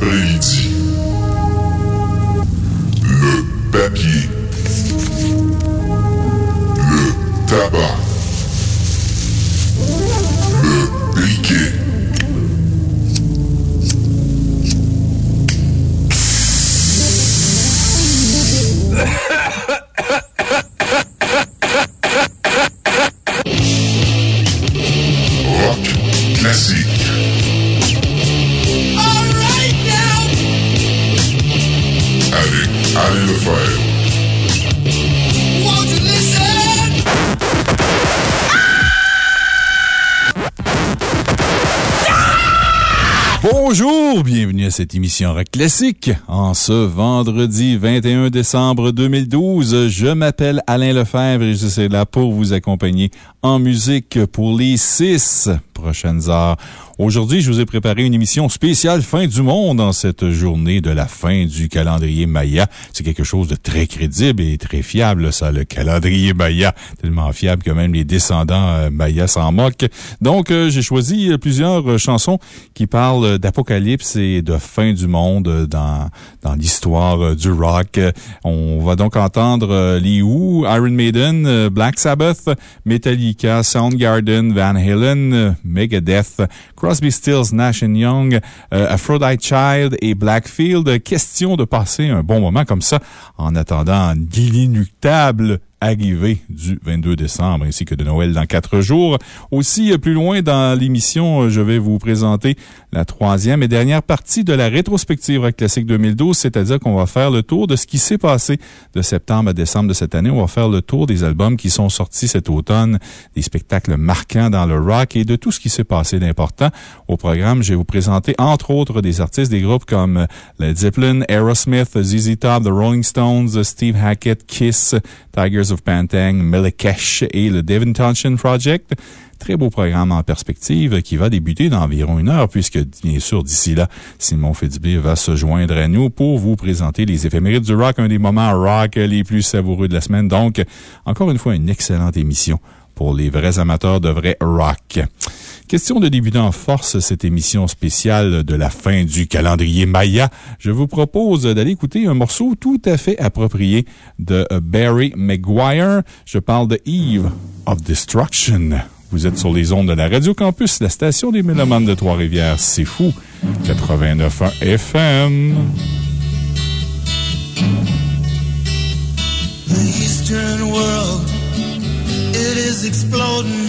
Vendredi émission Rock Classique. En ce vendredi 21 décembre 2012, je m'appelle Alain Lefebvre et je suis là pour vous accompagner en musique pour les six prochaines heures. Aujourd'hui, je vous ai préparé une émission spéciale fin du monde en cette journée de la fin du calendrier Maya. C'est quelque chose de très crédible et très fiable, ça, le calendrier Maya. Tellement fiable que même les descendants euh, Maya s'en moquent. Donc, euh, j'ai choisi euh, plusieurs chansons qui parlent d'apocalypse et de fin du monde dans, dans l'histoire du rock. On va donc entendre les Who, Iron Maiden, Black Sabbath, Metallica, Soundgarden, Van Halen, Megadeth, Crosby, Stills, Nash Young, euh, Aphrodite Child et Blackfield. Question de passer un bon moment comme ça en attendant l'inéluctable arrivée du 22 décembre ainsi que de Noël dans quatre jours. Aussi, plus loin dans l'émission, euh, je vais vous présenter la troisième et dernière partie de la rétrospective Rock Classique 2012, c'est-à-dire qu'on va faire le tour de ce qui s'est passé de septembre à décembre de cette année. On va faire le tour des albums qui sont sortis cet automne, des spectacles marquants dans le rock et de tout ce qui s'est passé d'important. Au programme, je vais vous présenter entre autres des artistes des groupes comme Led Zeppelin, Aerosmith, ZZ Top, The Rolling Stones, Steve Hackett, Kiss, Tigers of Pantang, Melekesh et le Townshend Project. Très beau programme en perspective qui va débuter dans environ une heure, puisque, bien sûr, d'ici là, Simon Fitzbé va se joindre à nous pour vous présenter les éphémérides du rock, un des moments rock les plus savoureux de la semaine. Donc, encore une fois, une excellente émission pour les vrais amateurs de vrai rock. Question de débuter en force cette émission spéciale de la fin du calendrier Maya. Je vous propose d'aller écouter un morceau tout à fait approprié de Barry McGuire. Je parle de Eve of Destruction. Vous êtes sur les ondes de la Radio Campus, la station des Mélomanes de Trois-Rivières. C'est fou. 89.1 FM. The Eastern world, it is exploding,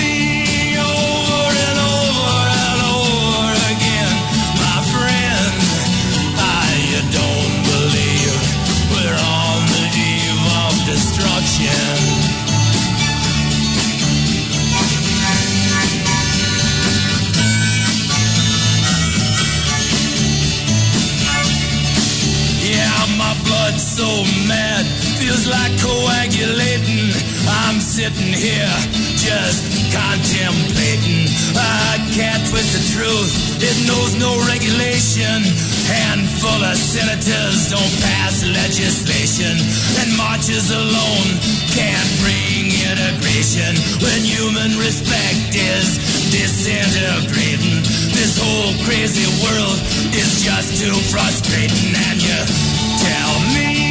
so mad, feels like coagulating. I'm sitting here just contemplating. I can't twist the truth, it knows no regulation. Handful of senators don't pass legislation, and marches alone can't bring integration when human respect is disintegrating. This whole crazy world is just too frustrating, and you tell me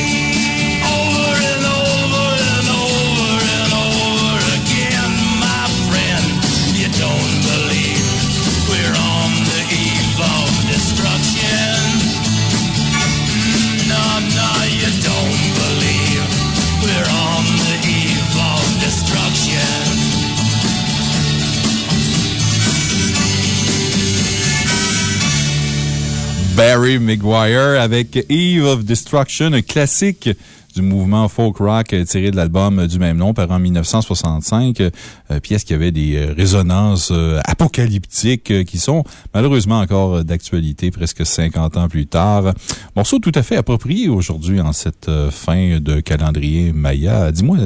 Barry McGuire avec Eve of Destruction, un classique du mouvement folk rock tiré de l'album du même nom, par en 1965. euh, pièce qui avait des euh, résonances euh, apocalyptiques euh, qui sont malheureusement encore d'actualité presque 50 ans plus tard. Morceau tout à fait approprié aujourd'hui en cette fin de calendrier Maya. Dis-moi,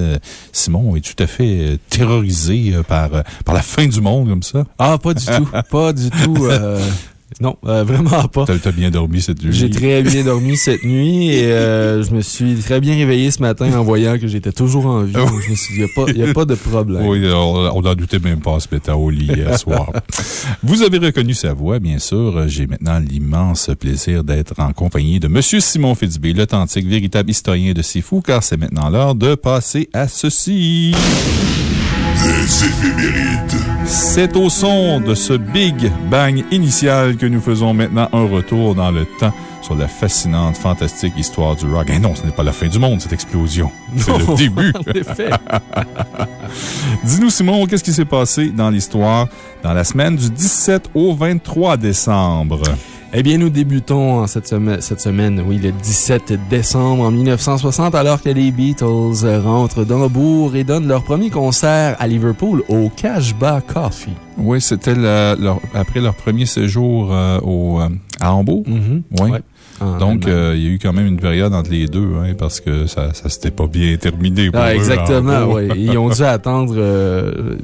Simon, es-tu tout à fait terrorisé par, par la fin du monde comme ça? Ah, pas du tout. Pas du tout. Non, euh, vraiment pas. T'as bien dormi cette nuit? J'ai très bien dormi cette nuit et euh, je me suis très bien réveillé ce matin en voyant que j'étais toujours en vie. Donc, je me suis dit, il n'y a, pas de problème. Oui, on on n'en doutait même pas en se mettant au lit hier soir. Vous avez reconnu sa voix, bien sûr. J'ai maintenant l'immense plaisir d'être en compagnie de M. Simon Fitzbé, l'authentique, véritable historien de Sifu, car c'est maintenant l'heure de passer à ceci. Les éphémérides. C'est au son de ce Big Bang initial que nous faisons maintenant un retour dans le temps sur la fascinante, fantastique histoire du rock. Et non, ce n'est pas la fin du monde, cette explosion. C'est le début. Dis-nous, Simon, qu'est-ce qui s'est passé dans l'histoire dans la semaine du 17 au 23 décembre? Eh bien, nous débutons en cette, semaine, cette semaine, oui, le 17 décembre en 1960, alors que les Beatles rentrent dans le bourg et donnent leur premier concert à Liverpool au Cashba Coffee. Oui, c'était après leur premier séjour euh, au, euh, à Hambourg. Mhm. Oui. Ouais. En Donc, euh, il y a eu quand même une période entre les deux, hein, parce que ça ne s'était pas bien terminé pour Ah, eux, exactement, oui. Ils ont dû attendre euh,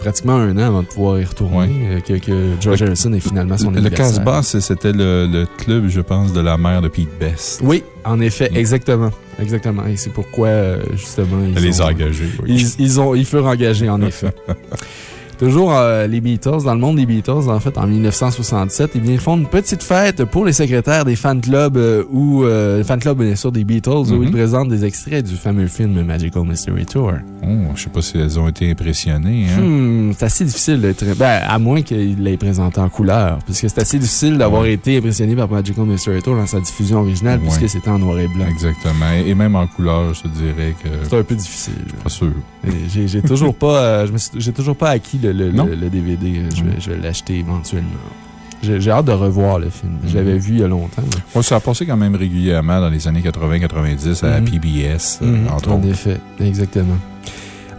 pratiquement un an avant de pouvoir y retourner, Ouais. euh, que, que George Harrison ait finalement son Le. Casbah, c'était le, le club, je pense, de la mère de Pete Best. Oui, en effet, Mm. exactement. Exactement. Et c'est pourquoi, justement, ils les ont- engagés. oui. Ils, ils ont, ils furent engagés, en effet. Toujours euh, les Beatles, dans le monde des Beatles, en fait, en 1967, eh bien, ils font une petite fête pour les secrétaires des fan clubs euh, ou euh, fan club, bien sûr, des Beatles, où Mhm. ils présentent des extraits du fameux film Magical Mystery Tour. Oh, je sais pas si elles ont été impressionnées. Hein? Hmm, c'est assez difficile d'être. Ben, à moins qu'il l'ait présenté en couleur. Puisque c'est assez difficile d'avoir Ouais. été impressionné par Magical Mystery Tour dans sa diffusion originale, Ouais. puisque c'était en noir et blanc. Exactement. Et même en couleur, je te dirais que. C'est un peu difficile. Pas sûr. J'ai toujours pas, euh, je suis- j'ai toujours pas acquis le, le, Non? le- le DVD. Je vais, Mm. je vais l'acheter éventuellement. J'ai hâte de revoir le film. Je l'avais vu il y a longtemps. Ouais, ça a passé quand même régulièrement dans les années 80-90 à Mhm. PBS, euh, Mhm, entre en autres. effet, exactement.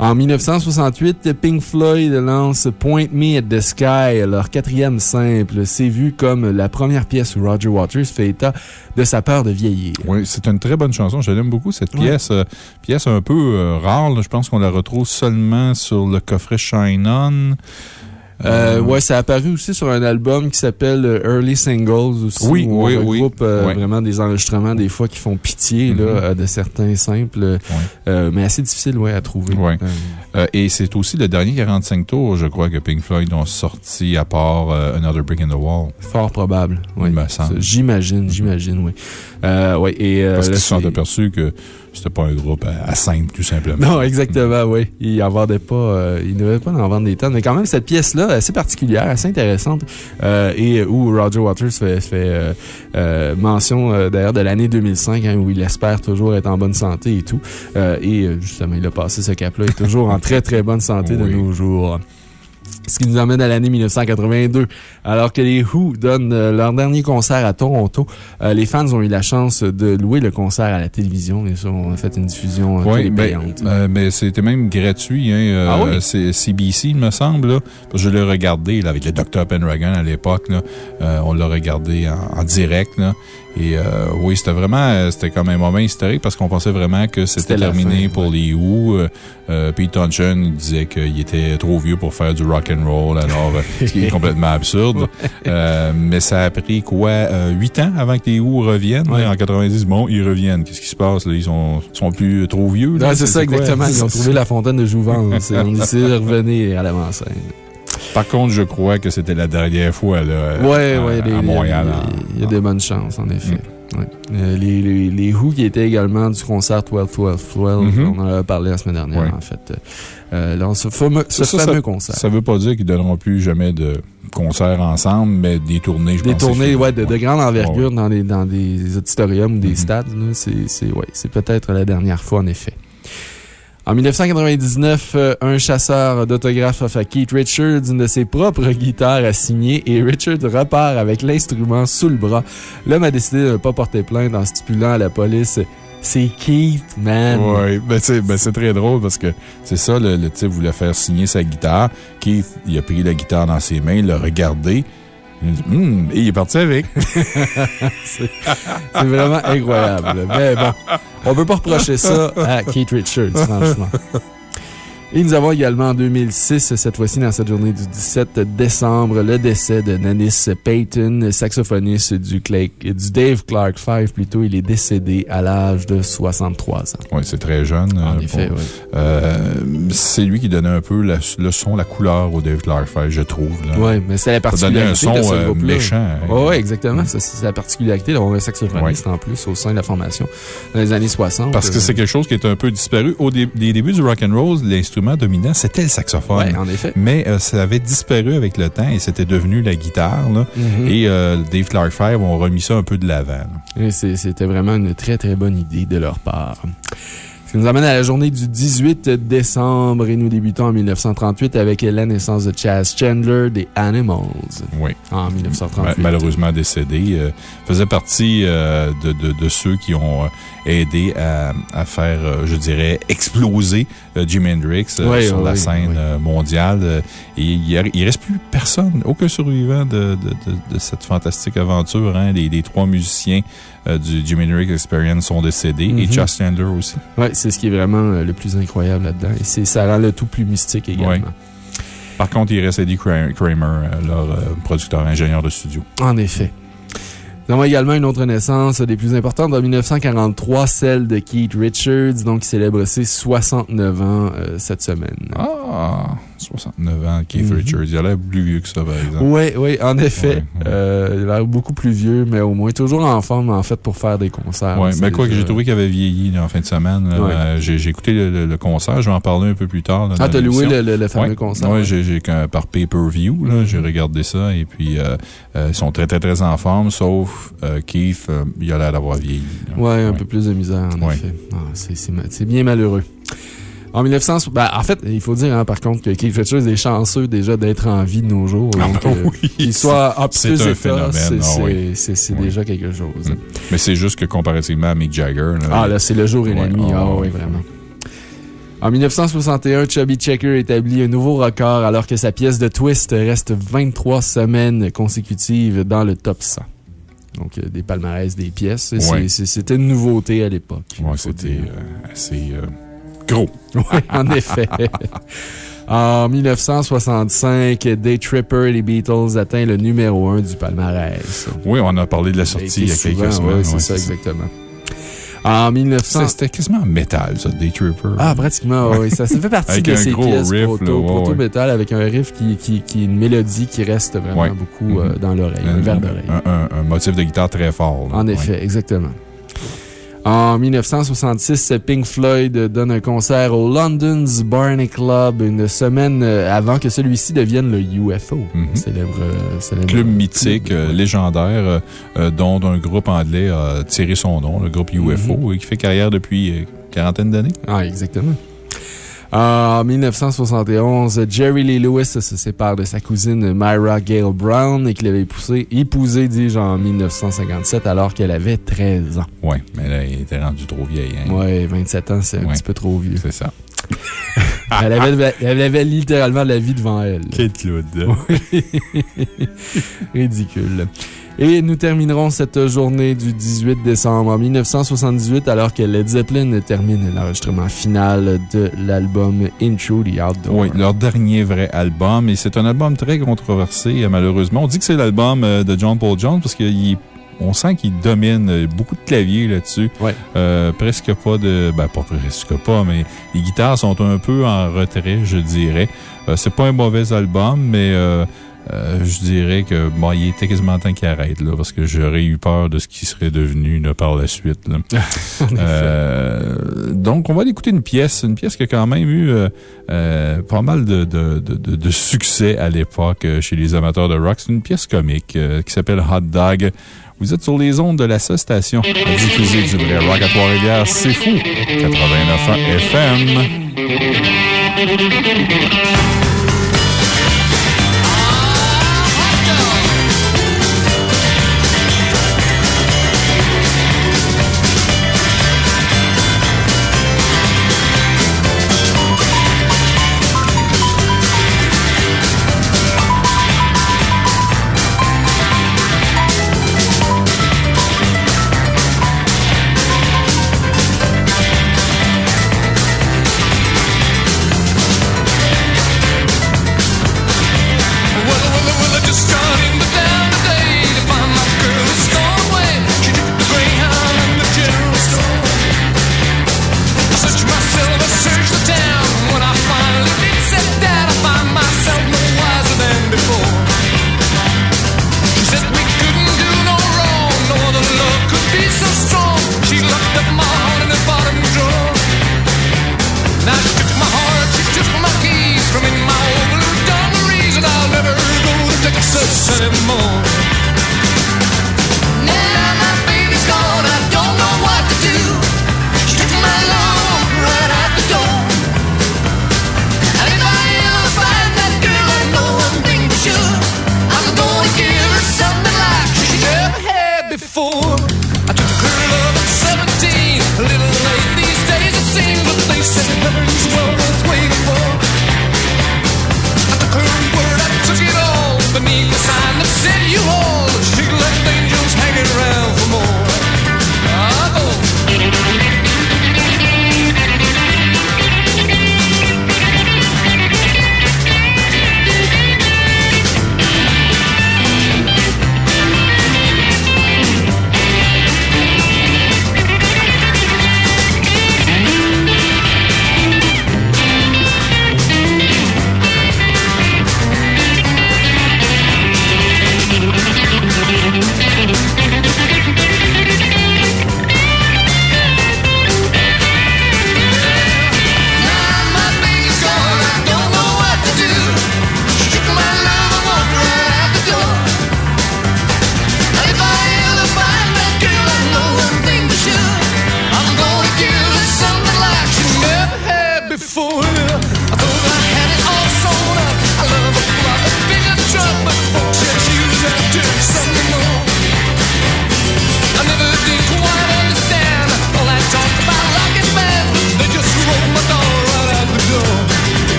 En 1968, Pink Floyd lance Point Me at the Sky, leur quatrième simple. C'est vu comme la première pièce où Roger Waters fait état de sa peur de vieillir. Oui, c'est une très bonne chanson. Je l'aime beaucoup, cette Ouais. pièce. euh, pièce un peu euh, rare. là. Je pense qu'on la retrouve seulement sur le coffret Shine On. Euh, ouais, ça a apparu aussi sur un album qui s'appelle euh, Early Singles aussi. Oui, où on oui, oui. regroupe euh, Ouais. vraiment des enregistrements des fois qui font pitié là, Mhm. euh, de certains simples, euh, euh, mais assez difficiles ouais, à trouver. Euh, et c'est aussi le dernier 45 tours, je crois, que Pink Floyd ont sorti à part Another Brick in the Wall. fort probable. Oui. Il me semble. Ça, J'imagine, j'imagine, oui. Ouais, et, Parce qu'ils se sont aperçus que c'était pas un groupe à, à simple, tout simplement. Non, exactement, oui. Il en vendait pas, euh, il ne devait pas en vendre des tonnes. Mais quand même, cette pièce-là, assez particulière, assez intéressante, euh, et où Roger Waters fait, fait euh, euh, mention, euh, d'ailleurs, de l'année 2005, hein, où il espère toujours être en bonne santé et tout. Euh, et justement, il a passé ce cap-là, il est toujours en très, très bonne santé de nos jours. Ce qui nous amène à l'année 1982. Alors que les Who donnent euh, leur dernier concert à Toronto, euh, les fans ont eu la chance de louer le concert à la télévision. Bien sûr, on a fait une diffusion euh, Oui, ben, euh, ben, c'était même gratuit. Hein, euh, Ah oui? C'est CBC, il me semble. Là, je l'ai regardé là, avec le Dr. Pendragon à l'époque. on l'a regardé en, en direct. Là, Et oui, c'était vraiment, c'était comme un moment historique parce qu'on pensait vraiment que c'était terminé pour les Who. Pete Townshend disait qu'il était trop vieux pour faire du rock and roll, alors, ce qui est complètement absurde. mais ça a pris quoi, huit ans avant que les Who reviennent? En 90, bon, ils reviennent. Qu'est-ce qui se passe? Là? Ils sont, sont plus trop vieux. c'est ça, exactement. Ils ont trouvé la fontaine de Jouvence. on essaie de revenir à l'avant-scène. Par contre, je crois que c'était la dernière fois là, ouais, à, ouais, à Montréal. Il y a, des bonnes chances, en effet. Mm. Euh, les, les, les, Who qui étaient également du concert 12-12-12, mm-hmm. on en a parlé la semaine dernière, en fait. Euh, là, ce fameux, ce fameux concert. Ça ne veut pas dire qu'ils ne donneront plus jamais de concerts ensemble, mais des tournées, je des pense. Des tournées, ouais, de, de, grande envergure dans, des, dans des auditoriums ou des mm-hmm. stades. C'est ouais, peut-être la dernière fois, en effet. En 1999, euh, un chasseur d'autographes offre à Keith Richards une de ses propres guitares à signer et Richards repart avec l'instrument sous le bras. L'homme a décidé de ne pas porter plainte en stipulant à la police c'est Keith, man. Oui, ben, ben c'est très drôle parce que c'est ça, le, type voulait faire signer sa guitare. Keith, il a pris la guitare dans ses mains, l'a regardé. Hum, et il est parti avec. c'est vraiment incroyable. Mais bon, on ne peut pas reprocher ça à Keith Richards, franchement. Et nous avons également en 2006, cette fois-ci dans cette journée du 17 décembre, le décès de Nanis Payton, saxophoniste du, du Dave Clark 5 plutôt. Il est décédé à l'âge de 63 ans. Oui, c'est très jeune. En euh, effet, oui. Euh, c'est lui qui donnait un peu le son, la couleur au Dave Clark 5, je trouve. Oui, mais c'est la particularité. Ça donnait un son euh, méchant. Hein. oui, exactement. C'est la particularité d'avoir un saxophoniste en plus au sein de la formation dans les années 60. Parce que c'est quelque chose qui est un peu disparu. Au début du rock and roll, l'instrument dominant, c'était le saxophone. en effet. Mais euh, ça avait disparu avec le temps et c'était devenu la guitare. Mm-hmm. Et euh, Dave Clark 5 ont remis ça un peu de l'avant. C'était vraiment une très, très bonne idée de leur part. Ce qui nous amène à la journée du 18 décembre et nous débutons en 1938 avec la naissance de Chaz Chandler des Animals. Oui. En 1938. malheureusement décédé. Euh, faisait partie de, de, de, ceux qui ont aidé à, à faire, euh, je dirais, exploser euh, Jimi Hendrix euh, sur la scène mondiale. Et il ne reste plus personne, aucun survivant de, de, de, cette fantastique aventure. Hein. Les, les, trois musiciens du Jimi Hendrix Experience sont décédés et mm-hmm. Josh Chandler aussi. Oui, c'est ce qui est vraiment le plus incroyable là-dedans. Et ça rend le tout plus mystique également. Par contre, il reste Eddie Kramer, leur producteur ingénieur de studio. En effet. Nous avons également une autre naissance des plus importantes en 1943, celle de Keith Richards, donc qui célèbre ses 69 ans euh, cette semaine. Ah! 69 ans, Keith mhm. Richards. Il a l'air plus vieux que ça, par exemple. Oui, oui, en effet. Euh, il a l'air beaucoup plus vieux, mais au moins toujours en forme, en fait, pour faire des concerts. Oui, mais quoi que j'ai trouvé qu'il avait vieilli en fin de semaine. Euh, j'ai écouté le, concert, je vais en parler un peu plus tard. ah, t'as loué le, fameux concert? Oui, j'ai par pay-per-view, mhm. j'ai regardé ça et puis euh, ils sont très, très, très en forme, sauf Keith, il a l'air d'avoir vieilli. Oui, un peu plus de misère, en effet. Ah, c'est bien malheureux. En 1900, ben, en fait, il faut dire, hein, par contre, que Keith Richards est chanceux déjà d'être en vie de nos jours. Ah, donc, euh, qu'il soit C'est un phénomène. C'est déjà quelque chose. Mm. Mais c'est juste que comparativement à Mick Jagger. ah, là, c'est le jour et la nuit. Ah, oui, vraiment. En 1961, Chubby Checker établit un nouveau record alors que sa pièce de twist reste 23 semaines consécutives dans le top 100. Donc, euh, des palmarès des pièces. C'était une nouveauté à l'époque. Oui, c'était euh, assez gros. Oui, en effet. En 1965, Day Tripper et les Beatles atteignent le numéro 1 du palmarès. Oui, on a parlé de la sortie il y a quelques semaines. Oui, c'est ça, exactement. En 1900. C'était quasiment métal, ça, Day Tripper. Ah, pratiquement, oui. Ça, ça fait partie de ces pièces proto-métal avec un riff qui, qui, qui, est une mélodie qui reste vraiment beaucoup euh, mm-hmm. dans l'oreille, un, verre d'oreille. Un, motif de guitare très fort. en effet, exactement. En 1966, Pink Floyd donne un concert au London's Barney Club une semaine euh, avant que celui-ci devienne le UFO. Mhm. célèbre, euh, Club mythique, euh, légendaire, dont un groupe anglais a tiré son nom, le groupe UFO, mhm. et qui fait carrière depuis une quarantaine d'années. Ah, exactement. En 1971, Jerry Lee Lewis se sépare de sa cousine Myra Gale Brown et qu'il avait épousé, épousé, dis-je, en 1957 alors qu'elle avait 13 ans. Oui, mais là, elle était rendue trop vieille. Hein? Oui, 27 ans, c'est un petit peu trop vieux. C'est ça. elle, avait, elle, avait, littéralement la vie devant elle. Quel cloud. Ridicule. Et nous terminerons cette journée du 18 décembre en 1978 alors que Led Zeppelin termine l'enregistrement final de l'album Into the Outdoor. Oui, leur dernier vrai album. Et c'est un album très controversé, malheureusement. On dit que c'est l'album euh, de John Paul Jones parce qu'on sent qu'il domine beaucoup de claviers là-dessus. Ouais. Euh, presque pas de. Ben, pas presque pas, mais les guitares sont un peu en retrait, je dirais. Euh, c'est pas un mauvais album, mais euh, je dirais que, bon, il était quasiment temps qu'il arrête, là, parce que j'aurais eu peur de ce qui serait devenu, là, par la suite, euh, donc, on va aller écouter une pièce, une pièce qui a quand même eu euh, pas mal de, de, de, de, succès à l'époque chez les amateurs de rock. C'est une pièce comique qui s'appelle Hot Dog. Vous êtes sur les ondes de la seule station à diffuser du vrai rock à Trois-Rivières. C'est fou! 89 FM.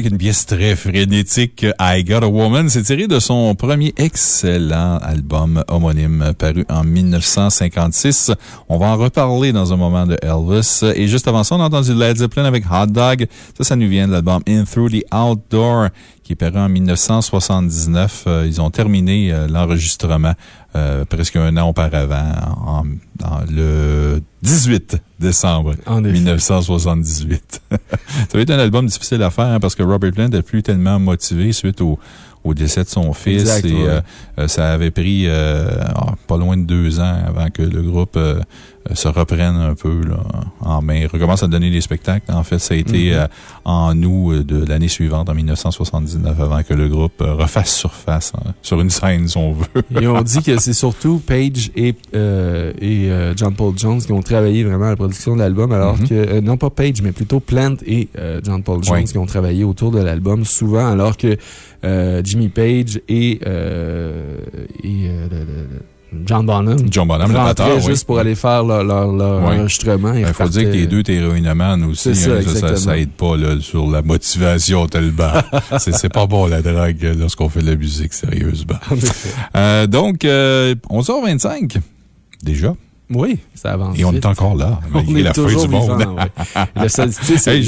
Avec une pièce très frénétique, I Got a Woman. C'est tiré de son premier excellent album homonyme paru en 1956. On va en reparler dans un moment de Elvis. Et juste avant ça, on a entendu Led Zeppelin avec Hot Dog. Ça, ça nous vient de l'album In Through the Outdoor qui est paru en 1979. Euh, Ils ont terminé euh, l'enregistrement euh, presque un an auparavant, en, en le 18 décembre En effet. 1978. Ça va être un album difficile à faire hein, parce que Robert Plant n'est plus tellement motivé suite au, au décès de son fils. Exact, et ouais. euh, euh, ça avait pris euh, ah, pas loin de deux ans avant que le groupe euh, se reprenne un peu là, en main. Il recommence à donner des spectacles. En fait, ça a été Mhm. euh, en août de l'année suivante, en 1979, avant que le groupe euh, refasse surface hein, sur une scène, si on veut. Et on dit que c'est surtout Page et, euh, et euh, John Paul Jones qui ont travaillé vraiment à la production de l'album, alors Mhm. que, euh, non pas Page, mais plutôt Plant et John Paul Jones qui ont travaillé autour de l'album souvent, alors que Jimmy Page et, et le- le- le- John Bonham John Bonham, le juste oui. pour aller faire leur, leur, leur Oui. enregistrement. Il faut dire que les deux étaient héroïnomans aussi. Ça, hein, ça, aide pas là, sur la motivation tellement. C'est pas bon la drogue euh, lorsqu'on fait de la musique, sérieusement. Euh, donc, euh, 11h25, déjà. Oui, ça avance. Et on vite. est encore là, On malgré est la fin du monde. ouais. Hey,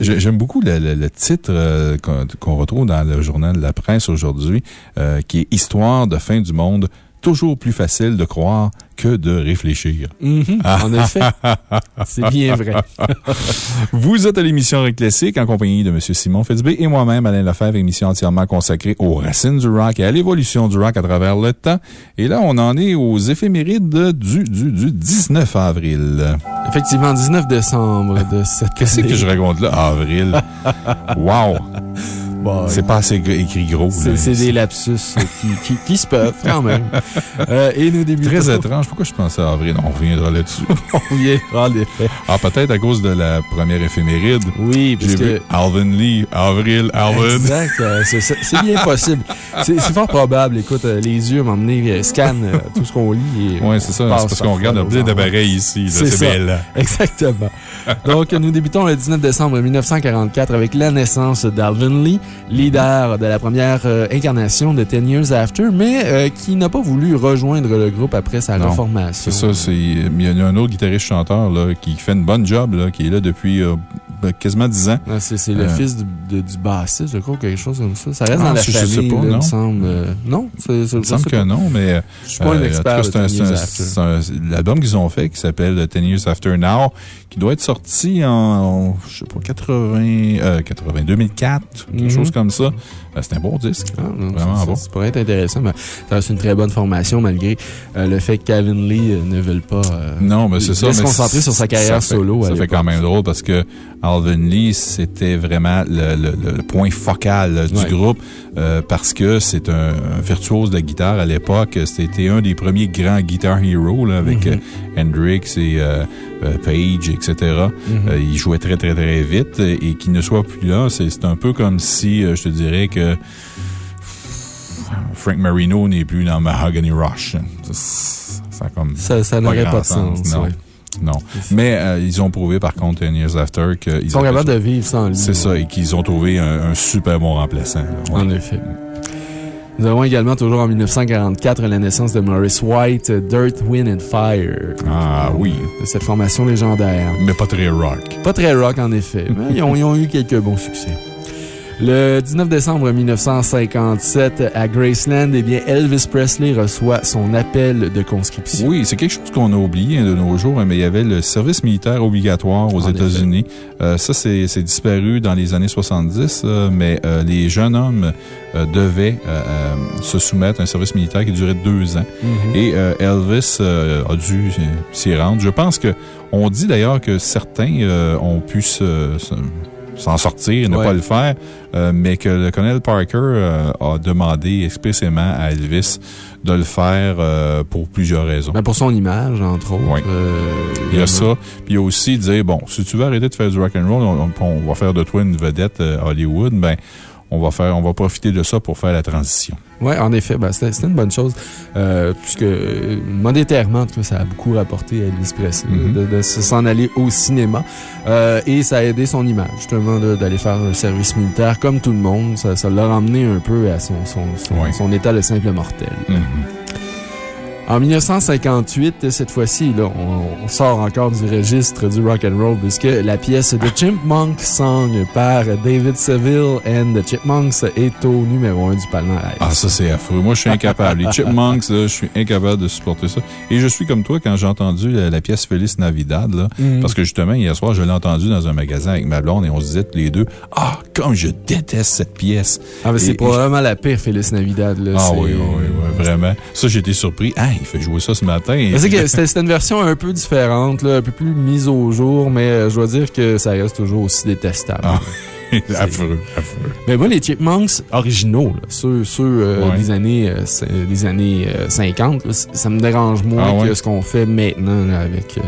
J'aime beaucoup le, le- le titre euh, qu'on qu'on retrouve dans le journal de la presse aujourd'hui, euh, qui est Histoire de fin du monde. Toujours plus facile de croire que de réfléchir. Mhm, en effet. C'est bien vrai. Vous êtes à l'émission Rock Classique en compagnie de M. Simon Fitzbé et moi-même, Alain Lefebvre, émission entièrement consacrée aux racines du rock et à l'évolution du rock à travers le temps. Et là, on en est aux éphémérides du, du, du 19 avril. Effectivement, 19 décembre de cette Qu'est-ce que je raconte là? Avril. wow! Bon, C'est pas assez écrit gros. C'est des lapsus euh, qui, qui, qui se peuvent quand même. Euh, et nous débutons. Très étrange. Pourquoi je pensais à avril? On reviendra là-dessus. On vient, en effet. Ah, peut-être à cause de la première éphéméride. Oui, parce vu que. Alvin Lee, Avril, Alvin. Exact, euh, c'est- bien possible. C'est fort probable. Écoute, les yeux m'emmener, scannent tout ce qu'on lit. Oui, c'est ça. C'est parce qu'on regarde un plein endroits. d'appareils ici. C'est belle. Exactement. Donc, nous débutons le 19 décembre 1944 avec la naissance d'Alvin Lee, leader de la première euh, incarnation de Ten Years After, mais euh, qui n'a pas voulu rejoindre le groupe après sa Non, reformation. C'est ça. c'est- Il y a un autre guitariste-chanteur là, qui fait une bonne job, là, qui est là depuis euh, ben, quasiment 10 ans. C'est le fils du, de- du bassiste, je crois, quelque chose comme ça. Ça reste Ah, dans la je- je famille, sais pas, là, il non. me semble. Non, c'est Il me semble que non, mais. Je suis pas un expert c'est L'album qu'ils ont fait qui s'appelle Ten Years After Now, qui doit être sorti en, je sais pas, 80, euh, 80, 2004, quelque Mhm. chose comme ça. Euh, C'est un bon disque. Ah, non, Vraiment ça, bon. Ça, ça pourrait être intéressant, mais ça reste une très bonne formation malgré euh, le fait que Calvin Lee euh, ne veut pas. euh, Non, mais c'est ça. Se concentrer sur sa carrière fait- solo. Ça fait quand même drôle parce que Alvin Lee, c'était vraiment le, le- le- le point focal du Ouais. groupe euh, parce que c'est un, un virtuose de la guitare à l'époque. C'était un des premiers grands guitar heroes là, avec Mhm. Hendrix et Page, etc. Mhm. Il jouait très, très, très vite et qu'il ne soit plus là, c'est c'est un peu comme si, je te dirais que Frank Marino n'est plus dans Mahogany Rush. Ça, ça a comme Ça, ça n'aurait pas de sens. Non. Mais euh, ils ont prouvé, par contre, Ten Years After, qu'ils Ils sont capables de vivre sans lui. C'est ça, et qu'ils ont trouvé un, un super bon remplaçant. Ouais. En effet. Nous avons également, toujours en 1944, la naissance de Maurice White, Dirt, Wind and Fire. Ah oui. De cette formation légendaire. Mais pas très rock. Pas très rock, en effet. Mais ils ont, ils ont eu quelques bons succès. Le 19 décembre 1957, à Graceland, eh bien, Elvis Presley reçoit son appel de conscription. Oui, c'est quelque chose qu'on a oublié de nos jours, hein, mais il y avait le service militaire obligatoire aux États-Unis. Euh, ça, c'est disparu dans les années 70, euh, mais euh, les jeunes hommes euh, devaient se soumettre à un service militaire qui durait deux ans. Mhm. Et Elvis a dû s'y rendre. Je pense que, on dit d'ailleurs que certains ont pu se- se- s'en sortir et ne Ouais. pas le faire, euh, mais que le colonel Parker euh, a demandé expressément à Elvis de le faire euh, pour plusieurs raisons. Ben, pour son image, entre autres. Oui. Il y a ça. Puis il y a aussi dire, bon, si tu veux arrêter de faire du rock'n'roll, on, on, on va faire de toi une vedette euh, Hollywood, ben, on va faire, on va profiter de ça pour faire la transition. Oui, en effet, ben, c'était une bonne chose, euh, puisque euh, monétairement, en tout cas, ça a beaucoup rapporté à Elvis Presley Mhm. de, de se- s'en aller au cinéma. Euh, et ça a aidé son image, justement, d'aller faire le service militaire comme tout le monde. Ça l'a ramené un peu à son, son, son, Ouais. son état de simple mortel. Mhm. En 1958, cette fois-ci, là, on, on sort encore du registre du rock and roll puisque la pièce The Chipmunk Song par David Seville and the Chipmunks est au numéro 1 du palmarès. Ah, ça, c'est affreux. Moi, je suis incapable. Les Chipmunks, là, je suis incapable de supporter ça. Et je suis comme toi quand j'ai entendu la, la pièce Feliz Navidad, là. Mhm. Parce que justement, hier soir, je l'ai entendu dans un magasin avec ma blonde et on se disait tous les deux, ah, comme je déteste cette pièce. Ah, mais c'est probablement la pire Feliz Navidad. Là. Ah oui, oui, oui, vraiment. Ça, été surpris. Ah, il fait jouer ça ce matin. C'était une version un peu différente, là, un peu plus mise au jour, mais euh, je dois dire que ça reste toujours aussi détestable. Ah. affreux, affreux. Mais moi, les Chipmunks originaux, là, ceux, ceux euh, Ouais. des années, euh, des années euh, 50, là, c- ça me dérange moins Ah ouais? que ce qu'on fait maintenant là, avec,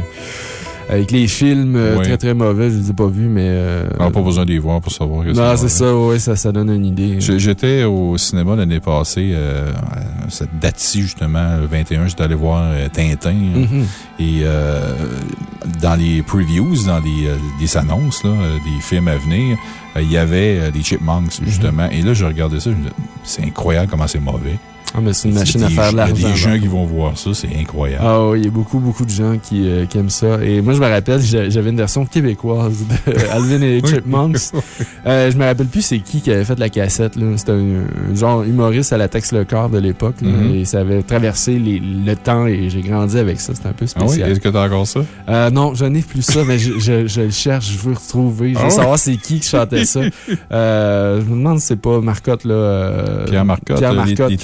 avec les films euh, très très mauvais. Je les ai pas vus, mais. euh, On n'a pas besoin d'y voir pour savoir que Non, c'est ça, ouais, ça, ça donne une idée. J'étais au cinéma l'année passée, euh, cette date-ci, justement, le 21, j'étais allé voir euh, Tintin. hein. Mhm. Et euh, dans les previews, dans les, euh, les annonces là, euh, des films à venir, euh, il y avait euh, des Chipmunks, Mhm. justement. Et là, je regardais ça, je me disais, c'est incroyable comment c'est mauvais. Ah, mais c'est une machine à faire de Il y a l'argent. des gens qui vont voir ça, c'est incroyable. Ah oui, il y a beaucoup, beaucoup de gens qui, euh, qui aiment ça. Et moi, je me rappelle, j'a- j'avais une version québécoise de Alvin et. Chipmunks. Euh, je me rappelle plus c'est qui qui avait fait la cassette. C'était un, un genre humoriste à la Tex Le Corps de l'époque. Mhm. Et ça avait traversé les- le temps et j'ai grandi avec ça. C'était un peu Ah oui? spécial. Est-ce que t'as encore ça? Euh, non, je n'ai plus ça, mais je, je, je le cherche, je veux retrouver. Je veux Ah savoir c'est qui qui chantait ça. Je me demande si c'est pas Marcotte, là. Pierre Marcotte, Pierre les- Marcotte les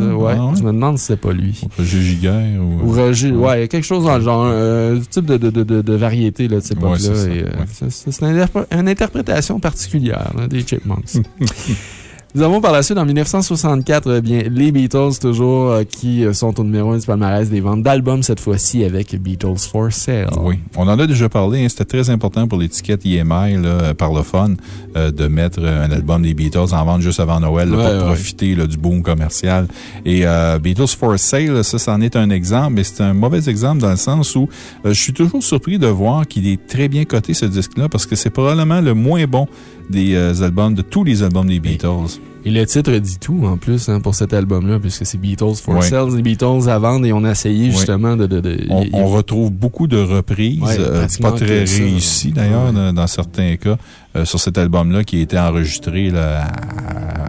hein? Ouais. Ah ouais? Je me demande si c'est pas lui. Roger Giguère ou. Ou Roger, ouais, il y a quelque chose dans le genre, un type de, de, de, de, de variété là, de cette Ouais, époque-là. c'est euh, ouais. une interprétation particulière là, des Chipmunks. Nous avons par la suite, en 1964, eh bien, les Beatles, toujours, euh, qui euh, sont au numéro 1 du palmarès des ventes d'albums, cette fois-ci avec Beatles for Sale. Oui, on en a déjà parlé. hein. C'était très important pour l'étiquette EMI, là, euh, par le fun, euh, de mettre euh, un album des Beatles en vente juste avant Noël là, Ouais, pour ouais. profiter là, du boom commercial. Et euh, Beatles for Sale, ça, c'en est un exemple, mais c'est un mauvais exemple dans le sens où euh, je suis toujours surpris de voir qu'il est très bien coté, ce disque-là, parce que c'est probablement le moins bon des euh, albums, de tous les albums des Beatles. Et le titre dit tout, en plus, hein, pour cet album-là, puisque c'est Beatles for Ouais. Sale, les Beatles à vendre, et on a essayé justement de... de, de- On, y- y- on retrouve beaucoup de reprises, Ouais, euh, pas très réussies d'ailleurs, Ouais. dans, certains cas, euh, sur cet album-là qui a été enregistré là, à,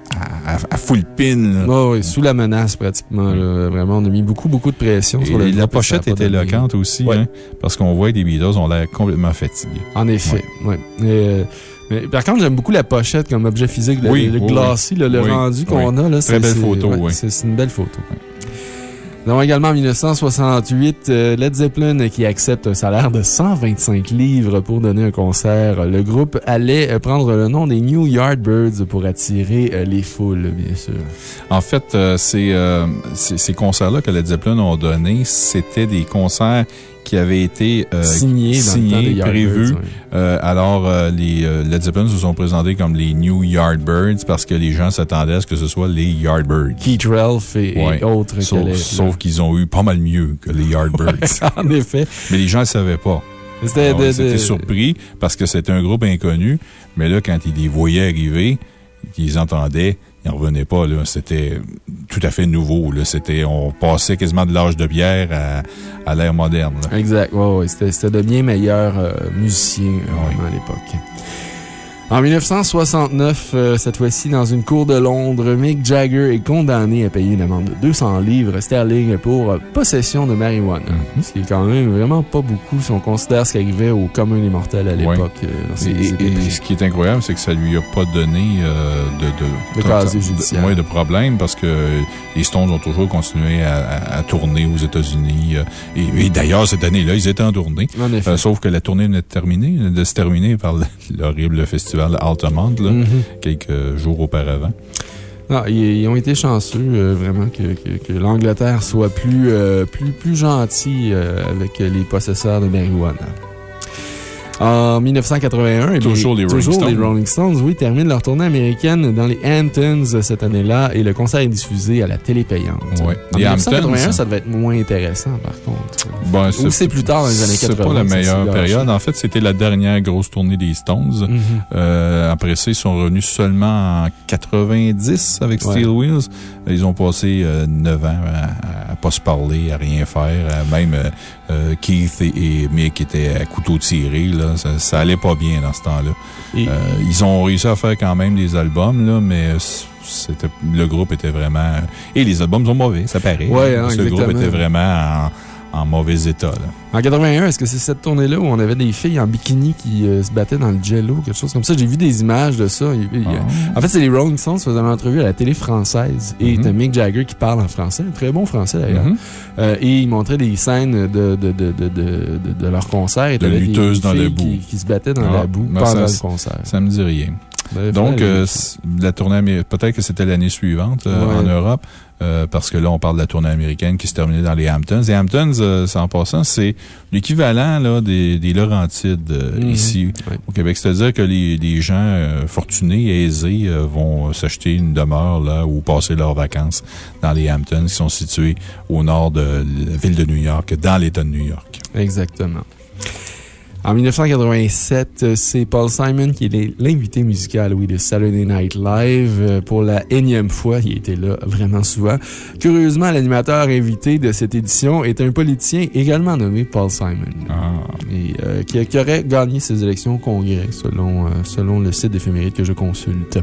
à- à full pin. ouais, sous la menace, pratiquement. là. Vraiment, on a mis beaucoup, beaucoup de pression sur le la pochette est éloquente aussi, Ouais. hein, parce qu'on voit que les Beatles ont l'air complètement fatigués. En effet, ouais. Mais par contre, j'aime beaucoup la pochette comme objet physique, le, Oui, le oui, glossy, le, oui. rendu qu'on a. Là, Très belle photo, ouais, oui. C'est une belle photo. Nous avons également en 1968 euh, Led Zeppelin qui accepte un salaire de 125 livres pour donner un concert. Le groupe allait euh, prendre le nom des New Yardbirds pour attirer euh, les foules, bien sûr. En fait, euh, ces, euh, ces, ces concerts-là que Led Zeppelin ont donnés, c'était des concerts qui avaient été euh, Signés dans le ouais. Euh, alors, euh, les Led Zeppelin se sont présentés comme les New Yardbirds parce que les gens s'attendaient à ce que ce soit les Yardbirds. Keith Ralph et, autres. Sauf, les- sauf qu'ils ont eu pas mal mieux que les Yardbirds. en effet. mais les gens ne savaient pas. C'était de- surpris parce que c'était un groupe inconnu. Mais là, quand ils les voyaient arriver, qu'ils entendaient il n'en revenait pas. C'était tout à fait nouveau. C'était, on passait quasiment de l'âge de bière à, l'ère moderne. Exact. Ouais, C'était de bien meilleurs euh, musiciens à l'époque. En 1969, euh, cette fois-ci, dans une cour de Londres, Mick Jagger est condamné à payer une amende de 200 livres sterling pour euh, possession de marijuana. Mhm. Ce qui est quand même vraiment pas beaucoup si on considère ce qui arrivait au commun des mortels à l'époque. Euh, et, ce qui est incroyable, c'est que ça lui a pas donné de, de, de, de, de problème parce que les Stones ont toujours continué à, tourner aux États-Unis. Et, d'ailleurs, cette année-là, ils étaient en tournée. sauf que la tournée venait de terminer, de se terminer par l'horrible festival Altamont, mm-hmm. quelques jours auparavant. Non, ils, ont été chanceux, euh, vraiment, que, l'Angleterre soit plus, euh, plus, plus gentille euh, avec les possesseurs de marijuana. En 1981, eh toujours, les, Rolling Stones, oui, terminent leur tournée américaine dans les Hamptons cette année-là et le concert est diffusé à la télé payante. Oui. En 1981, ça devait être moins intéressant, par contre. Bon, Ou c'est plus tard dans les années 80. C'est pas la meilleure période. En fait, c'était la dernière grosse tournée des Stones. Mm-hmm. Euh, après ça, ils sont revenus seulement en 90 avec Steel Wheels. Ils ont passé euh, neuf ans à, ne pas se parler, à rien faire. Même euh, Keith et, Mick étaient à couteau tiré. Là. Ça, ça allait pas bien dans ce temps-là. ils ont réussi à faire quand même des albums, là, mais le groupe était vraiment. Et les albums sont mauvais, ça paraît. Ouais, hein, Ce groupe était vraiment en en mauvais état. En 81, est-ce que c'est cette tournée-là où on avait des filles en bikini qui euh, se battaient dans le jello, quelque chose comme ça? J'ai vu des images de ça. Ah. En fait, c'est les Rolling Stones qui faisaient une entrevue à la télé française. Et mm Mick Jagger qui parle en français, un très bon français d'ailleurs. Mm-hmm. Euh, et il montrait des scènes de, de, de, de, de leur concert. Et de lutteuses dans la boue. Qui, se battaient dans la ah, boue pendant le concert. Ça me dit rien. Donc, euh, la tournée, peut-être que c'était l'année suivante en Europe. Euh, parce que là, on parle de la tournée américaine qui se terminait dans les Hamptons. Les Hamptons, euh, en passant, c'est l'équivalent des, des Laurentides euh, mhm. ici au Québec. C'est-à-dire que les, les gens fortunés, aisés, vont s'acheter une demeure là ou passer leurs vacances dans les Hamptons qui sont situés au nord de la ville de New York, dans l'État de New York. Exactement. En 1987, euh, c'est Paul Simon qui est l'invité musical, oui, de Saturday Night Live euh, pour la énième fois. Il était là vraiment souvent. Curieusement, l'animateur invité de cette édition est un politicien également nommé Paul Simon. Ah. Et, euh, qui, aurait gagné ses élections au Congrès, selon, selon le site d'éphéméride que je consulte.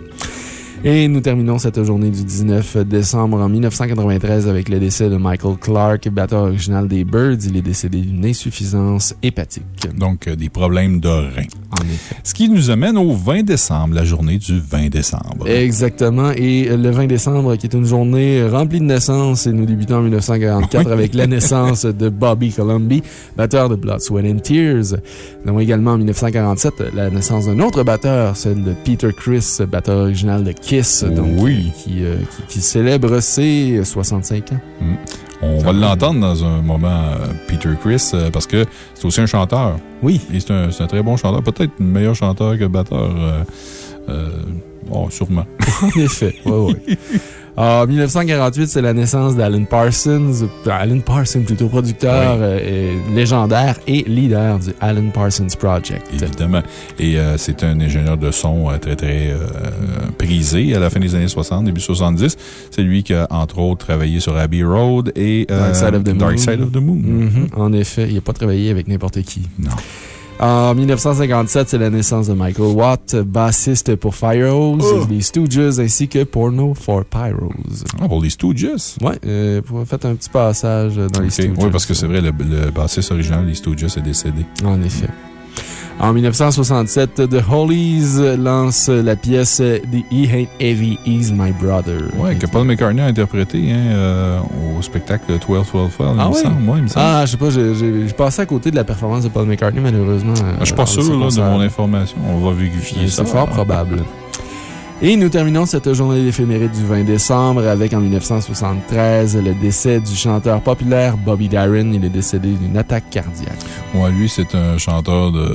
Et nous terminons cette journée du 19 décembre en 1993 avec le décès de Michael Clark, batteur original des Birds. Il est décédé d'une insuffisance hépatique. Donc, euh, des problèmes de rein. En effet. Ce qui nous amène au 20 décembre, la journée du 20 décembre. Exactement. Et le 20 décembre, qui est une journée remplie de naissances, et nous débutons en 1944 avec la naissance de Bobby Colomby, batteur de Blood, Sweat and Tears. Nous avons également en 1947 la naissance d'un autre batteur, celle de Peter Chris, batteur original de Kiss, donc, oui. Euh, qui, célèbre ses 65 ans. Hmm. On va l'entendre dans un moment, euh, Peter Chris, euh, parce que c'est aussi un chanteur. Oui. Et c'est un, un, très bon chanteur, peut-être meilleur chanteur que batteur. bon, sûrement. en effet, oui, oui. En 1948, c'est la naissance d'Alan Parsons. Alan Parsons, plutôt producteur euh, légendaire et leader du Alan Parsons Project. Évidemment. Et euh, c'est un ingénieur de son euh, très, très prisé à la fin des années 60, début 70. C'est lui qui a, entre autres, travaillé sur Abbey Road et Dark Side of the Moon. Dark Side of the Moon. Mm-hmm. En effet, il n'a pas travaillé avec n'importe qui. Non. En 1957, c'est la naissance de Michael Watt, bassiste pour Firehose, oh. les Stooges ainsi que Porno for Pyros. Ah, pour les Stooges? Oui, euh, faites un petit passage dans les Stooges. Oui, parce que c'est vrai, le, le bassiste original des Stooges est décédé. En effet. En 1967, The Hollies lance la pièce The He Ain't Heavy, He's My Brother. Oui, que Paul McCartney a interprété hein, euh, au spectacle 12-12-12, ah, oui? il me semble. Ah, je sais pas, j'ai passé à côté de la performance de Paul McCartney, malheureusement. je suis pas euh, sûr là, de mon information. On va vérifier ça. C'est fort probable. Et nous terminons cette journée d'éphéméride du 20 décembre avec, en 1973, le décès du chanteur populaire Bobby Darin. Il est décédé d'une attaque cardiaque. Ouais, lui, c'est un chanteur de,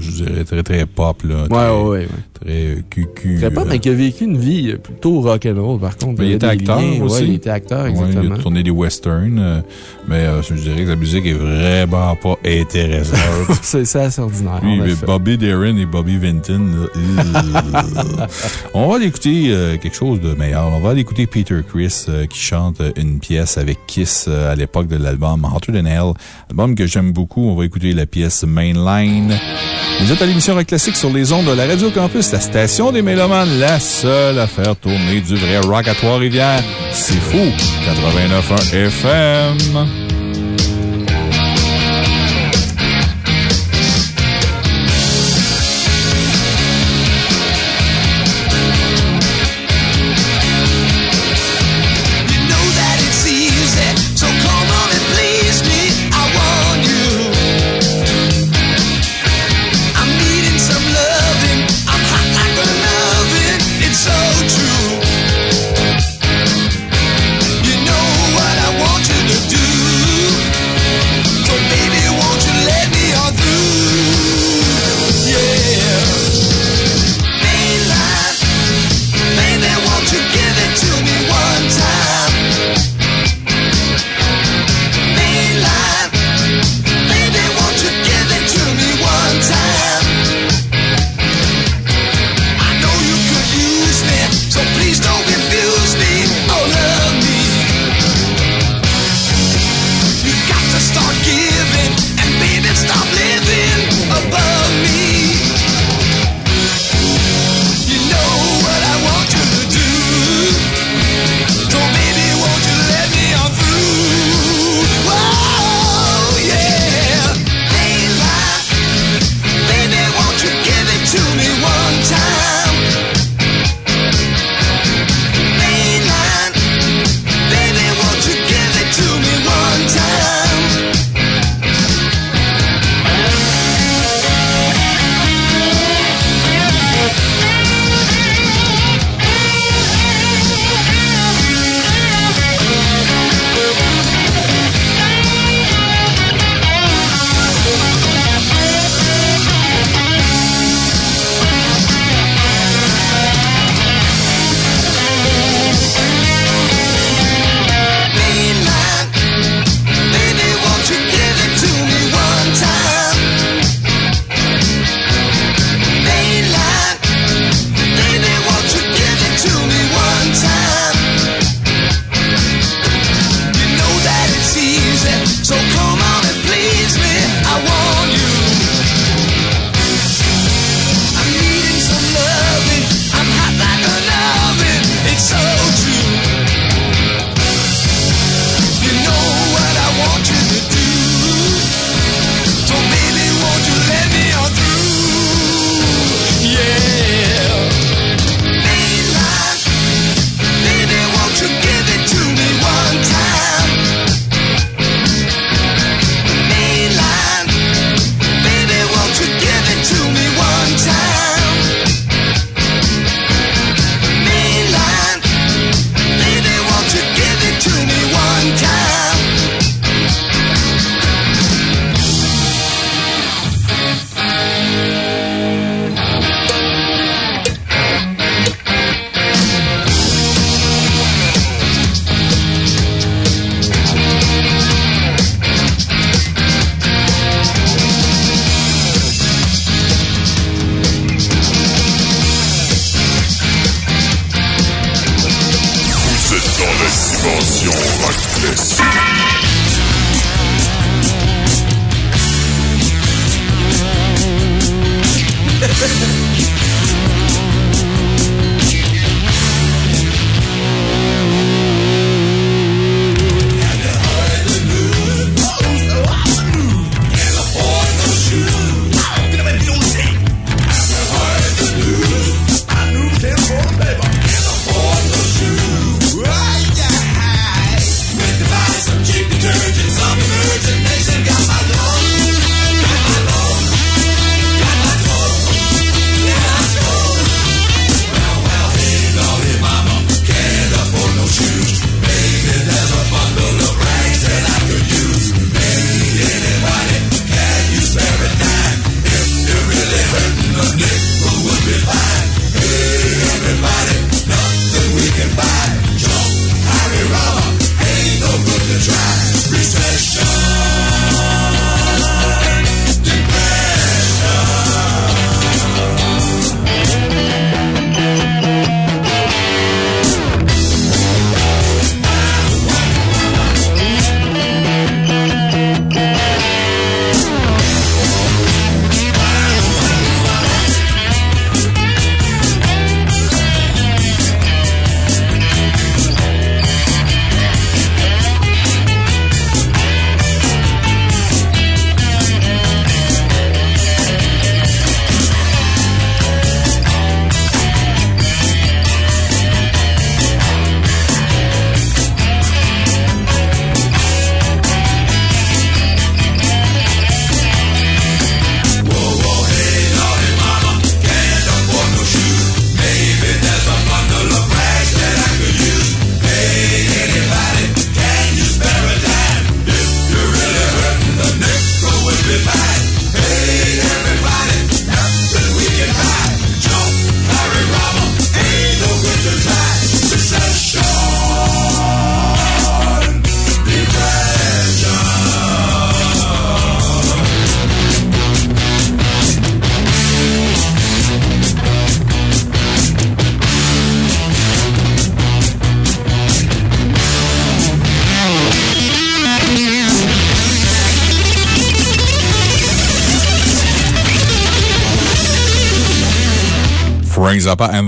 je dirais, très, très pop, là. Ouais, ouais, ouais. très cucu. Très pas, mais qui a vécu une vie plutôt rock'n'roll, par contre. Ben, il, était acteur aussi. Ouais, il était acteur, exactement. il a tourné des westerns, mais je dirais que la musique est vraiment pas intéressante. c'est assez ordinaire. Oui, Bobby Darin et Bobby Vinton, On va aller écouter quelque chose de meilleur. On va aller écouter Peter Chris qui chante une pièce avec Kiss à l'époque de l'album Hotter Than Hell, album que j'aime beaucoup. On va écouter la pièce Mainline. Vous êtes à l'émission Rock Classique sur les ondes de la Radio Campus, la station des Mélomanes, la seule à faire tourner du vrai rock à Trois-Rivières. C'est fou! 89.1 FM.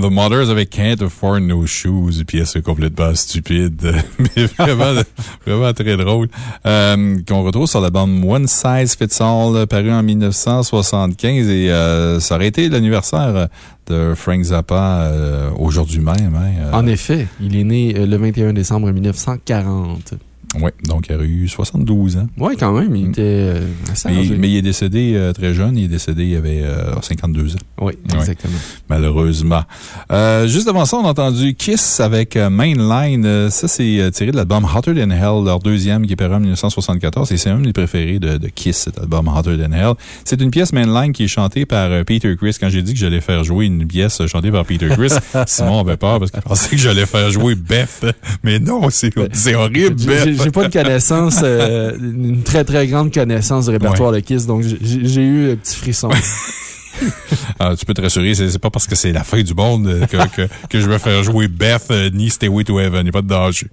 The Mothers avec Can't Afford No Shoes, une pièce complètement stupide, mais vraiment, vraiment très drôle, euh, qu'on retrouve sur l'album One Size Fits All, paru en 1975 et euh, ça aurait été l'anniversaire de Frank Zappa euh, aujourd'hui même. Hein, en effet, il est né le 21 décembre 1940. Oui, donc il aurait eu 72 ans. Oui, quand même, il mm. était euh, assez mais, mais, il est décédé euh, très jeune, il est décédé, il avait 52 euh, ans. Oui, exactement. malheureusement. Juste avant ça, on a entendu Kiss avec Mainline. Ça, c'est tiré de l'album Hotter Than Hell, leur deuxième qui est paru en 1974. Et c'est un des préférés de, de, Kiss, cet album Hotter Than Hell. C'est une pièce Mainline qui est chantée par Peter Chris. Quand j'ai dit que j'allais faire jouer une pièce chantée par Peter Chris, Simon avait peur parce qu'il pensait que j'allais faire jouer Beth. Mais non, c'est horrible, Beth j'ai pas une connaissance, euh, une très très grande connaissance du répertoire de Kiss, donc j'ai eu un petit frisson. Ah, tu peux te rassurer, c'est pas parce que c'est la fin du monde euh, que, que, que, je vais faire jouer Beth euh, ni Stayway to Heaven. Il n'y a pas de danger.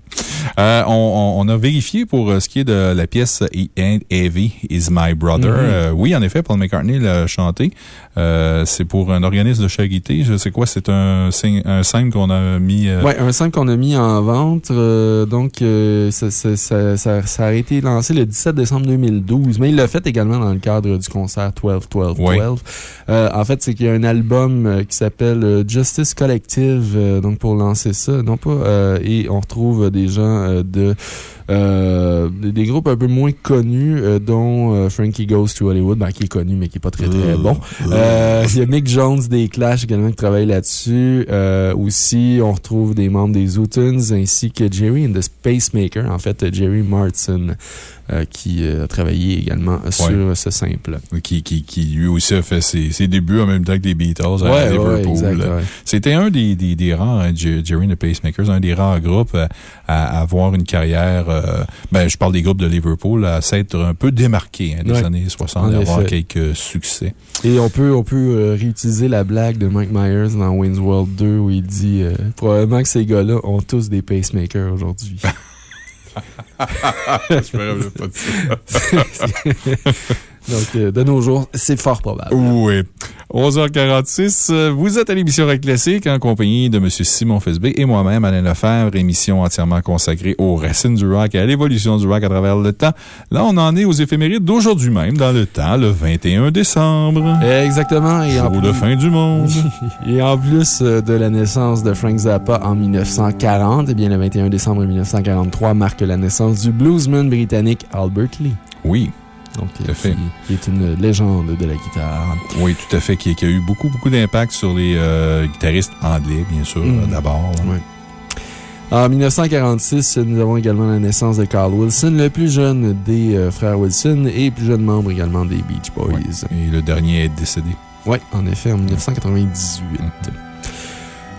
Euh, on, on, a vérifié pour ce qui est de la pièce He Ain't Heavy Is My Brother. Mm-hmm. oui, en effet, Paul McCartney l'a chanté. C'est pour un organisme de charité. Je sais quoi, c'est un, un simple qu'on a mis. Oui, un simple qu'on a mis en vente. donc, ça, ça, ça, ça, a été lancé le 17 décembre 2012, mais il l'a fait également dans le cadre du concert 12-12-12. Euh, en fait, c'est qu'il y a un album euh, qui s'appelle euh, Justice Collective, donc pour lancer ça, non pas, et on retrouve des gens de euh, des groupes un peu moins connus, euh, dont euh, Frankie Goes to Hollywood, ben, qui est connu, mais qui est pas très très bon. Il y a Mick Jones des Clash également qui travaille là-dessus. aussi, on retrouve des membres des Zootons ainsi que Jerry and the Spacemaker, en fait, Jerry Martin. qui a travaillé également sur ce simple. Qui, qui, qui, lui aussi a fait ses, débuts en même temps que des Beatles à Liverpool. C'était un des, des, des rares, hein, Jerry and the Pacemakers, un des rares groupes à, avoir une carrière euh, ben, je parle des groupes de Liverpool, à s'être un peu démarqués hein, des années 60, d'avoir quelques succès. Et on peut, on peut euh, réutiliser la blague de Mike Myers dans Wayne's World 2 où il dit euh, probablement que ces gars-là ont tous des pacemakers aujourd'hui. je me pas de ça. Donc, euh, de nos jours, c'est fort probable. Oui. 11h46, euh, vous êtes à l'émission Rock Classique en compagnie de M. Simon Fesbé et moi-même, Alain Lefebvre, émission entièrement consacrée aux racines du rock et à l'évolution du rock à travers le temps. Là, on en est aux éphémérides d'aujourd'hui même, dans le temps, le 21 décembre. Exactement. Et Jour de fin du monde. et en plus euh, de la naissance de Frank Zappa en 1940, eh bien, le 21 décembre 1943 marque la naissance du bluesman britannique Albert Lee. Oui. Donc, Qui, est une légende de la guitare. Oui, tout à fait, qui, a eu beaucoup, beaucoup d'impact sur les euh, guitaristes anglais, bien sûr, mm. d'abord. Oui. En 1946, nous avons également la naissance de Carl Wilson, le plus jeune des euh, frères Wilson et plus jeune membre également des Beach Boys. Et le dernier est décédé. Oui, en effet, en 1998.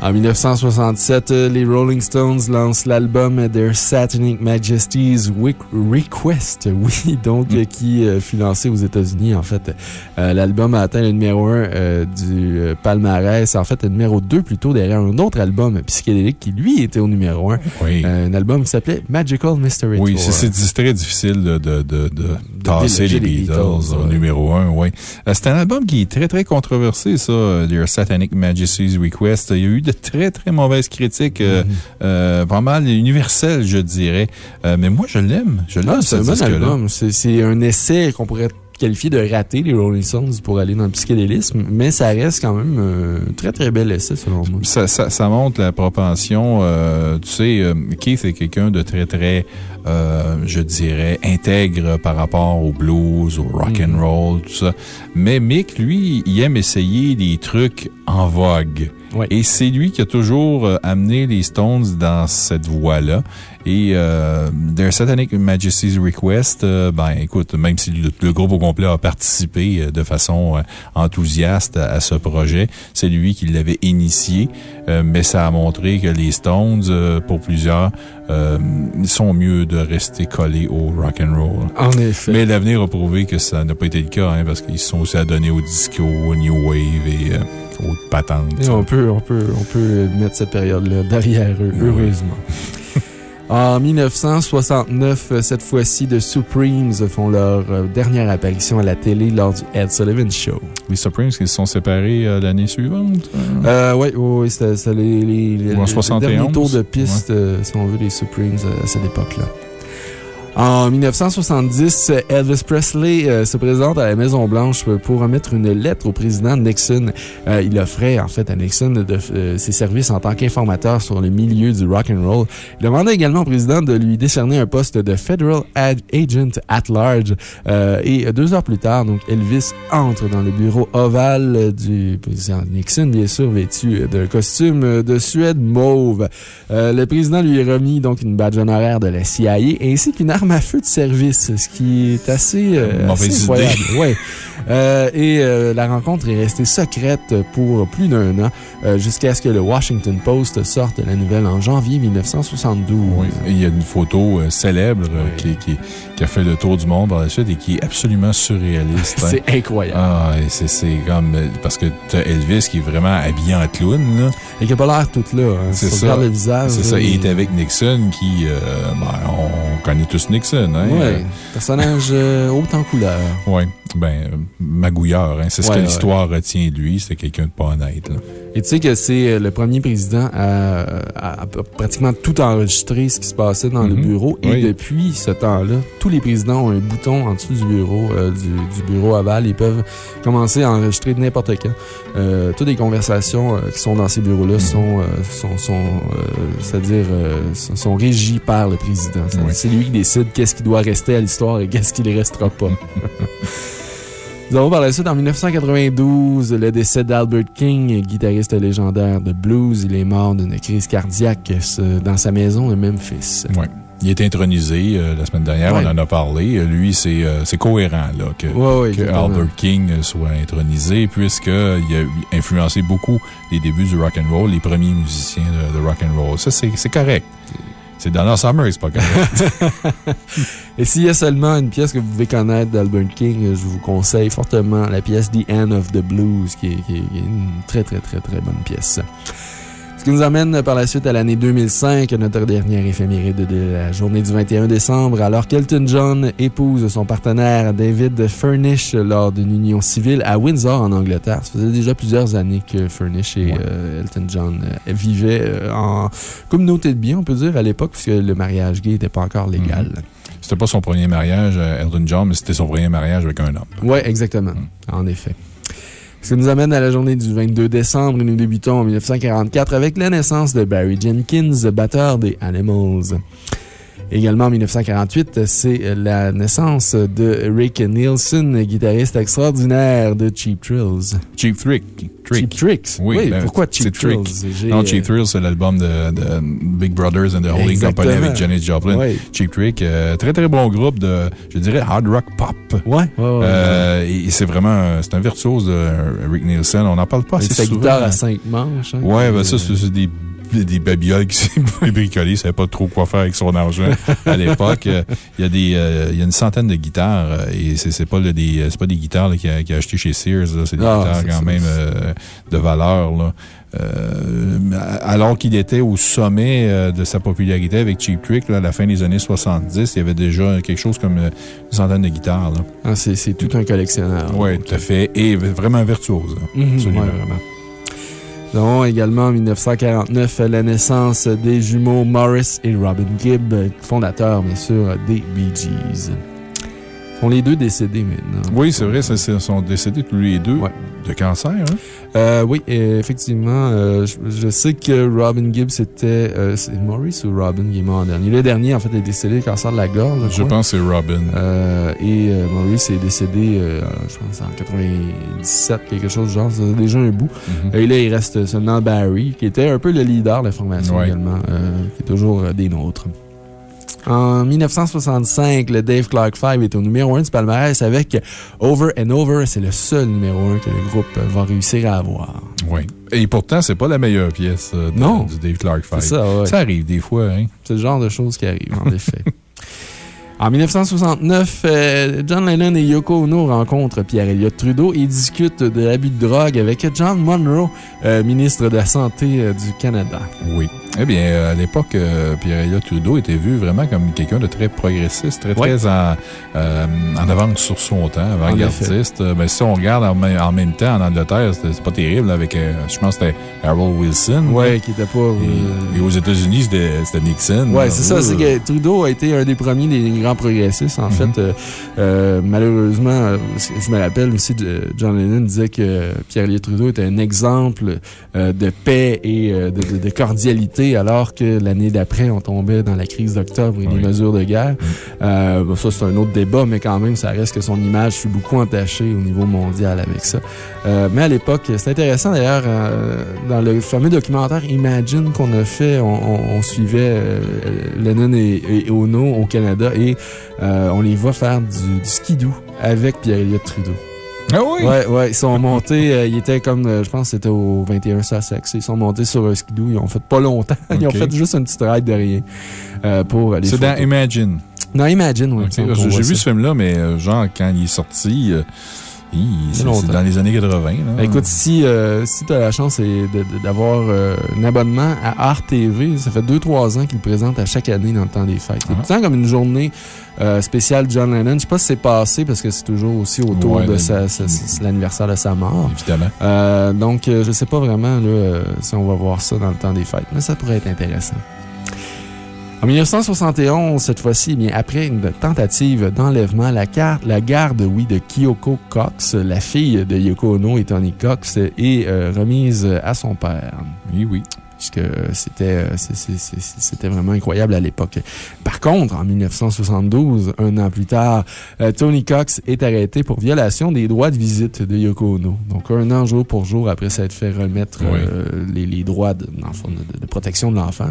En 1967, euh, les Rolling Stones lancent l'album Their Satanic Majesty's Request. Oui, donc, mm. qui euh, fut lancé aux États-Unis. En fait, euh, l'album a atteint le numéro 1 du palmarès. En fait, le numéro 2 plutôt derrière un autre album psychédélique qui, lui, était au numéro 1. Oui. un album qui s'appelait Magical Mystery Oui, c'est très difficile de, de, de, de tasser les Beatles, au numéro 1. Oui. c'est un album qui est très, très controversé, ça, Their Satanic Majesty's Request. Il y a eu de très, très mauvaise critique, euh, mhm. euh, pas mal universelle, je dirais. Euh, mais moi, je l'aime. Je l'aime, ah, C'est un bon album. C'est un essai qu'on pourrait qualifier de raté, les Rolling Stones, pour aller dans le psychédélisme, mais ça reste quand même un très, très bel essai, selon moi. Ça, ça, ça montre la propension. tu sais, Keith est quelqu'un de très, très euh, je dirais, intègre par rapport au blues, au rock and mhm. roll, tout ça. Mais Mick, lui, il aime essayer des trucs en vogue. Et c'est lui qui a toujours euh, amené les Stones dans cette voie-là. Et euh, Their Satanic Majesty's Request, euh, ben écoute, même si le, groupe au complet a participé euh, de façon enthousiaste à, ce projet, c'est lui qui l'avait initié, mais ça a montré que les Stones, pour plusieurs, sont mieux de rester collés au rock and roll. En effet. Mais l'avenir a prouvé que ça n'a pas été le cas, hein, parce qu'ils se sont aussi adonnés au disco, au new wave et aux patentes. on peut, on peut, on peut mettre cette période-là derrière eux, heureusement. En 1969, cette fois-ci, The Supremes font leur euh, dernière apparition à la télé lors du Ed Sullivan Show. Les Supremes qui se sont séparés euh, l'année suivante? Euh, oui, oui, c'était les, les, les, les derniers tours de piste, si on veut, les Supremes à cette époque-là. En 1970, Elvis Presley euh, se présente à la Maison-Blanche pour remettre une lettre au président Nixon. Euh, il offrait, en fait, à Nixon de, euh, ses services en tant qu'informateur sur le milieu du rock and roll. Il demandait également au président de lui décerner un poste de Federal Agent at Large. et deux heures plus tard, donc, Elvis entre dans le bureau ovale du président Nixon, bien sûr, vêtu d'un costume de Suède mauve. le président lui est remis donc une badge honoraire de la CIA ainsi qu'une arme à feu de service, ce qui est assez, euh, incroyable. Ouais. Euh, et euh, la rencontre est restée secrète pour plus d'un an, jusqu'à ce que le Washington Post sorte la nouvelle en janvier 1972. Oui, il y a une photo célèbre qui, qui, qui, a fait le tour du monde par la suite et qui est absolument surréaliste. Hein. c'est incroyable. Ah, c'est comme. Parce que tu as Elvis qui est vraiment habillé en clown, là. Et qui n'a pas l'air tout là. Hein. C'est ça. le visage. C'est ça. Il est avec Nixon qui. Ben, on connaît tous Nixon, hein? Oui. Personnage euh, haut en couleur. Oui. Ben, magouilleur, hein. C'est ce que l'histoire retient de lui. C'est quelqu'un de pas honnête, Et tu sais que c'est euh, le premier président à, pratiquement tout enregistrer ce qui se passait dans le mhm. bureau. Et depuis ce temps-là, tous les présidents ont un bouton en dessous du bureau, euh, du, bureau aval. Ils peuvent commencer à enregistrer n'importe quand. Euh, toutes les conversations qui sont dans ces bureaux-là sont, sont, sont c'est-à-dire, sont, régies par le président. C'est lui qui décide qu'est-ce qui doit rester à l'histoire et qu'est-ce qui ne restera pas. Nous avons par la suite, en 1992, le décès d'Albert King, guitariste légendaire de blues. Il est mort d'une crise cardiaque dans sa maison à Memphis. Oui. Il est intronisé euh, la semaine dernière, on en a parlé. Lui, c'est euh, cohérent là, que, Albert King soit intronisé, puisqu'il a influencé beaucoup les débuts du rock and roll, les premiers musiciens de, de rock and roll. Ça, c'est correct. C'est Donna Summer, c'est pas correct. Et s'il y a seulement une pièce que vous devez connaître d'Albert King, je vous conseille fortement la pièce The End of the Blues, qui est, qui est une très, très, très, très bonne pièce. Ce qui nous amène par la suite à l'année 2005, notre dernière éphéméride de la journée du 21 décembre, alors qu'Elton John épouse son partenaire David Furnish lors d'une union civile à Windsor, en Angleterre. Ça faisait déjà plusieurs années que Furnish et euh, Elton John euh, vivaient euh, en communauté de biens, on peut dire, à l'époque, puisque le mariage gay n'était pas encore légal. Ce mm-hmm. C'était pas son premier mariage, Elton John, mais c'était son premier mariage avec un homme. Oui, exactement. Mm. En effet. Ce qui nous amène à la journée du 22 décembre et nous débutons en 1944 avec la naissance de Barry Jenkins, batteur des Animals. Également en 1948, c'est la naissance de Rick Nielsen, guitariste extraordinaire de Cheap Thrills. Cheap Trick. Cheap Tricks? Oui, ben, pourquoi Cheap Thrills? Non, Cheap Thrills, c'est l'album de, Big Brothers and the Holding Company avec Janis Joplin. Cheap Trick, euh, très très bon groupe de, je dirais, hard rock pop. Ouais, euh, Et c'est vraiment, c'est un virtuose de Rick Nielsen. On n'en parle pas assez souvent. C'est sa guitare à cinq manches. Hein. Ouais, ben ça, c'est des des babioles qui s'est bricolé, il savait pas trop quoi faire avec son argent à l'époque. Il y a des, euh, il y a une centaine de guitares euh, et c'est pas, des, pas des guitares qu'il a, a acheté chez Sears, c'est des ah, guitares quand même euh, de valeur, là. alors qu'il était au sommet de sa popularité avec Cheap Trick, à la fin des années 70, il y avait déjà quelque chose comme une centaine de guitares. Ah, c'est tout un collectionneur. Oui, tout à fait. Et vraiment virtuose. Mhm, absolument. vraiment. Nous avons également en 1949 la naissance des jumeaux Morris et Robin Gibb, fondateurs, bien sûr, des Bee Gees. Sont les deux décédés maintenant. Oui, c'est vrai, ils sont décédés tous les deux de cancer. Hein? Euh, oui, effectivement. Euh, je, sais que Robin Gibb, c'était. Euh, c'est Maurice ou Robin qui est mort en dernier? Le dernier, en fait, est décédé du cancer de la gorge. Je, pense que c'est Robin. et Maurice est décédé, je pense, en 97, quelque chose du genre. C'est déjà un bout. Mhm. Et là, il reste seulement Barry, qui était un peu le leader de la formation également, qui est toujours des nôtres. En 1965, le Dave Clark 5 est au numéro 1 du palmarès avec Over and Over. C'est le seul numéro 1 que le groupe va réussir à avoir. Oui. Et pourtant, c'est pas la meilleure pièce euh, du Dave Clark 5. Ça, ça arrive des fois. Hein? C'est le genre de choses qui arrivent, en effet. En 1969, euh, John Lennon et Yoko Ono rencontrent Pierre Elliott Trudeau et discutent de l'abus de drogue avec John Monroe, euh, ministre de la Santé du Canada. Oui. Eh bien, euh, à l'époque, euh, Pierre-Éliott Trudeau était vu vraiment comme quelqu'un de très progressiste, très, très en, euh, en avance sur son temps, avant-gardiste. Mais ben, si on regarde en, même temps en Angleterre, c'est pas terrible avec, je pense que c'était Harold Wilson. Oui, qui était pas. Et, aux États-Unis, c'était Nixon. Oui, c'est ça. C'est que Trudeau a été un des premiers des grands progressistes. En fait, malheureusement, je me rappelle aussi, John Lennon disait que Pierre-Éliott Trudeau était un exemple de paix et de, de cordialité alors que l'année d'après, on tombait dans la crise d'octobre et les mesures de guerre. Euh, ça, c'est un autre débat, mais quand même, ça reste que son image fut beaucoup entachée au niveau mondial avec ça. Euh, mais à l'époque, c'est intéressant d'ailleurs, euh, dans le fameux documentaire Imagine qu'on a fait, on, suivait Lennon et, Ono au Canada et on les voit faire du, du skidoo avec Pierre-Éliott Trudeau. Ah oui? Ouais, ouais. Ils sont montés, euh, ils étaient comme, euh, je pense c'était au 21 Sussex. Ils sont montés sur un skidoo. Ils ont fait pas longtemps. Ils ont fait juste une petite ride de rien. Euh, pour C'est dans Imagine. Dans Imagine, oui. J'ai vu ce film-là, mais genre, quand il est sorti, c'est dans les années 80. Ben, écoute, si, si tu as la chance d'avoir un abonnement à Art TV, ça fait 2-3 ans qu'il le présente à chaque année dans le temps des fêtes. C'est ah. comme une journée euh, spécial John Lennon. Je ne sais pas si c'est passé parce que c'est toujours aussi autour de l'anniversaire de sa mort. Évidemment. Euh, donc, euh, je ne sais pas vraiment si on va voir ça dans le temps des fêtes, mais ça pourrait être intéressant. En 1971, cette fois-ci, eh après une tentative d'enlèvement, la, la garde, oui, de Kyoko Cox, la fille de Yoko Ono et Tony Cox, est remise à son père. Oui, oui puisque c'était euh, vraiment incroyable à l'époque. Par contre, en 1972, un an plus tard, euh, Tony Cox est arrêté pour violation des droits de visite de Yoko Ono. Donc, un an jour pour jour après s'être fait remettre euh, les, droits de, protection de l'enfant.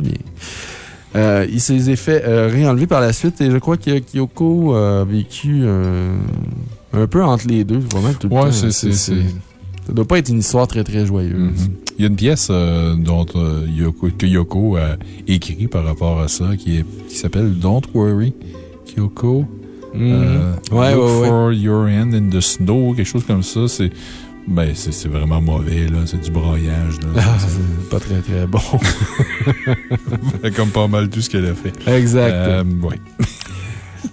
Il s'est fait réenlever par la suite et je crois que Kyoko a vécu un peu entre les deux. Vraiment tout le temps. c'est. Ça doit pas être une histoire très, très joyeuse. Mm-hmm. Il y a une pièce euh, dont, euh, Yoko, que Yoko a écrit par rapport à ça qui s'appelle Don't Worry, Kyoko. Euh, ouais, look for your hand in the snow, quelque chose comme ça. C'est. Ben, c'est vraiment mauvais, là. C'est du broyage, là. Ah, pas très, très bon. Comme pas mal tout ce qu'elle a fait. Exact. oui.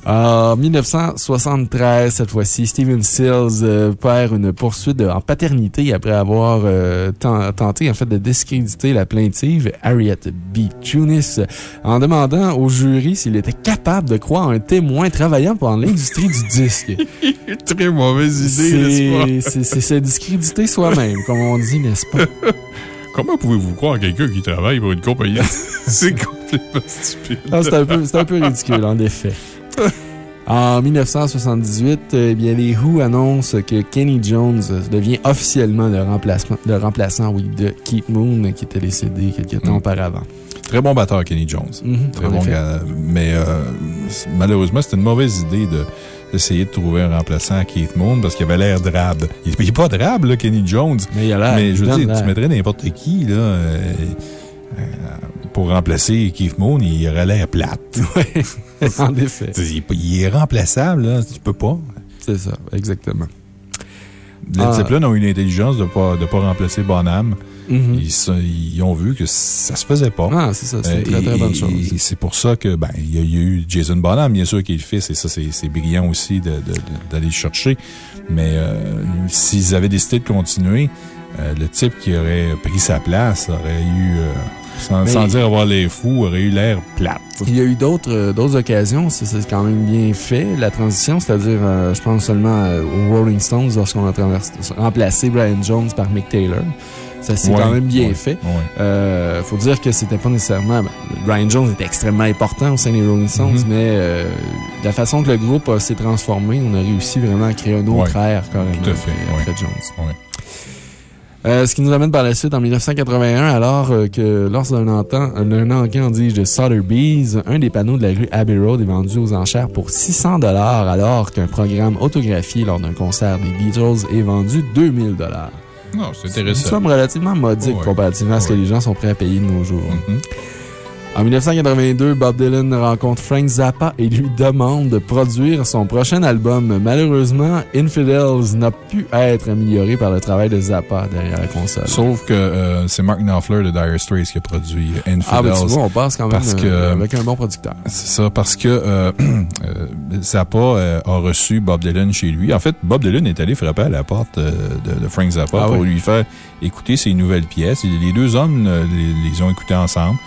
En 1973, cette fois-ci, Steven Sills euh, perd une poursuite en paternité après avoir euh, tenté en fait de discréditer la plaintive Harriet B. Tunis en demandant au jury s'il était capable de croire un témoin travaillant pour l'industrie du disque. Très mauvaise idée, C'est se discréditer soi-même, comme on dit, n'est-ce pas? Comment pouvez-vous croire quelqu'un qui travaille pour une compagnie? C'est complètement stupide. Ah, c'est un, un peu ridicule, en effet. En 1978, eh bien, les Who annoncent que Kenny Jones devient officiellement le, remplacement, le remplaçant oui, de Keith Moon, qui était décédé quelques temps mm. auparavant. Très bon batteur, Kenny Jones. Mm-hmm, Très bon gars. Mais euh, malheureusement, c'était une mauvaise idée d'essayer de, trouver un remplaçant à Keith Moon parce qu'il avait l'air drabe. Il n'est pas drabe, là, Kenny Jones. Mais il a l'air. Mais je veux dire, tu mettrais n'importe qui, là. Euh, euh, pour remplacer Keith Moon, il aurait l'air plate. Oui, en effet. Il, est remplaçable, là. Tu peux pas. C'est ça, exactement. Les ah. Zeppelin ont eu l'intelligence de ne pas, de pas remplacer Bonham. Mm-hmm. ils, ont vu que ça se faisait pas. Ah, c'est ça. C'est une très, très bonne chose. C'est pour ça que, ben, il y, a eu Jason Bonham, bien sûr, qui est le fils, et ça, c'est brillant aussi d'aller le chercher. Mais euh, s'ils avaient décidé de continuer, euh, le type qui aurait pris sa place aurait eu. Euh, sans, dire avoir les fous, aurait eu l'air plate. Il y a eu d'autres euh, occasions, c'est quand même bien fait, la transition, c'est-à-dire, euh, je pense seulement aux Rolling Stones lorsqu'on a remplacé Brian Jones par Mick Taylor. Ça s'est quand même bien fait. Il euh, faut dire que c'était pas nécessairement. Ben, Brian Jones était extrêmement important au sein des Rolling Stones, mm-hmm. mais la façon que le groupe s'est transformé, on a réussi vraiment à créer un autre air, carrément. Tout à fait. Après Jones. Euh, ce qui nous amène par la suite en 1981, alors euh, que lors d'un encan, dis de Sotheby's, un des panneaux de la rue Abbey Road est vendu aux enchères pour 600 alors qu'un programme autographié lors d'un concert des Beatles est vendu 2000 Non, c'est intéressant. C'est une somme relativement modique comparativement à ce que les gens sont prêts à payer de nos jours. Mm-hmm. En 1982, Bob Dylan rencontre Frank Zappa et lui demande de produire son prochain album. Malheureusement, Infidels n'a pu être amélioré par le travail de Zappa derrière la console. Sauf que euh, c'est Mark Knopfler de Dire Straits qui a produit Infidels. Ah, ben tu vois, on passe quand même Parce que- euh, avec un bon producteur. C'est ça, parce que euh, euh, Zappa euh, a reçu Bob Dylan chez lui. En fait, Bob Dylan est allé frapper à la porte euh, de, de Frank Zappa Ah pour oui? lui faire écouter ses nouvelles pièces. Et les deux hommes euh, les, les ont écoutées ensemble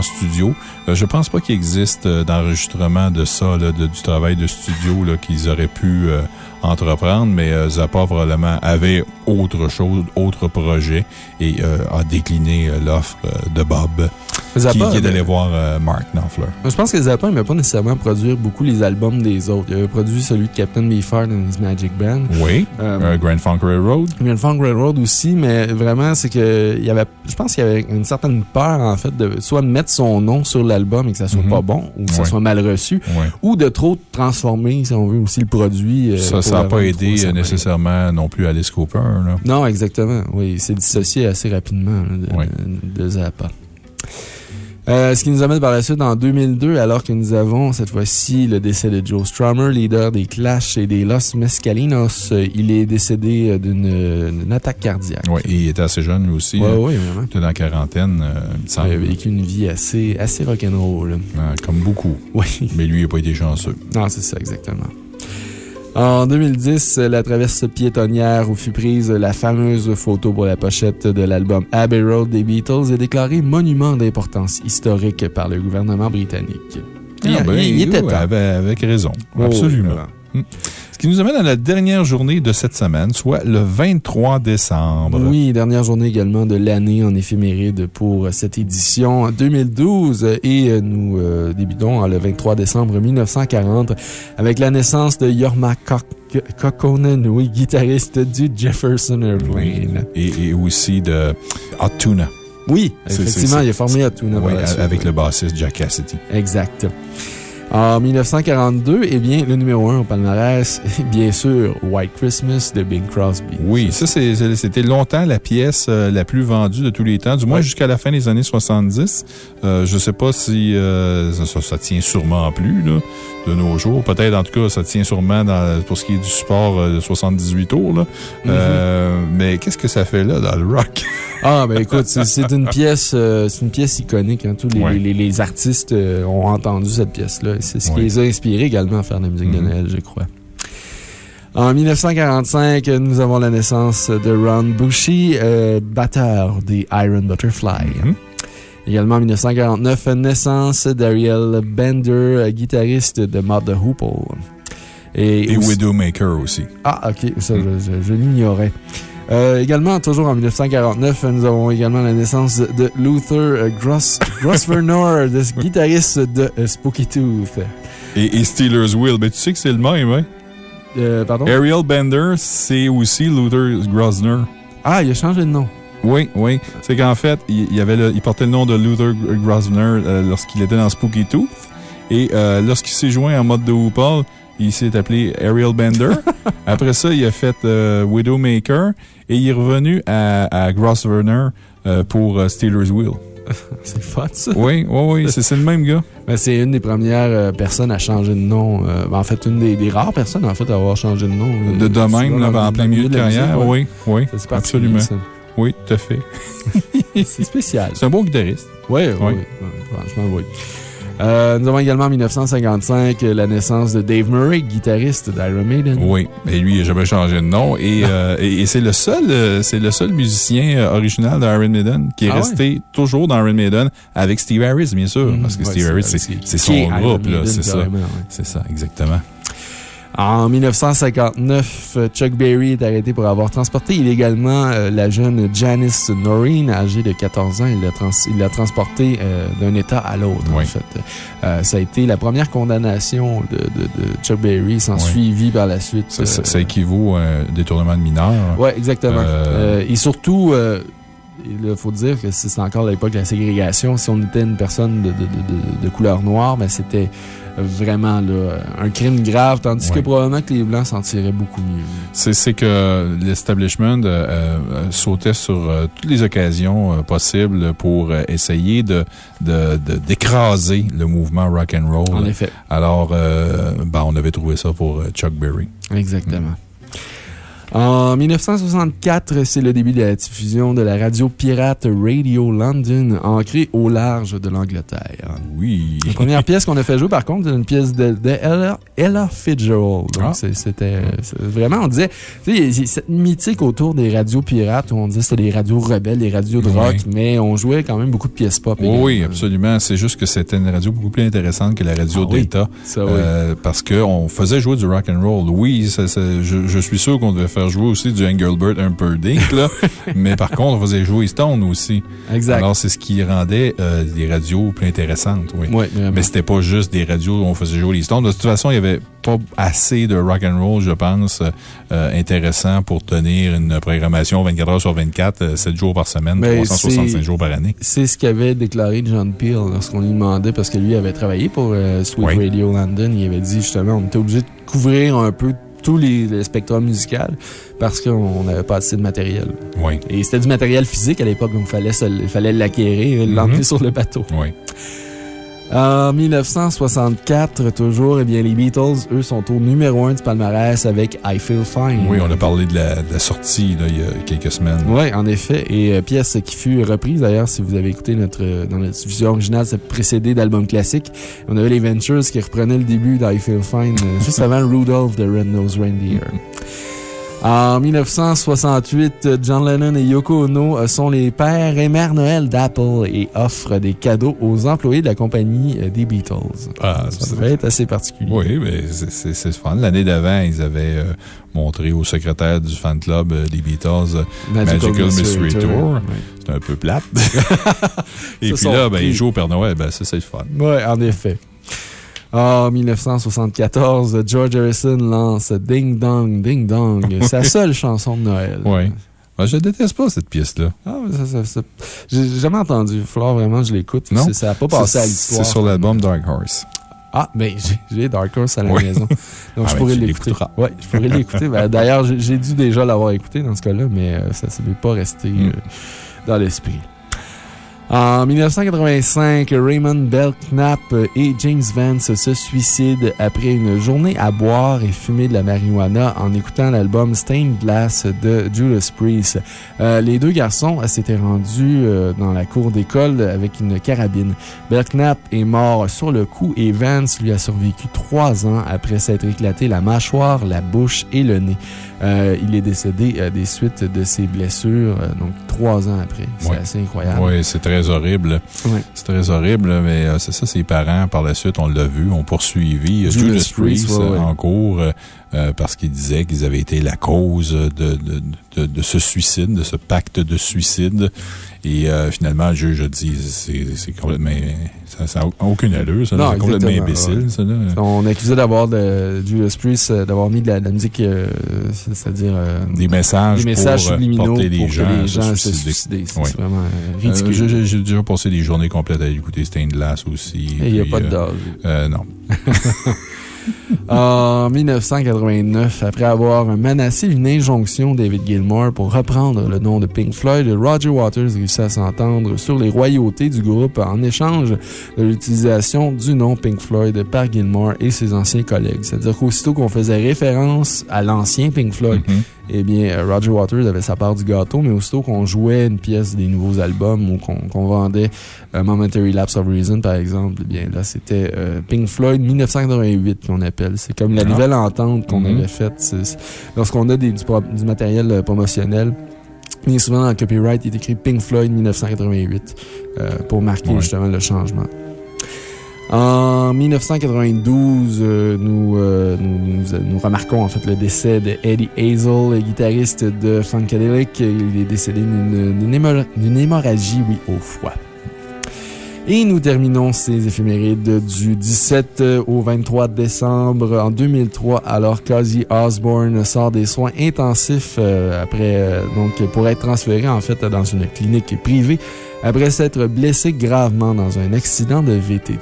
studio. Euh, je pense pas qu'il existe euh, d'enregistrement de ça, de- du travail de studio qu'ils auraient pu euh, entreprendre, mais euh, Zappa probablement avait autre chose, autre projet et euh, a décliné euh, l'offre de Bob Zappa, qui est ben, voir Mark Knopfler. Je pense que Zappa n'aimait pas nécessairement produire beaucoup les albums des autres. Il avait produit celui de Captain Beefheart and His Magic Band. Oui, Grand Funk Railroad. Grand Funk Railroad aussi, mais vraiment, c'est que il y avait, je pense qu'il y avait une certaine peur, en fait, de soit de mettre son nom sur l'album et que ça soit Mhm. pas bon, ou que ça soit mal reçu, ou de trop transformer, si on veut, aussi le produit. euh, Ça, pour ça n'a pas aidé euh, nécessairement non plus Alice Cooper. Là. Non, exactement. Oui, il s'est dissocié assez rapidement là, de, Zappa. Euh, ce qui nous amène par la suite en 2002, alors que nous avons cette fois-ci le décès de Joe Strummer, leader des Clash et des Los Mescalinos. Il est décédé euh, d'une attaque cardiaque. Ouais, et il était assez jeune, lui aussi. Oui, oui, vraiment. Il était dans la quarantaine, euh, il a vécu une vie assez, assez rock'n'roll. Euh, comme beaucoup. Oui. Mais lui, il n'a pas été chanceux. Non, c'est ça, exactement. En 2010, la traverse piétonnière où fut prise la fameuse photo pour la pochette de l'album Abbey Road des Beatles est déclarée monument d'importance historique par le gouvernement britannique. Il, Ah ben, il- il était oui, avec, avec raison. Oh, Absolument. vraiment. Qui nous amène à la dernière journée de cette semaine, soit le 23 décembre. Oui, dernière journée également de l'année en éphéméride pour cette édition 2012 et euh, nous euh, débutons le 23 décembre 1940 avec la naissance de Yorma Kok- Kokkonen, oui, guitariste du Jefferson Airplane. Et, et aussi de Hot Tuna. Oui, effectivement, il est formé à. Oui, avec le bassiste Jack Cassidy. Exact. En 1942, eh bien, le numéro 1 au palmarès, bien sûr, White Christmas de Bing Crosby. Oui, ça, c'était longtemps la pièce euh, la plus vendue de tous les temps, du moins Ouais. jusqu'à la fin des années 70. Euh, je sais pas si euh, ça, tient sûrement plus là, de nos jours. Peut-être, en tout cas, ça tient sûrement dans, pour ce qui est du support euh, de 78 tours. Là. Euh, mais qu'est-ce que ça fait là dans le rock? Ah, ben écoute, c'est- une pièce, c'est une pièce iconique. hein. Tous les, Ouais. les- les artistes ont entendu cette pièce-là. C'est ce qui Ouais. les a inspirés également à faire de la musique de Mhm. Noël, je crois. En 1945, nous avons la naissance de Ron Bushy, euh, batteur des Iron Butterfly. Mhm. Également en 1949, naissance d'Ariel Bender, guitariste de Mod the Hoople. Et aussi- Widowmaker aussi. ah, ok, ça, je, je- je l'ignorais. Euh, également, toujours en 1949, nous avons également la naissance de Luther euh, Gross, Grosvenor, le guitariste de euh, Spooky Tooth. Et, et Steelers Wheel. Mais tu sais que c'est le même, hein? Euh, pardon? Ariel Bender, c'est aussi Luther Grosner. Ah, il a changé de nom. Oui, oui. C'est qu'en fait, il, il avait le- il portait le nom de Luther Grosvenor euh, lorsqu'il était dans Spooky Tooth. Et euh, lorsqu'il s'est joint en mode de Hoople, il s'est appelé Ariel Bender. Après ça, il a fait euh, Widowmaker. Et il est revenu à, à Grosvenor euh, pour euh, Steelers Wheel. C'est fun, ça. Oui, oui, oui. C'est le même gars. Ben, c'est une des premières euh, personnes à changer de nom. euh, ben, en fait, une des, des rares personnes, en fait, à avoir changé de nom. euh, De, de même, là, en plein le milieu de musique, carrière. ouais. Oui, oui. Absolument. ça. Oui, tout à fait. C'est spécial. C'est un bon guitariste. Oui, oui, Ouais. oui, franchement, oui. Euh, nous avons également en 1955 euh, la naissance de Dave Murray, guitariste d'Iron Maiden. Oui, mais lui, il n'a jamais changé de nom. Et, euh, et, et c'est le seul, le seul musicien original d'Iron Maiden qui est Ah ouais? resté toujours dans Iron Maiden avec Steve Harris, bien sûr. Mhm, parce que ouais, Steve Harris, c'est son groupe, C'est ça. ouais. C'est ça, exactement. En 1959, euh, Chuck Berry est arrêté pour avoir transporté illégalement euh, la jeune Janice Noreen, âgée de 14 ans. Il l'a trans- transportée euh, d'un état à l'autre, en Oui. fait. Euh, ça a été la première condamnation de, de, de Chuck Berry, sans Oui. suivi par la suite. Ça, ça- ça équivaut à un détournement de mineur. Ouais, exactement. Et surtout, il faut dire que c'est encore l'époque de la ségrégation. Si on était une personne de, de couleur noire, ben c'était vraiment là, un crime grave, tandis que probablement que les Blancs s'en tiraient beaucoup mieux. C'est que l'establishment euh, euh, sautait sur euh, toutes les occasions possibles pour essayer de d'écraser le mouvement rock and roll. En effet. Alors, ben, on avait trouvé ça pour Chuck Berry. Exactement. En 1964, c'est le début de la diffusion de la radio pirate Radio London, ancrée au large de l'Angleterre. Oui. La première pièce qu'on a fait jouer, par contre, c'est une pièce de, Ella, Fitzgerald. Ah. C'était vraiment, on disait, tu sais, cette mythique autour des radios pirates où on disait que c'était des radios rebelles, des radios de rock, mais on jouait quand même beaucoup de pièces pop. oui, absolument. C'est juste que c'était une radio beaucoup plus intéressante que la radio ah d'État. Euh, parce qu'on faisait jouer du rock and roll. Oui, je, je suis sûr qu'on devait faire jouer aussi du Engelbert Humperdinck, là. mais par contre, on faisait jouer Stone aussi. Exact. Alors, c'est ce qui rendait euh, les radios plus intéressantes, oui. Oui, Mais c'était pas juste des radios où on faisait jouer les Stones. De toute façon, il y avait pas assez de rock and roll, je pense, euh, intéressant pour tenir une programmation 24 heures sur 24, 7 euh, jours par semaine, 365 jours par année. C'est ce qu'avait déclaré John Peel lorsqu'on lui demandait, parce que lui avait travaillé pour Sweet Radio London. Il avait dit justement, on était obligé de couvrir un peu tous les, spectres musicaux parce qu'on n'avait pas assez de matériel. Oui. Et c'était du matériel physique à l'époque, donc il fallait l'acquérir et l'emmener mhm. sur le bateau. Oui. En 1964, toujours, eh bien, les Beatles, eux, sont au numéro 1 du palmarès avec I Feel Fine. Oui, on a parlé de la, sortie il y a quelques semaines. Oui, en effet. Et euh, pièce qui fut reprise, d'ailleurs, si vous avez écouté notre, dans notre diffusion originale, c'est précédé d'albums classiques. On avait les Ventures qui reprenaient le début d'I Feel Fine, euh, juste avant Rudolph the Red-Nosed Reindeer. En 1968, John Lennon et Yoko Ono sont les pères et mères Noël d'Apple et offrent des cadeaux aux employés de la compagnie des Beatles. Ah, ça devrait être assez particulier. Oui, mais c'est fun. L'année d'avant, ils avaient euh, montré au secrétaire du fan club euh, des Beatles euh, Magical, Mystery, Tour. C'est un peu plate. et puis là, ben, ils jouent au Père Noël. Ben, ça, c'est le fun. Oui, en effet. En 1974, George Harrison lance Ding Dong, Ding Dong, sa seule chanson de Noël. Oui. Ben, je déteste pas cette pièce-là. Ah, j'ai jamais entendu. Il va falloir vraiment que je l'écoute. Ça n'a pas passé à l'histoire. C'est sur l'album Dark Horse. Ah, ben, j'ai Dark Horse à la maison. Donc, je ah, pourrais l'écouter. Oui, je pourrais l'écouter. Ben, d'ailleurs, j'ai dû déjà l'avoir écouté dans ce cas-là, mais euh, ça ne s'est pas resté hmm. euh, dans l'esprit. En 1985, Raymond Belknap et James Vance se suicident après une journée à boire et fumer de la marijuana en écoutant l'album Stained Glass de Judas Priest. Euh, les deux garçons s'étaient rendus euh, dans la cour d'école avec une carabine. Belknap est mort sur le coup et Vance lui a survécu trois ans après s'être éclaté la mâchoire, la bouche et le nez. Euh, il est décédé des suites de ses blessures, donc trois ans après. C'est assez incroyable. Oui, c'est très horrible. C'est très horrible, mais c'est ça, ses parents, par la suite, on l'a vu, ont poursuivi Judas, Priest en cours parce qu'ils disaient qu'ils avaient été la cause de, de, de, ce suicide, de ce pacte de suicide. Et finalement, le juge a dit c'est complètement ça n'a aucune allure, ça. C'est complètement imbécile, ça. Là. On accusait d'avoir Judas Priest euh, d'avoir mis de la, musique, euh, c'est-à-dire. Euh, des messages. Des messages pour, subliminaux porter les gens, que les gens se suicider. C'est vraiment ridicule. J'ai déjà passé des journées complètes à écouter Stained Glass aussi. Et il n'y a pas de dog. non. en 1989, après avoir menacé une injonction David Gilmour pour reprendre le nom de Pink Floyd, Roger Waters réussit à s'entendre sur les royautés du groupe en échange de l'utilisation du nom Pink Floyd par Gilmour et ses anciens collègues. C'est-à-dire qu'aussitôt qu'on faisait référence à l'ancien Pink Floyd, mm-hmm eh bien, euh, Roger Waters avait sa part du gâteau, mais aussitôt qu'on jouait une pièce des nouveaux albums ou qu'on vendait un Momentary Lapse of Reason, par exemple, eh bien là, c'était euh, Pink Floyd 1988 qu'on appelle. C'est comme la ah. nouvelle entente qu'on mm-hmm. avait faite. Lorsqu'on a du, matériel euh, promotionnel, Bien souvent, dans le copyright, il est écrit Pink Floyd 1988 pour marquer justement le changement. En 1992, euh, euh, nous, nous, remarquons en fait le décès de Eddie Hazel, guitariste de Funkadelic. Il est décédé d'une hémorragie, oui, au foie. Et nous terminons ces éphémérides du 17 au 23 décembre en 2003, alors qu'Ozzy Osbourne sort des soins intensifs euh, après, euh, donc, pour être transféré en fait dans une clinique privée après s'être blessé gravement dans un accident de VTT.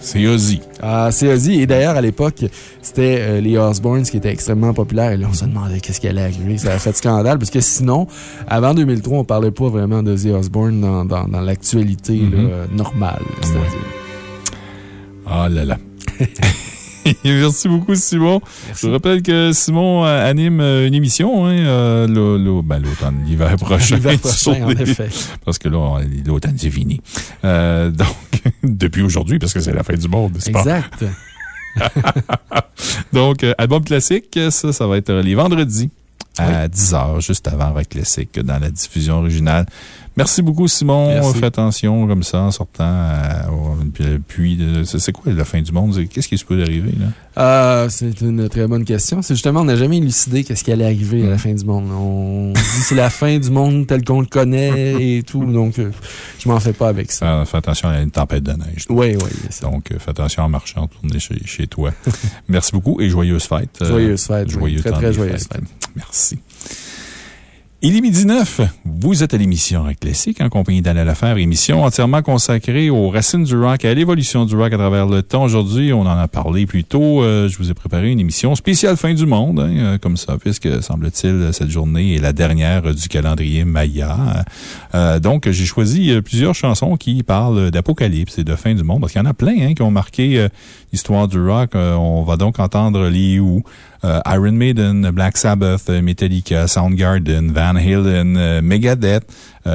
C'est Ozzy. Ah, c'est Ozzy. Et d'ailleurs, à l'époque, c'était euh, les Osbournes qui étaient extrêmement populaires. Et là, on se demandait qu'est-ce qui allait arriver. Ça a fait scandale parce que sinon, avant 2003, on parlait pas vraiment d'Ozzy Osbourne dans, dans, dans l'actualité mm-hmm. normale. Ah là là. Merci beaucoup, Simon. Je rappelle que Simon euh, anime euh, une émission, hein, euh, ben, l'automne, l'hiver prochain. L'hiver prochain, en effet. Parce que là, l'automne, c'est fini. donc, depuis aujourd'hui, parce que c'est la fin du monde, n'est-ce pas? Exact. donc, album classique, ça, ça va être les vendredis à 10h, juste avant Rock Classique, dans la diffusion originale. Merci beaucoup, Simon. Fais attention comme ça en sortant. Euh, puis, c'est quoi la fin du monde? Qu'est-ce qui se peut arriver, là? Euh, c'est une très bonne question. C'est justement, on n'a jamais élucidé qu'est-ce qui allait arriver à la fin du monde. On dit c'est la fin du monde tel qu'on le connaît et tout. Donc, euh, je m'en fais pas avec ça. Ah, fais attention à une tempête de neige. Oui, oui. Donc, fais attention en marchant, tourner chez, chez toi. Merci beaucoup et joyeuse fête. Joyeuse fête. Joyeuse très, très joyeuse fête. Merci. Il est midi 9. Vous êtes à l'émission Rock Classique en compagnie d'Alain Lefebvre, émission entièrement consacrée aux racines du rock et à l'évolution du rock à travers le temps. Aujourd'hui, on en a parlé plus tôt. Euh, je vous ai préparé une émission spéciale fin du monde, hein, euh, comme ça, puisque, semble-t-il, cette journée est la dernière du calendrier Maya. Euh, donc, j'ai choisi plusieurs chansons qui parlent d'apocalypse et de fin du monde, parce qu'il y en a plein hein, qui ont marqué l'histoire du rock. on va donc entendre les Who. Euh, Iron Maiden, Black Sabbath, euh, Metallica, Soundgarden, Van Halen, euh, Megadeth,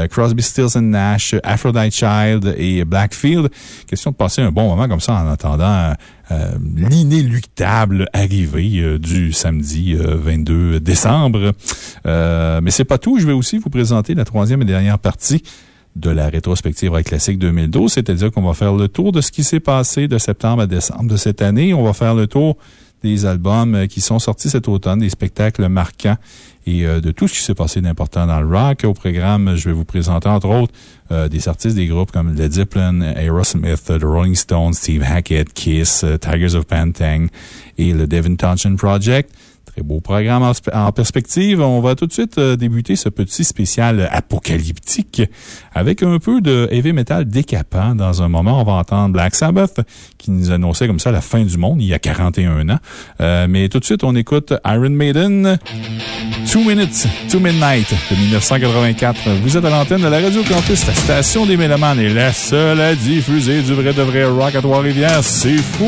Crosby, Stills Nash, Aphrodite Child et Blackfield. Question de passer un bon moment comme ça en attendant l'inéluctable arrivée du samedi 22 décembre. mais c'est pas tout. Je vais aussi vous présenter la troisième et dernière partie de la rétrospective Rock Classique 2012, c'est-à-dire qu'on va faire le tour de ce qui s'est passé de septembre à décembre de cette année. On va faire le tour des albums euh, qui sont sortis cet automne, des spectacles marquants et euh, de tout ce qui s'est passé d'important dans le rock. Au programme, je vais vous présenter, entre autres, euh, des artistes des groupes comme Led Zeppelin, Aerosmith, The Rolling Stones, Steve Hackett, Kiss, Tigers of Pantang et le Devin Townsend Project. Beau programme en, perspective. On va tout de suite euh, débuter ce petit spécial apocalyptique avec un peu de heavy metal décapant. Dans un moment, on va entendre Black Sabbath qui nous annonçait comme ça la fin du monde il y a 41 ans. Euh, mais tout de suite, on écoute Iron Maiden. Two Minutes to Midnight de 1984. Vous êtes à l'antenne de la Radio Campus, la station des Mélomanes et la seule à diffuser du vrai de vrai rock à Trois-Rivières. C'est fou!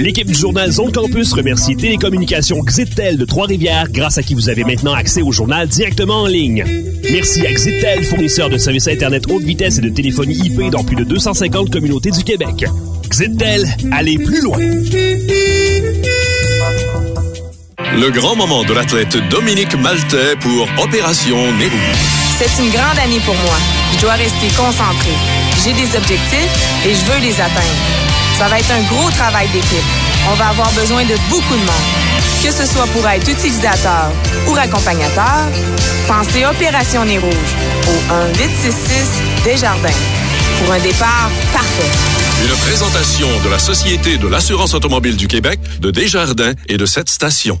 L'équipe du journal Zone Campus remercie Télécommunications Xitel de Trois-Rivières, grâce à qui vous avez maintenant accès au journal directement en ligne. Merci à Xitel, fournisseur de services Internet haute vitesse et de téléphonie IP dans plus de 250 communautés du Québec. Xitel, allez plus loin! Le grand moment de l'athlète Dominique Maltais pour Opération Nérou. C'est une grande année pour moi. Je dois rester concentré. J'ai des objectifs et je veux les atteindre. Ça va être un gros travail d'équipe. On va avoir besoin de beaucoup de monde. Que ce soit pour être utilisateur ou accompagnateur, pensez Opération Nez Rouge au 1-866 Desjardins pour un départ parfait. Une présentation de la Société de l'assurance automobile du Québec, de Desjardins et de cette station.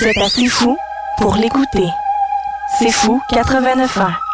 Vous êtes assez fou pour l'écouter. C'est fou 89 ans.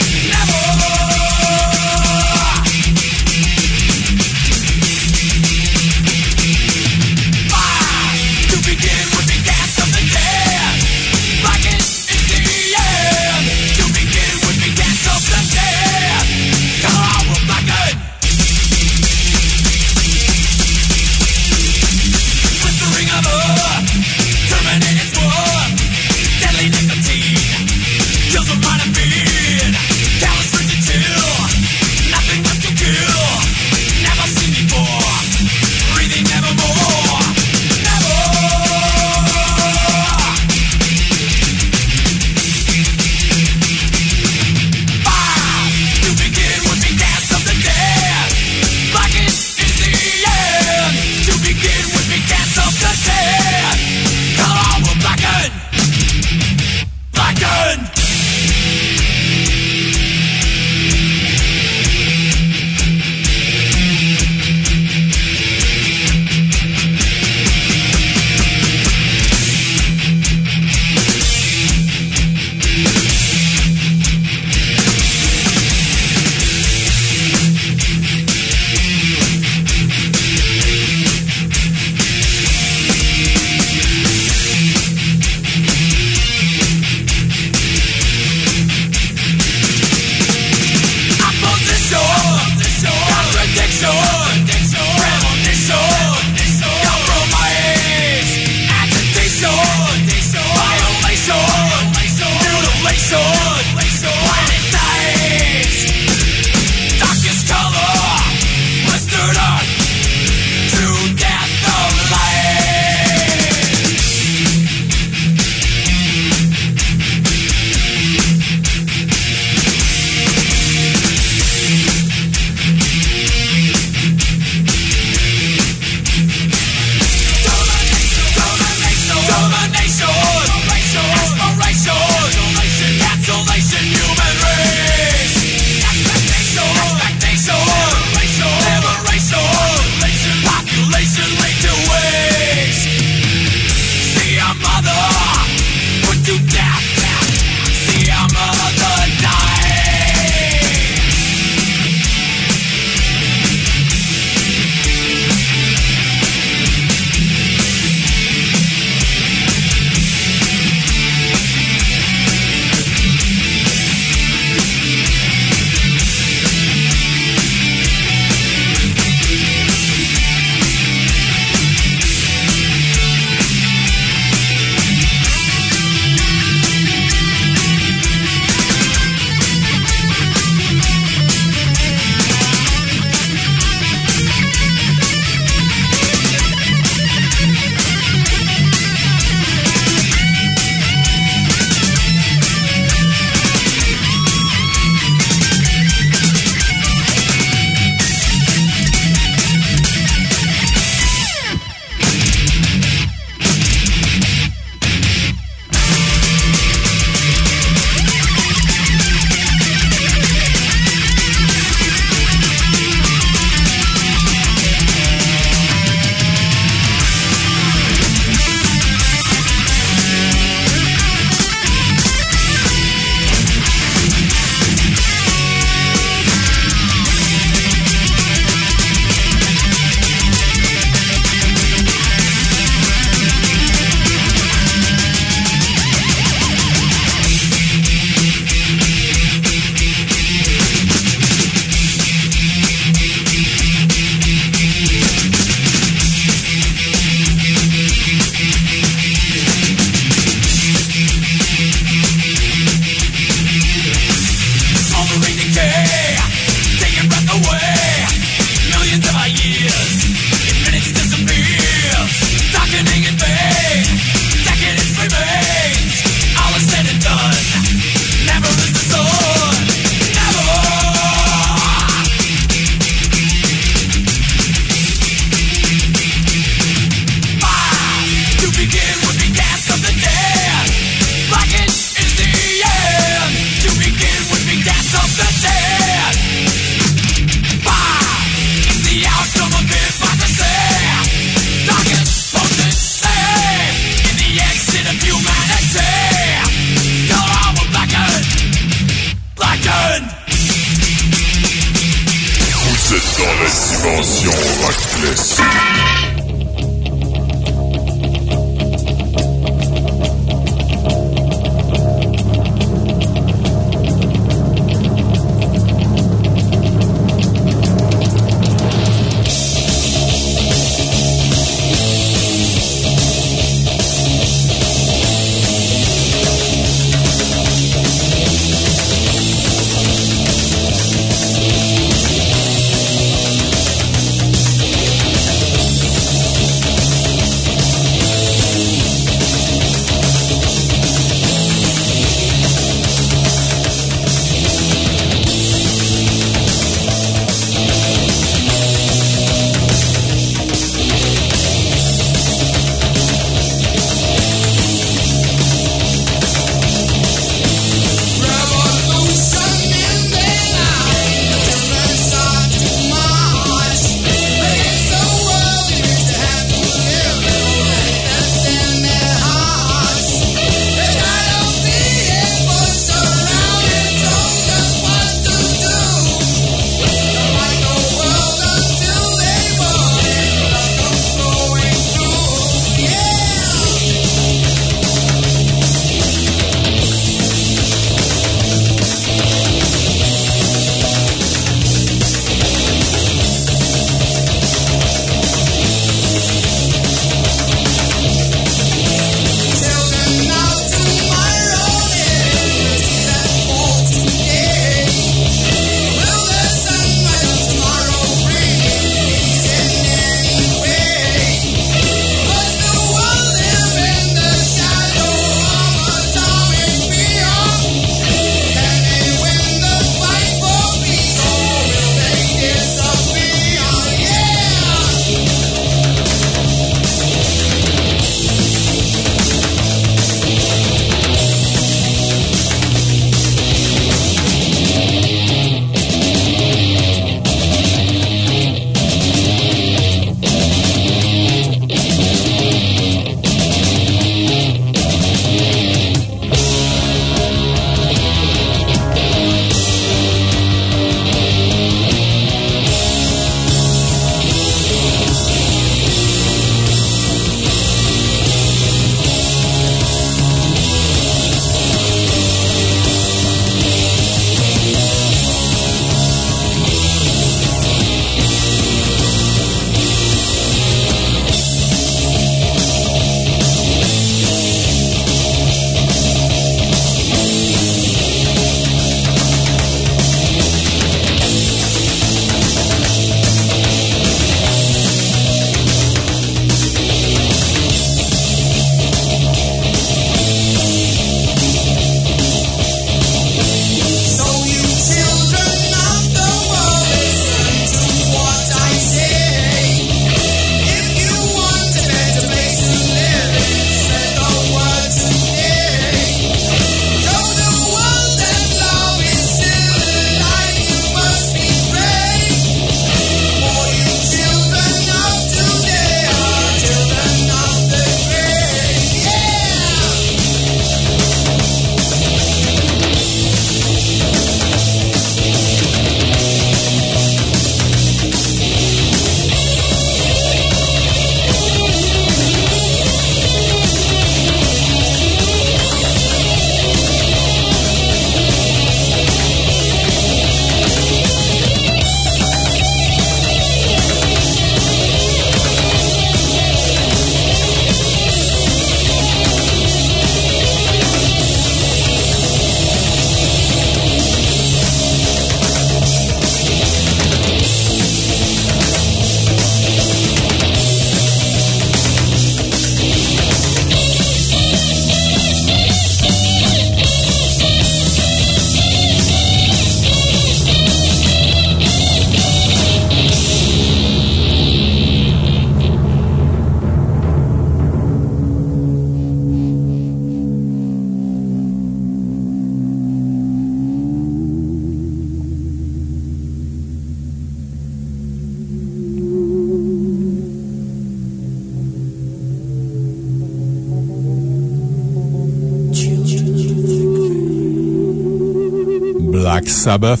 Sabbath,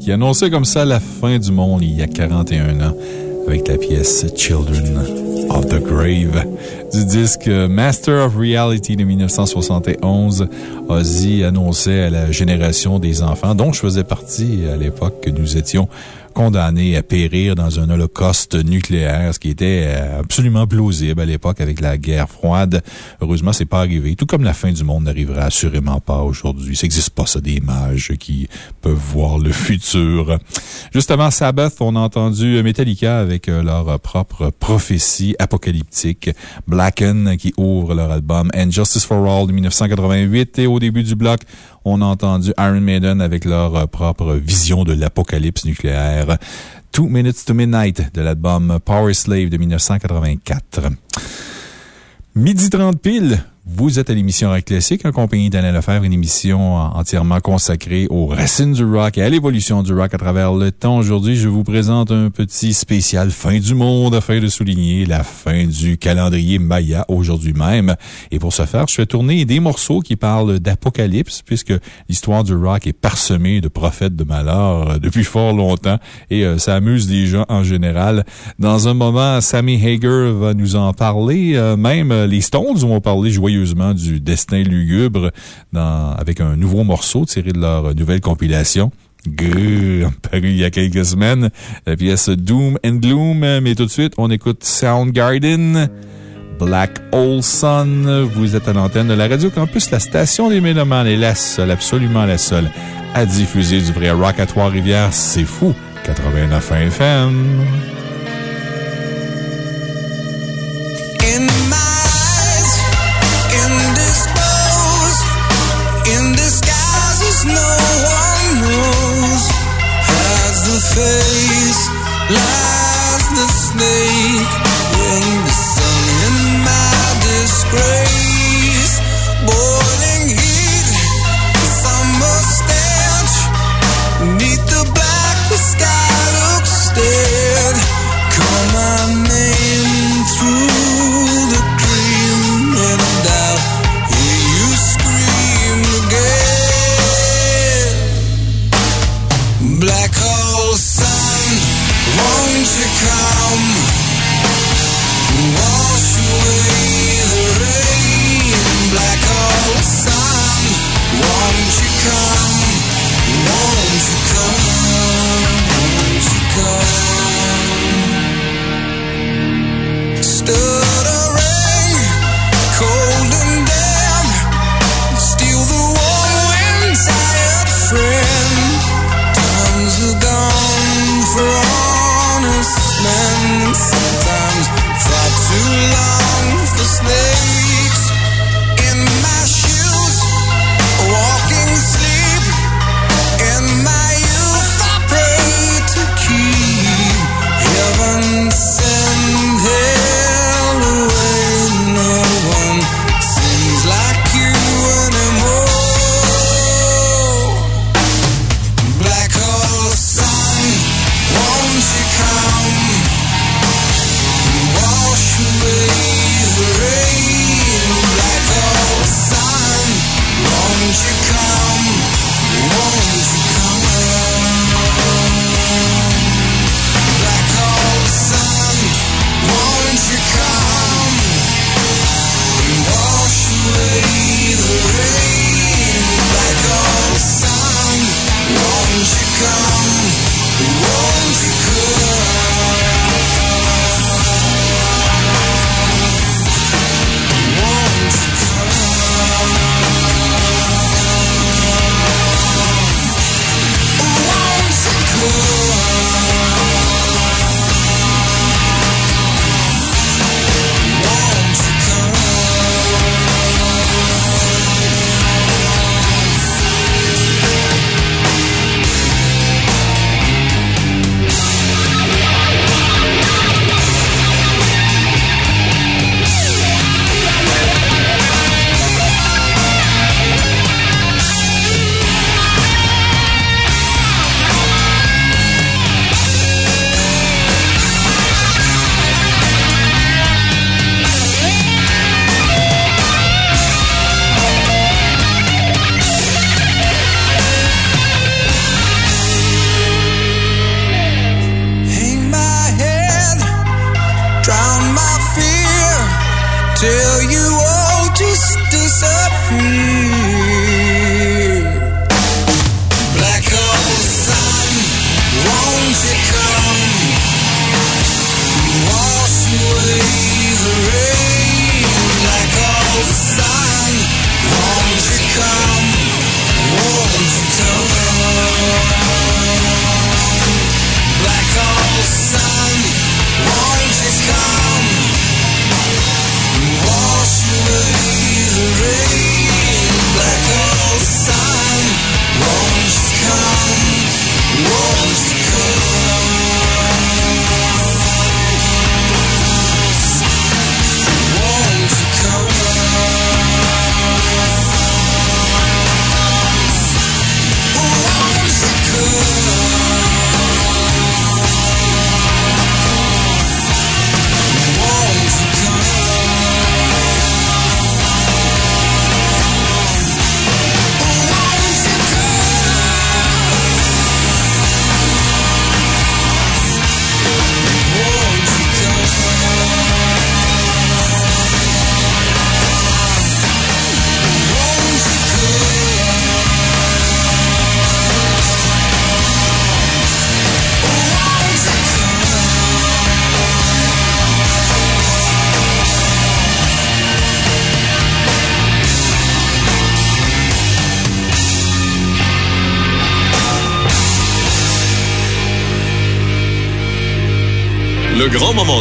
qui annonçait comme ça la fin du monde il y a 41 ans, avec la pièce Children of the Grave du disque Master of Reality de 1971. Ozzy annonçait à la génération des enfants, dont je faisais partie à l'époque, que nous étions condamné à périr dans un holocauste nucléaire, ce qui était absolument plausible à l'époque avec la guerre froide. Heureusement, c'est pas arrivé. Tout comme la fin du monde n'arrivera assurément pas aujourd'hui. Ça n'existe pas, ça, des mages qui peuvent voir le futur. Juste avant Sabbath, on a entendu Metallica avec euh, leur propre prophétie apocalyptique. Blacken qui ouvre leur album And Justice for All de 1988 et au début du bloc, on a entendu Iron Maiden avec leur propre vision de l'apocalypse nucléaire. Two Minutes to Midnight de l'album Power Slave de 1984. Midi 30 pile, vous êtes à l'émission Rock Classique, en compagnie d'Alain Lefebvre, une émission entièrement consacrée aux racines du rock et à l'évolution du rock à travers le temps. Aujourd'hui, je vous présente un petit spécial fin du monde afin de souligner la du calendrier Maya aujourd'hui même. Et pour ce faire, je fais tourner des morceaux qui parlent d'apocalypse puisque l'histoire du rock est parsemée de prophètes de malheur euh, depuis fort longtemps et euh, ça amuse les gens en général. Dans un moment, Sammy Hager va nous en parler. Euh, même les Stones vont parler joyeusement du destin lugubre avec un nouveau morceau tiré de leur nouvelle compilation. Grrr, paru il y a quelques semaines. La pièce Doom and Gloom. Mais tout de suite, on écoute Soundgarden. Black Hole Sun. Vous êtes à l'antenne de la Radio Campus, la station des Mélomanes est la seule, absolument la seule, à diffuser du vrai rock à Trois-Rivières. C'est fou. 89 FM. Face. Lies the snake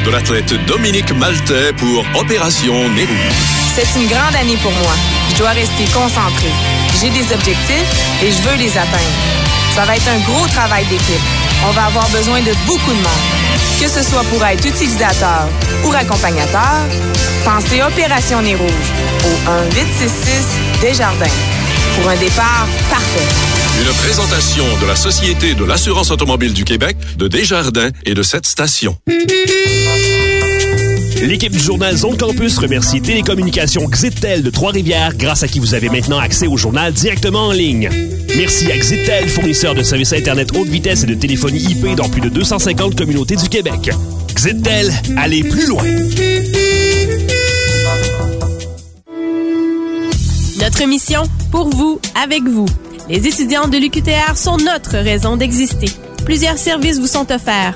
de l'athlète Dominique Maltais pour Opération Nez Rouge. C'est une grande année pour moi. Je dois rester concentré. J'ai des objectifs et je veux les atteindre. Ça va être un gros travail d'équipe. On va avoir besoin de beaucoup de monde. Que ce soit pour être utilisateur ou accompagnateur, pensez Opération Nez Rouge au 1-866 Desjardins pour un départ parfait. Une présentation de la Société de l'assurance automobile du Québec, de Desjardins et de cette station. L'équipe du journal Zone Campus remercie Télécommunications Xitel de Trois-Rivières, grâce à qui vous avez maintenant accès au journal directement en ligne. Merci à Xitel, fournisseur de services Internet haute vitesse et de téléphonie IP dans plus de 250 communautés du Québec. Xitel, allez plus loin! Notre mission, pour vous, avec vous. Les étudiants de l'UQTR sont notre raison d'exister. Plusieurs services vous sont offerts.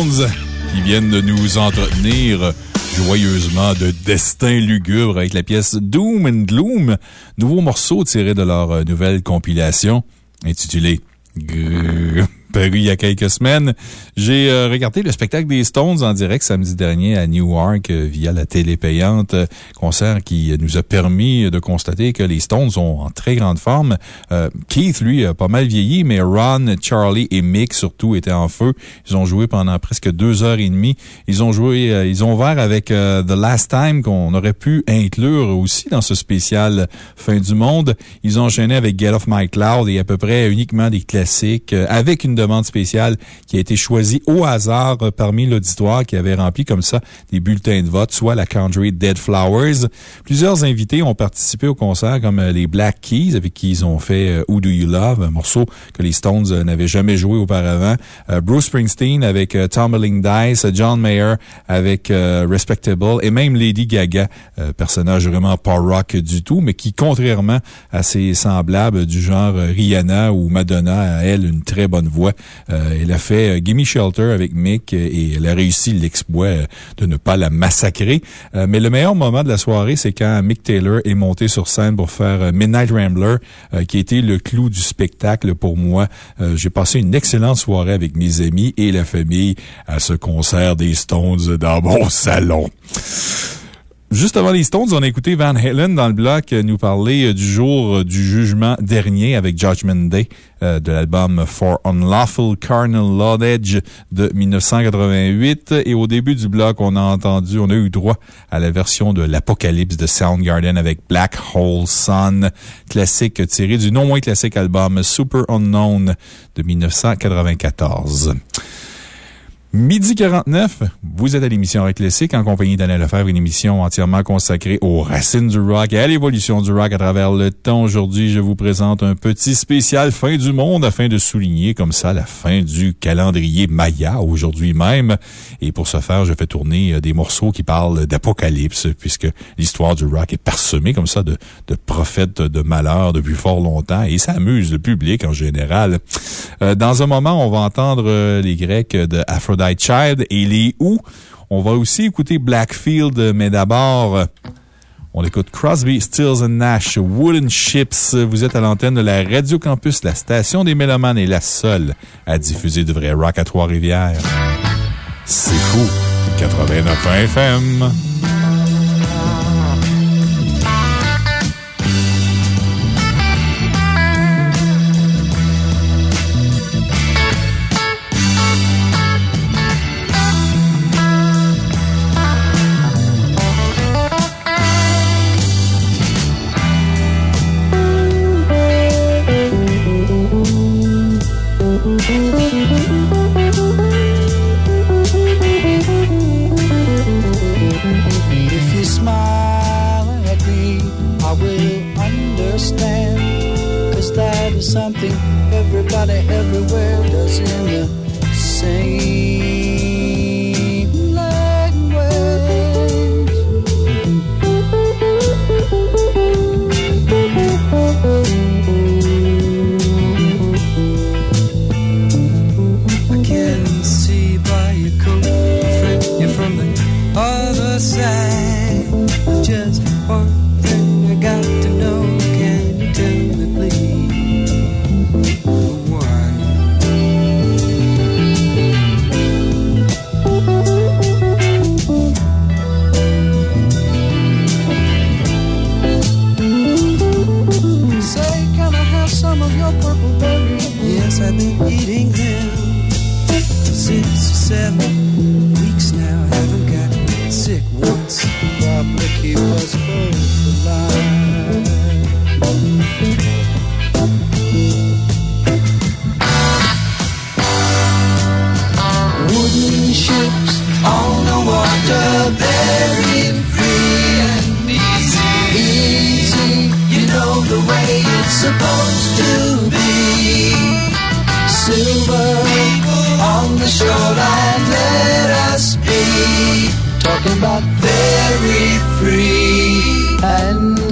Qui viennent de nous entretenir joyeusement de destin lugubre avec la pièce Doom and Gloom, nouveau morceau tiré de leur euh, nouvelle compilation intitulée Grrr, paru il y a quelques semaines. J'ai euh, regardé le spectacle des Stones en direct samedi dernier à Newark euh, via la télé payante. Euh, concert qui nous a permis de constater que les Stones sont en très grande forme. Keith, lui, a pas mal vieilli, mais Ron, Charlie et Mick, surtout, étaient en feu. Ils ont joué pendant presque deux heures et demie. Ils ont joué, ils ont ouvert avec The Last Time qu'on aurait pu inclure aussi dans ce spécial Fin du Monde. Ils ont enchaîné avec Get Off My Cloud et à peu près uniquement des classiques avec une demande spéciale qui a été choisie au hasard parmi l'auditoire qui avait rempli comme ça des bulletins de vote, soit la country Dead Flowers. Plusieurs invités ont participé au concert, comme les Black Keys, avec qui ils ont fait Who Do You Love, un morceau que les Stones n'avaient jamais joué auparavant. Bruce Springsteen avec Tumbling Dice, John Mayer avec Respectable et même Lady Gaga, personnage vraiment pas rock du tout, mais qui, contrairement à ses semblables du genre Rihanna ou Madonna, a elle une très bonne voix. elle a fait Gimme Shelter avec Mick et elle a réussi l'exploit de ne pas la massacrer. mais le meilleur moment de la soirée, c'est quand Mick Taylor est monté sur scène pour faire Midnight Rambler, qui a été le clou du spectacle pour moi. J'ai passé une excellente soirée avec mes amis et la famille à ce concert des Stones dans mon salon. Juste avant les Stones, on a écouté Van Halen dans le bloc nous parler du jour du jugement dernier avec Judgment Day de l'album For Unlawful Carnal Laudage de 1988. Et au début du bloc, on a entendu, on a eu droit à la version de l'Apocalypse de Soundgarden avec Black Hole Sun, classique tiré du non moins classique album Super Unknown de 1994. Midi 49, vous êtes à l'émission Rock Classique en compagnie d'Anna Lefebvre, une émission entièrement consacrée aux racines du rock et à l'évolution du rock à travers le temps. Aujourd'hui, je vous présente un petit spécial fin du monde afin de souligner comme ça la fin du calendrier Maya aujourd'hui même. Et pour ce faire, je fais tourner euh, des morceaux qui parlent d'apocalypse puisque l'histoire du rock est parsemée comme ça de, de prophètes de malheur depuis fort longtemps et ça amuse le public en général. Euh, dans un moment, on va entendre euh, les Grecs de Aphrodite Child et. On va aussi écouter Blackfield, mais d'abord, on écoute Crosby, Stills Nash, Wooden Ships. Vous êtes à l'antenne de la Radio Campus, la station des Mélomanes est la seule à diffuser du vrai rock à Trois-Rivières. C'est fou. 89 FM. Seven weeks now. Haven't got sick once. Probably keep us both alive. Wooden ships on the water, very free and easy. Easy, you know the way it's supposed to be. Silver on the shoreline, Talking about very free and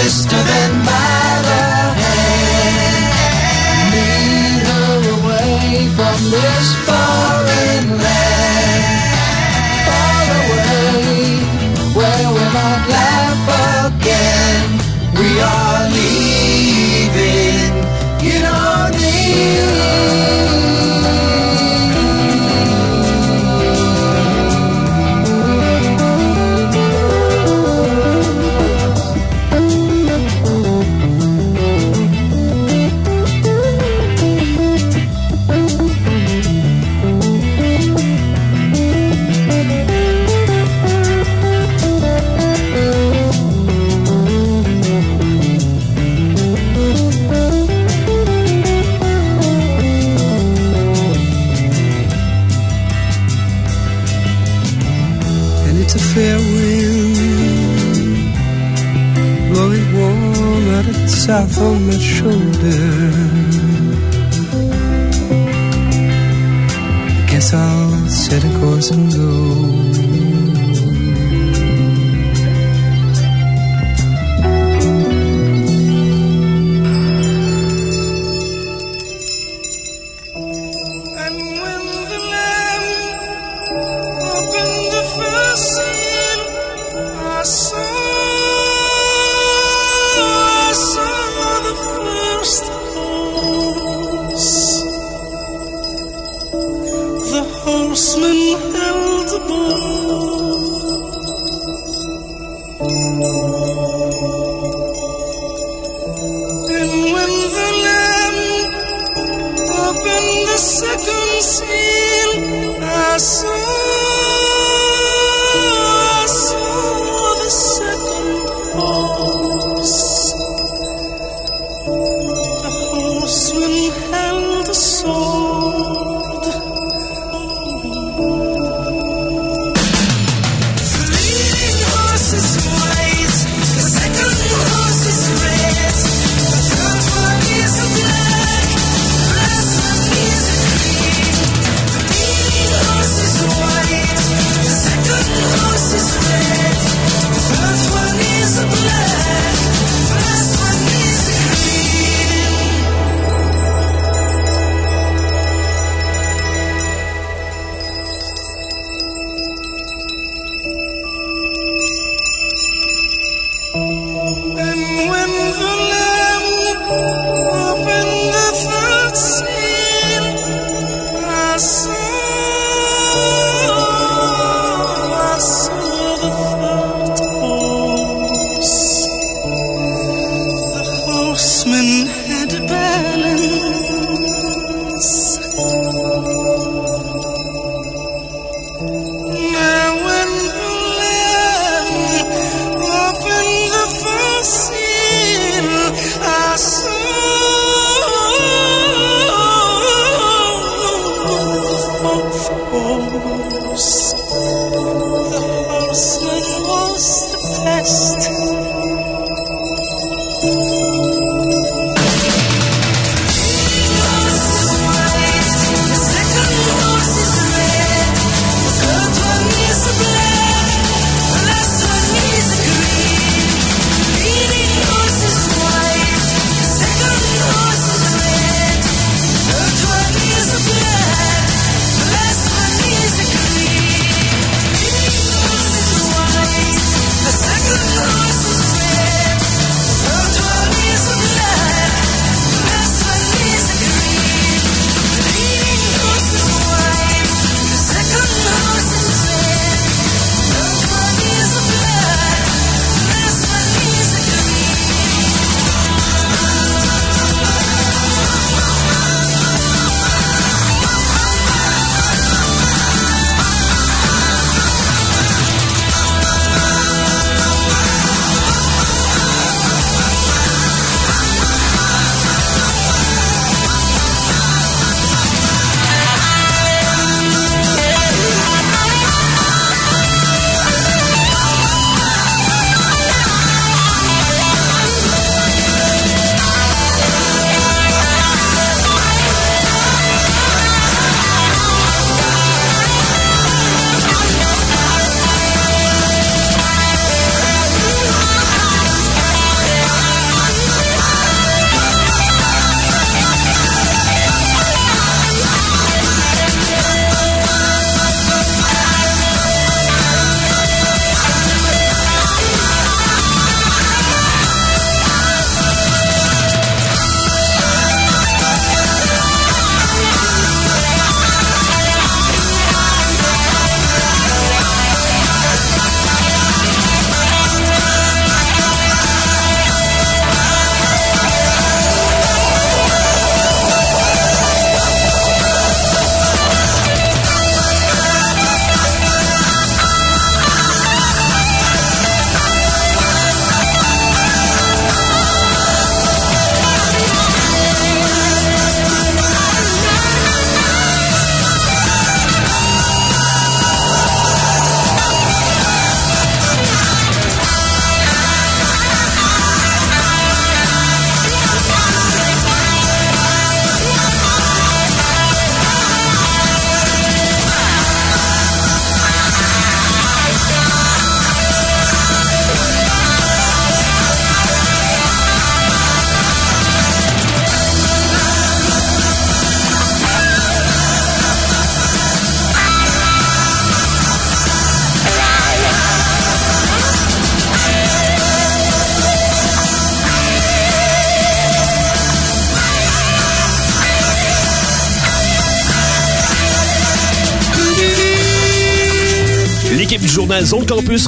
sister,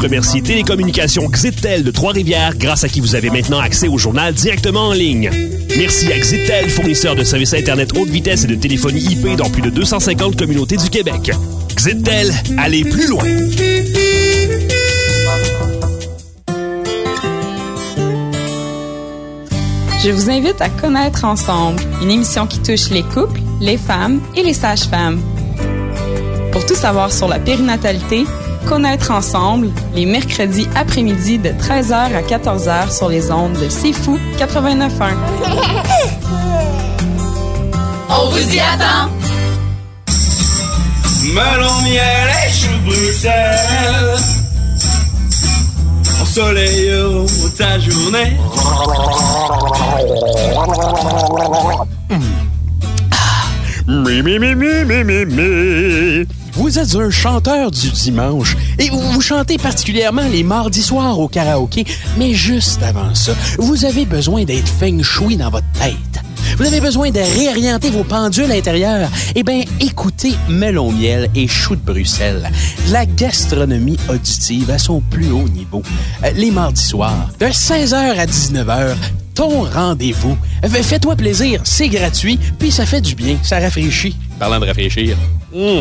remercie Télécommunications Xitel de Trois-Rivières, grâce à qui vous avez maintenant accès au journal directement en ligne. Merci à Xitel, fournisseur de services Internet haute vitesse et de téléphonie IP dans plus de 250 communautés du Québec. Xitel, allez plus loin! Je vous invite à Connaître ensemble, une émission qui touche les couples, les femmes et les sages-femmes. Pour tout savoir sur la périnatalité, Connaître ensemble, les mercredis après-midi de 13h à 14h sur les ondes de C'est Fou 89.1. On vous y attend! Melon, miel et chou Bruxelles. Ensoleille ta journée. Mi, mi, mi, mi, mi, mi, mi. Vous êtes un chanteur du dimanche et vous, chantez particulièrement les mardis soirs au karaoké, mais juste avant ça, vous avez besoin d'être feng shui dans votre tête. Vous avez besoin de réorienter vos pendules intérieures. Eh bien, écoutez Melon Miel et Chou de Bruxelles. La gastronomie auditive à son plus haut niveau. Euh, Les mardis soirs, de 16h à 19h, ton rendez-vous. Fais-toi plaisir, c'est gratuit, puis ça fait du bien, ça rafraîchit. Parlant de rafraîchir. Mmh.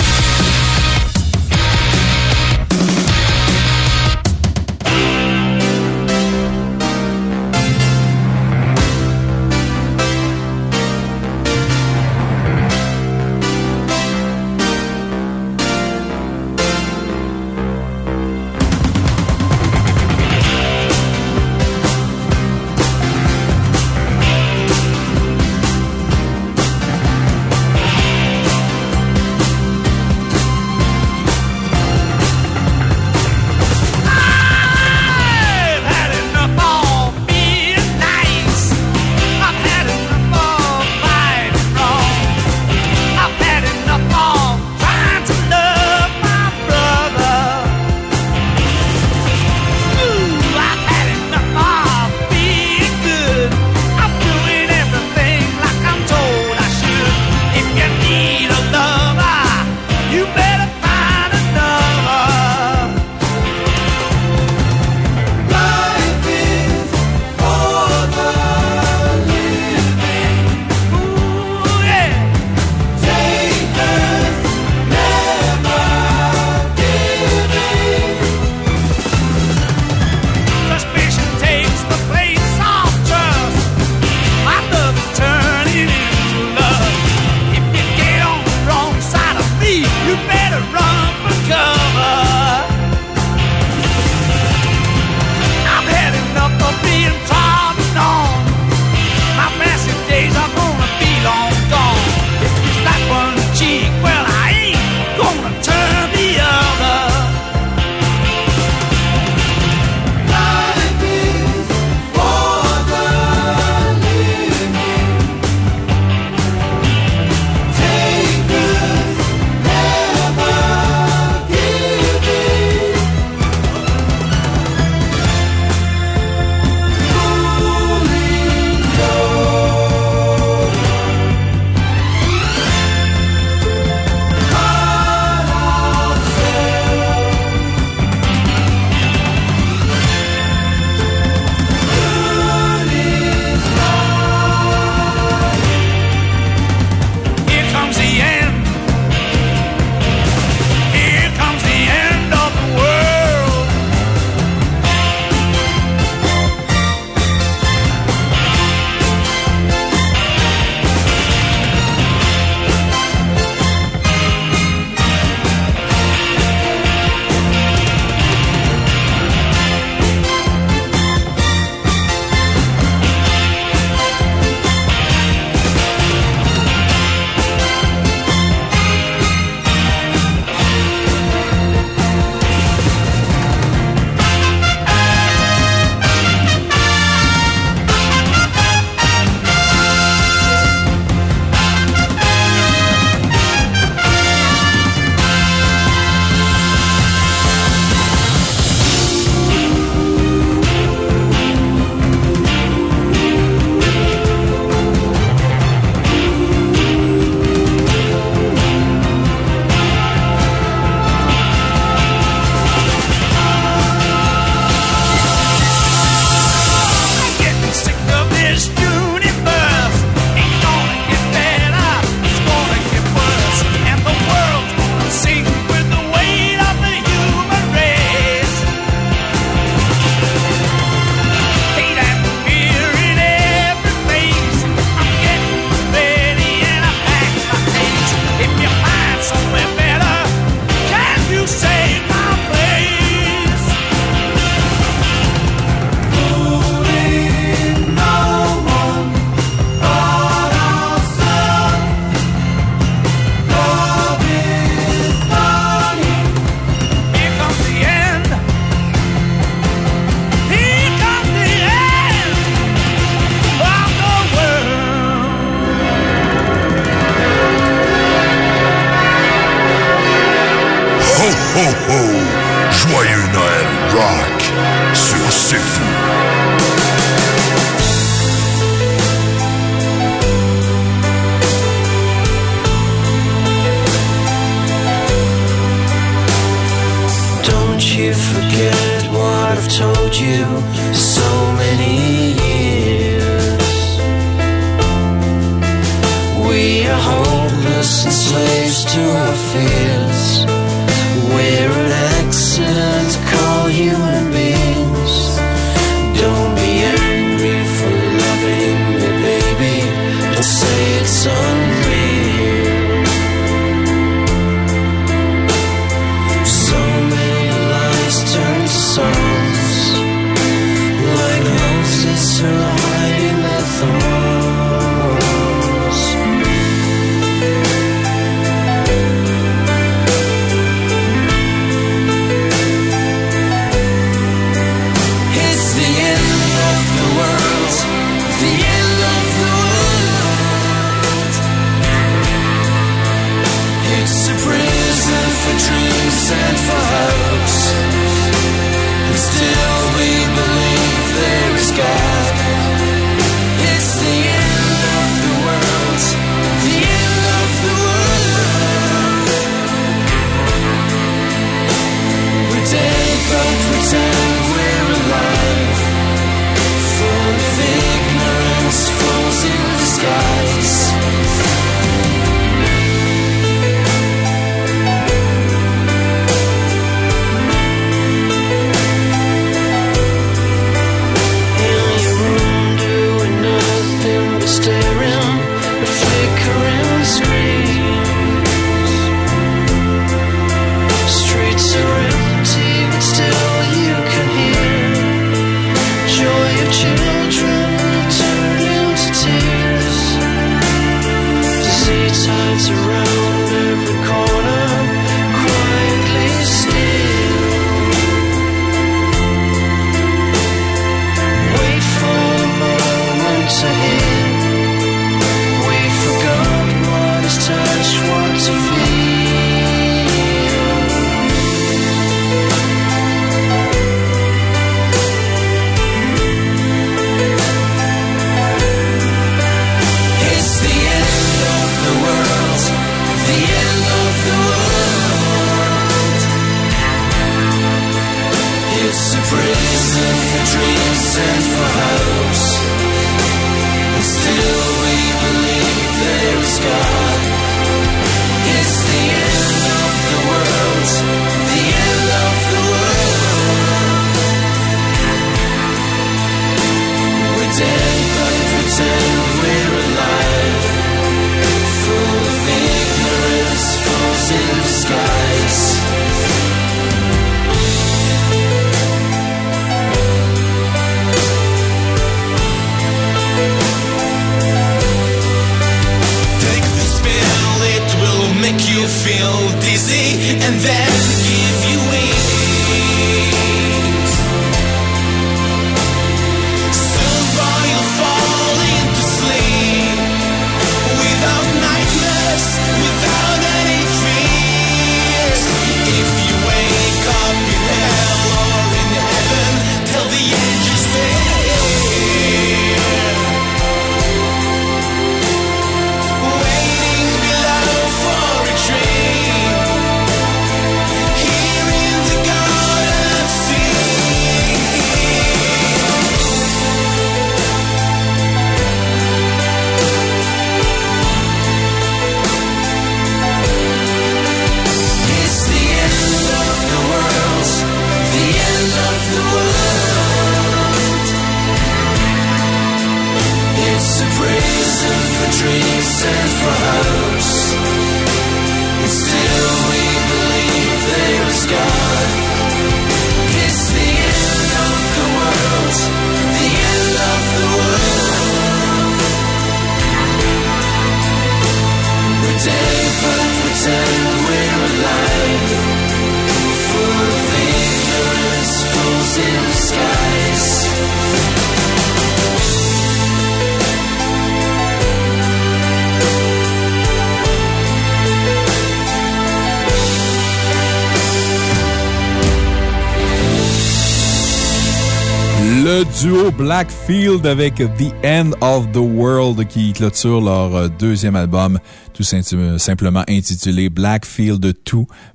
Blackfield avec The End of the World qui clôture leur euh, deuxième album, tout simplement intitulé Blackfield 2,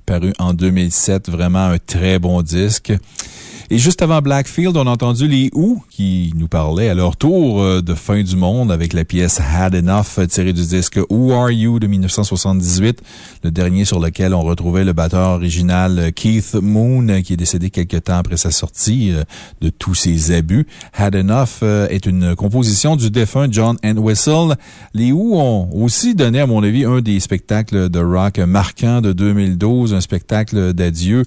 paru en 2007. Vraiment un très bon disque. Et juste avant Blackfield, on a entendu les Who qui nous parlaient à leur tour euh, de fin du monde avec la pièce Had Enough tirée du disque Who Are You de 1978, le dernier sur lequel on retrouvait le batteur original euh, Keith Moon qui est décédé quelques temps après sa sortie euh, de tous ses abus. Had Enough est une composition du défunt John Entwistle. Les Who ont aussi donné, à mon avis, un des spectacles de rock marquants de 2012, un spectacle d'adieu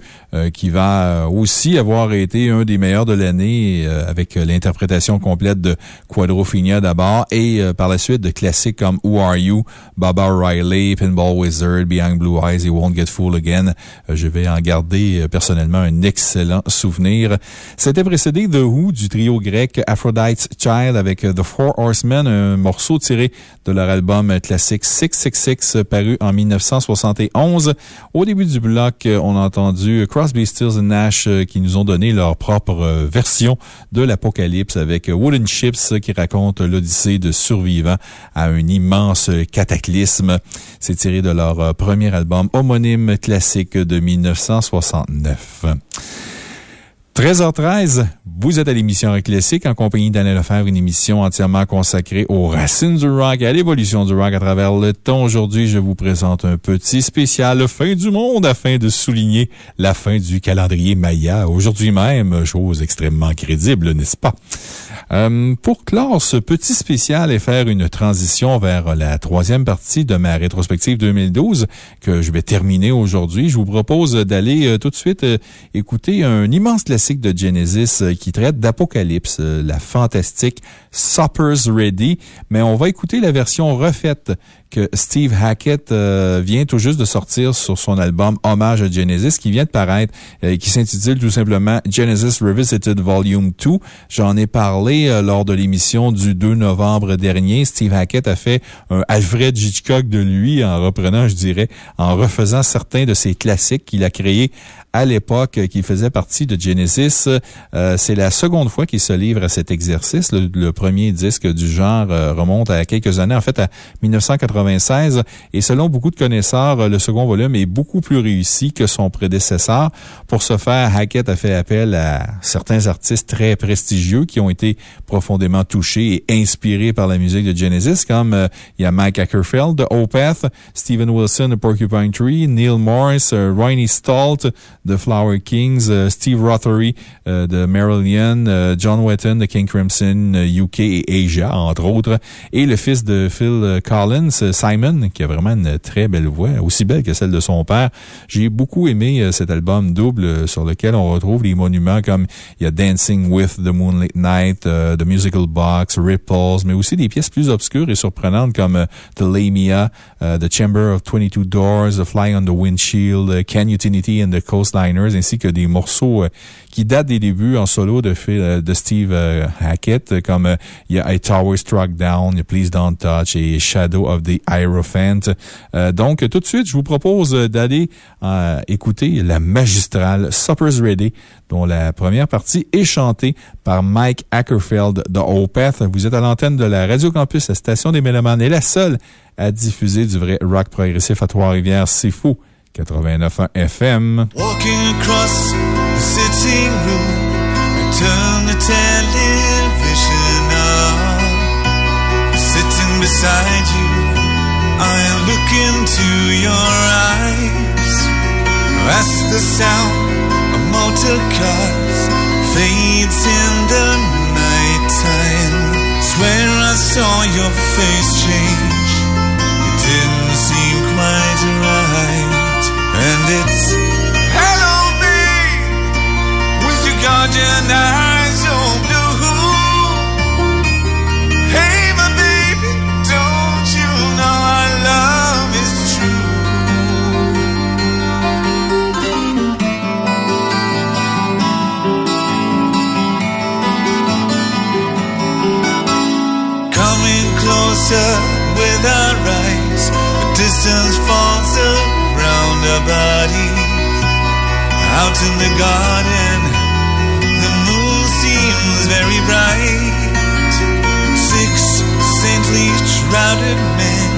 qui va aussi avoir été un des meilleurs de l'année euh, avec euh, l'interprétation complète de Quadrophenia d'abord et euh, par la suite de classiques comme Who Are You, Baba Riley, Pinball Wizard, Behind Blue Eyes et Won't Get Fool Again. je vais en garder personnellement un excellent souvenir. C'était précédé The Who du trio grec Aphrodite's Child avec The Four Horsemen, un morceau tiré de leur album classique 666 paru en 1971. Au début du bloc, on a entendu Crosby, Stills Nash qui nous ont donné leur propre euh, version de l'Apocalypse avec Wooden Ships qui raconte l'odyssée de survivants à un immense cataclysme. C'est tiré de leur euh, premier album homonyme classique de 1969. 13h13, vous êtes à l'émission Rock en compagnie d'Alain Lefebvre, une émission entièrement consacrée aux racines du rock et à l'évolution du rock à travers le temps. Aujourd'hui, je vous présente un petit spécial fin du monde afin de souligner la fin du calendrier Maya. Aujourd'hui même, chose extrêmement crédible, n'est-ce pas? Euh, pour clore ce petit spécial et faire une transition vers la troisième partie de ma rétrospective 2012 que je vais terminer aujourd'hui, je vous propose d'aller euh, tout de suite euh, écouter un immense classique de Genesis qui traite d'Apocalypse, la fantastique Supper's Ready, mais on va écouter la version refaite que Steve Hackett euh, vient tout juste de sortir sur son album Hommage à Genesis, qui vient de paraître, et euh, qui s'intitule tout simplement Genesis Revisited Volume 2. J'en ai parlé euh, lors de l'émission du 2 novembre dernier. Steve Hackett a fait un Alfred Hitchcock de lui en reprenant, je dirais, en refaisant certains de ses classiques qu'il a créés à l'époque euh, qui faisait partie de Genesis. Euh, c'est la seconde fois qu'il se livre à cet exercice. Le, premier disque du genre euh, remonte à quelques années, en fait à 1996. Et selon beaucoup de connaisseurs, le second volume est beaucoup plus réussi que son prédécesseur. Pour ce faire, Hackett a fait appel à certains artistes très prestigieux qui ont été profondément touchés et inspirés par la musique de Genesis, comme il y a Mike Ackerfeld Opeth, Steven Wilson Porcupine Tree, Neil Morris, Ronnie Stalt, The Flower Kings, euh, Steve Rothery euh, de Marillion, euh, John Wetton de King Crimson UK et Asia, entre autres, et le fils de Phil Collins, Simon, qui a vraiment une très belle voix, aussi belle que celle de son père. J'ai beaucoup aimé cet album double sur lequel on retrouve les monuments comme il y a Dancing with the Moonlit Night, The Musical Box, Ripples, mais aussi des pièces plus obscures et surprenantes comme The Lamia, The Chamber of 22 Doors, The Fly on the Windshield, Can Utility and the Coast Liners ainsi que des morceaux euh, qui datent des débuts en solo de, euh, Steve euh, Hackett, comme a Tower Struck Down, Please Don't Touch et Shadow of the Hierophant. donc, tout de suite, je vous propose d'aller écouter la magistrale Supper's Ready, dont la première partie est chantée par Mike Ackerfeld de Opeth. Vous êtes à l'antenne de la Radio Campus, la station des Mélomanes est la seule à diffuser du vrai rock progressif à Trois-Rivières. C'est fou. 89 FM. Walking across the sitting room, I turn the television on. Sitting beside you, I look into your eyes. As the sound of motor cars fades in the nighttime, swear I saw your face change. in the garden, the moon seems very bright. Six saintly shrouded men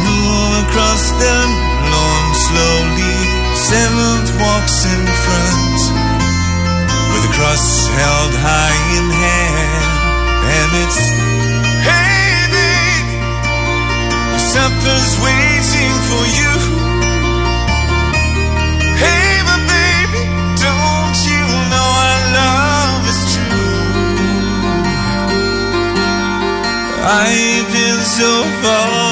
move across the lawn slowly. Seventh walks in front with a cross held high in hand, and it's hey babe, supper's waiting for you. I've been so far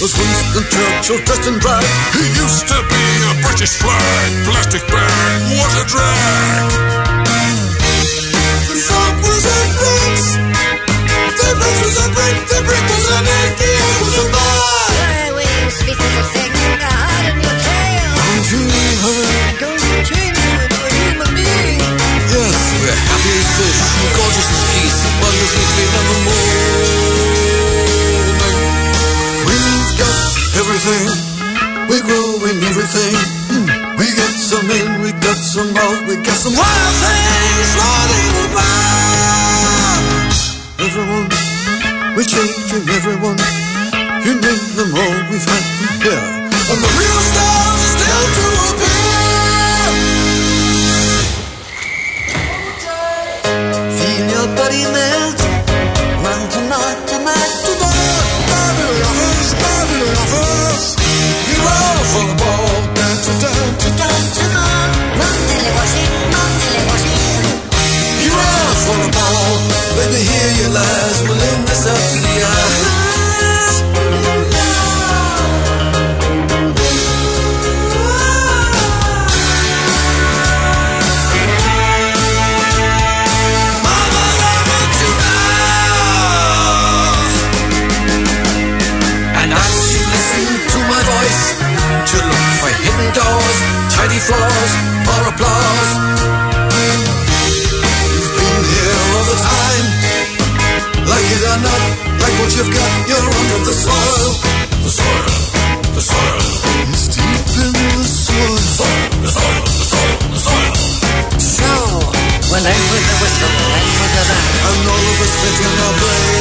There's Winston Churchill dressed in drag. He used to be a British flag, plastic bag, what a drag! The frog was a prince. The rose was a brick. The brick was an egg. The egg was a bug. Your wings, feet of thing, a heart in your tail. Don't you hurt? Don't you change you into a human being? Yes, we're happy as fish, gorgeous as geese, wonderfully clean on the morning. Hmm. We get some in, we got some out, we got some wild things running around. Everyone, we're changing everyone. You name them all, we've had them here. And the real stars are still to appear. Feel your body melt. You're all for the ball. Let me hear your lies. We'll end this up to the eyes. And as you listen to my voice, to look for hidden doors, tidy floors, or applause. You've got, you're under the soil. The soil, the soil. It's deep in the soil. The soil, the soil, the soil. So, when I'm with the whistle and with the band, And all of us fit in our places.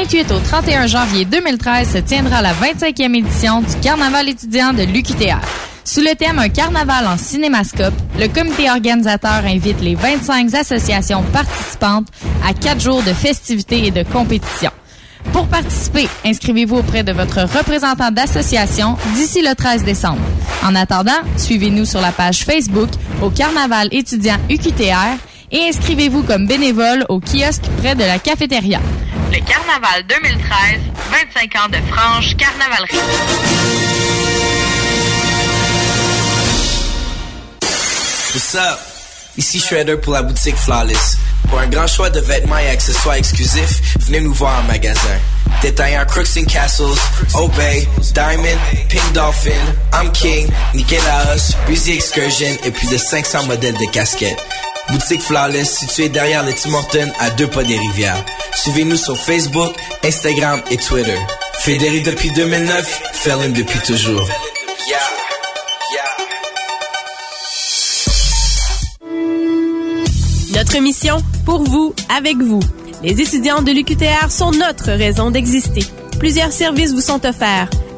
28 au 31 janvier 2013 se tiendra la 25e édition du Carnaval étudiant de l'UQTR. Sous le thème Un carnaval en cinémascope, le comité organisateur invite les 25 associations participantes à quatre jours de festivités et de compétitions. Pour participer, inscrivez-vous auprès de votre représentant d'association d'ici le 13 décembre. En attendant, suivez-nous sur la page Facebook au Carnaval étudiant UQTR et inscrivez-vous comme bénévole au kiosque près de la cafétéria. Le Carnaval 2013, 25 ans de franche carnavalerie. What's up? Ici Shredder pour la boutique Flawless. Pour un grand choix de vêtements et accessoires exclusifs, venez nous voir en magasin. Détaillant Crooks and Castles, Obey, Diamond, Pink Dolphin, I'm King, Nikélaos, Busy Excursion et plus de 500 modèles de casquettes. Boutique Flawless située derrière les Tim à deux pas des rivières. Suivez-nous sur Facebook, Instagram et Twitter. Fédéré depuis 2009, Felon depuis toujours. Notre mission, pour vous, avec vous. Les étudiants de l'UQTR sont notre raison d'exister. Plusieurs services vous sont offerts.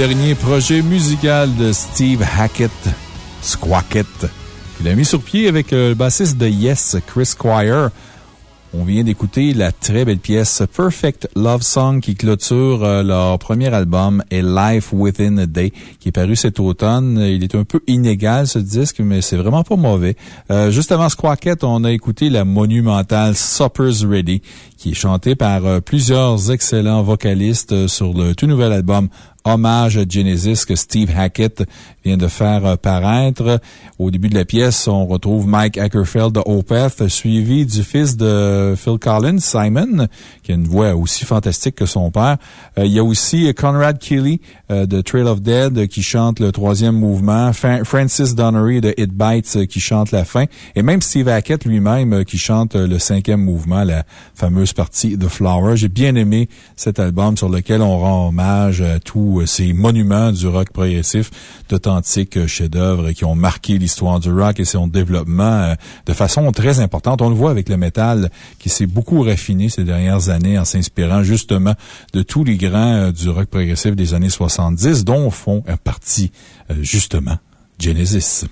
Dernier projet musical de Steve Hackett, Squacket. Il a mis sur pied avec le bassiste de Yes, Chris Squire. On vient d'écouter la très belle pièce Perfect Love Song qui clôture euh, leur premier album A Life Within a Day qui est paru cet automne. Il est un peu inégal ce disque, mais c'est vraiment pas mauvais. Euh, juste avant Squacket, on a écouté la monumentale Supper's Ready qui est chantée par euh, plusieurs excellents vocalistes sur le tout nouvel album hommage à Genesis que Steve Hackett vient de faire euh, paraître. Au début de la pièce, on retrouve Mike Ackerfeld de Opeth, suivi du fils de Phil Collins, Simon, qui a une voix aussi fantastique que son père. Euh, il y a aussi Conrad Kelly euh, de Trail of Dead qui chante le troisième mouvement, Francis Donnery de It Bites qui chante la fin, et même Steve Hackett lui-même qui chante le cinquième mouvement, la fameuse partie The Flower. J'ai bien aimé cet album sur lequel on rend hommage à tous ces monuments du rock progressif d'authentiques chefs-d'œuvre qui ont marqué l'histoire du rock et son développement euh, de façon très importante. On le voit avec le métal qui s'est beaucoup raffiné ces dernières années en s'inspirant justement de tous les grands euh, du rock progressif des années 70 dont font partie euh, justement Genesis.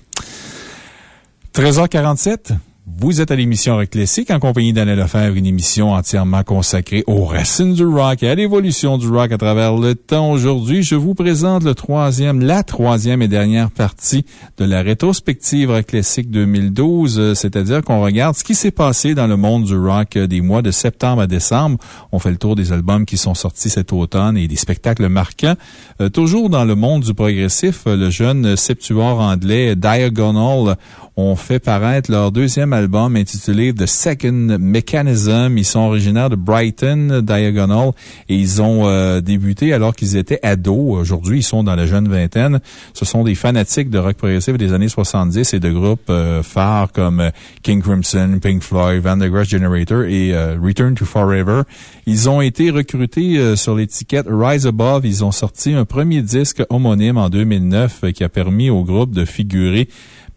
13h47. Vous êtes à l'émission Rock Classique en compagnie d'Anna Lefebvre, une émission entièrement consacrée aux racines du rock et à l'évolution du rock à travers le temps. Aujourd'hui, je vous présente le troisième, la troisième et dernière partie de la rétrospective Rock Classique 2012, c'est-à-dire qu'on regarde ce qui s'est passé dans le monde du rock des mois de septembre à décembre. On fait le tour des albums qui sont sortis cet automne et des spectacles marquants. Euh, toujours dans le monde du progressif, le jeune septuor anglais Diagonal ont fait paraître leur deuxième album intitulé The Second Mechanism. Ils sont originaires de Brighton, Diagonal, et ils ont euh, débuté alors qu'ils étaient ados. Aujourd'hui, ils sont dans la jeune vingtaine. Ce sont des fanatiques de rock progressif des années 70 et de groupes euh, phares comme euh, King Crimson, Pink Floyd, Van der Generator et Return to Forever. Ils ont été recrutés sur l'étiquette Rise Above. Ils ont sorti un premier disque homonyme en 2009 qui a permis au groupe de figurer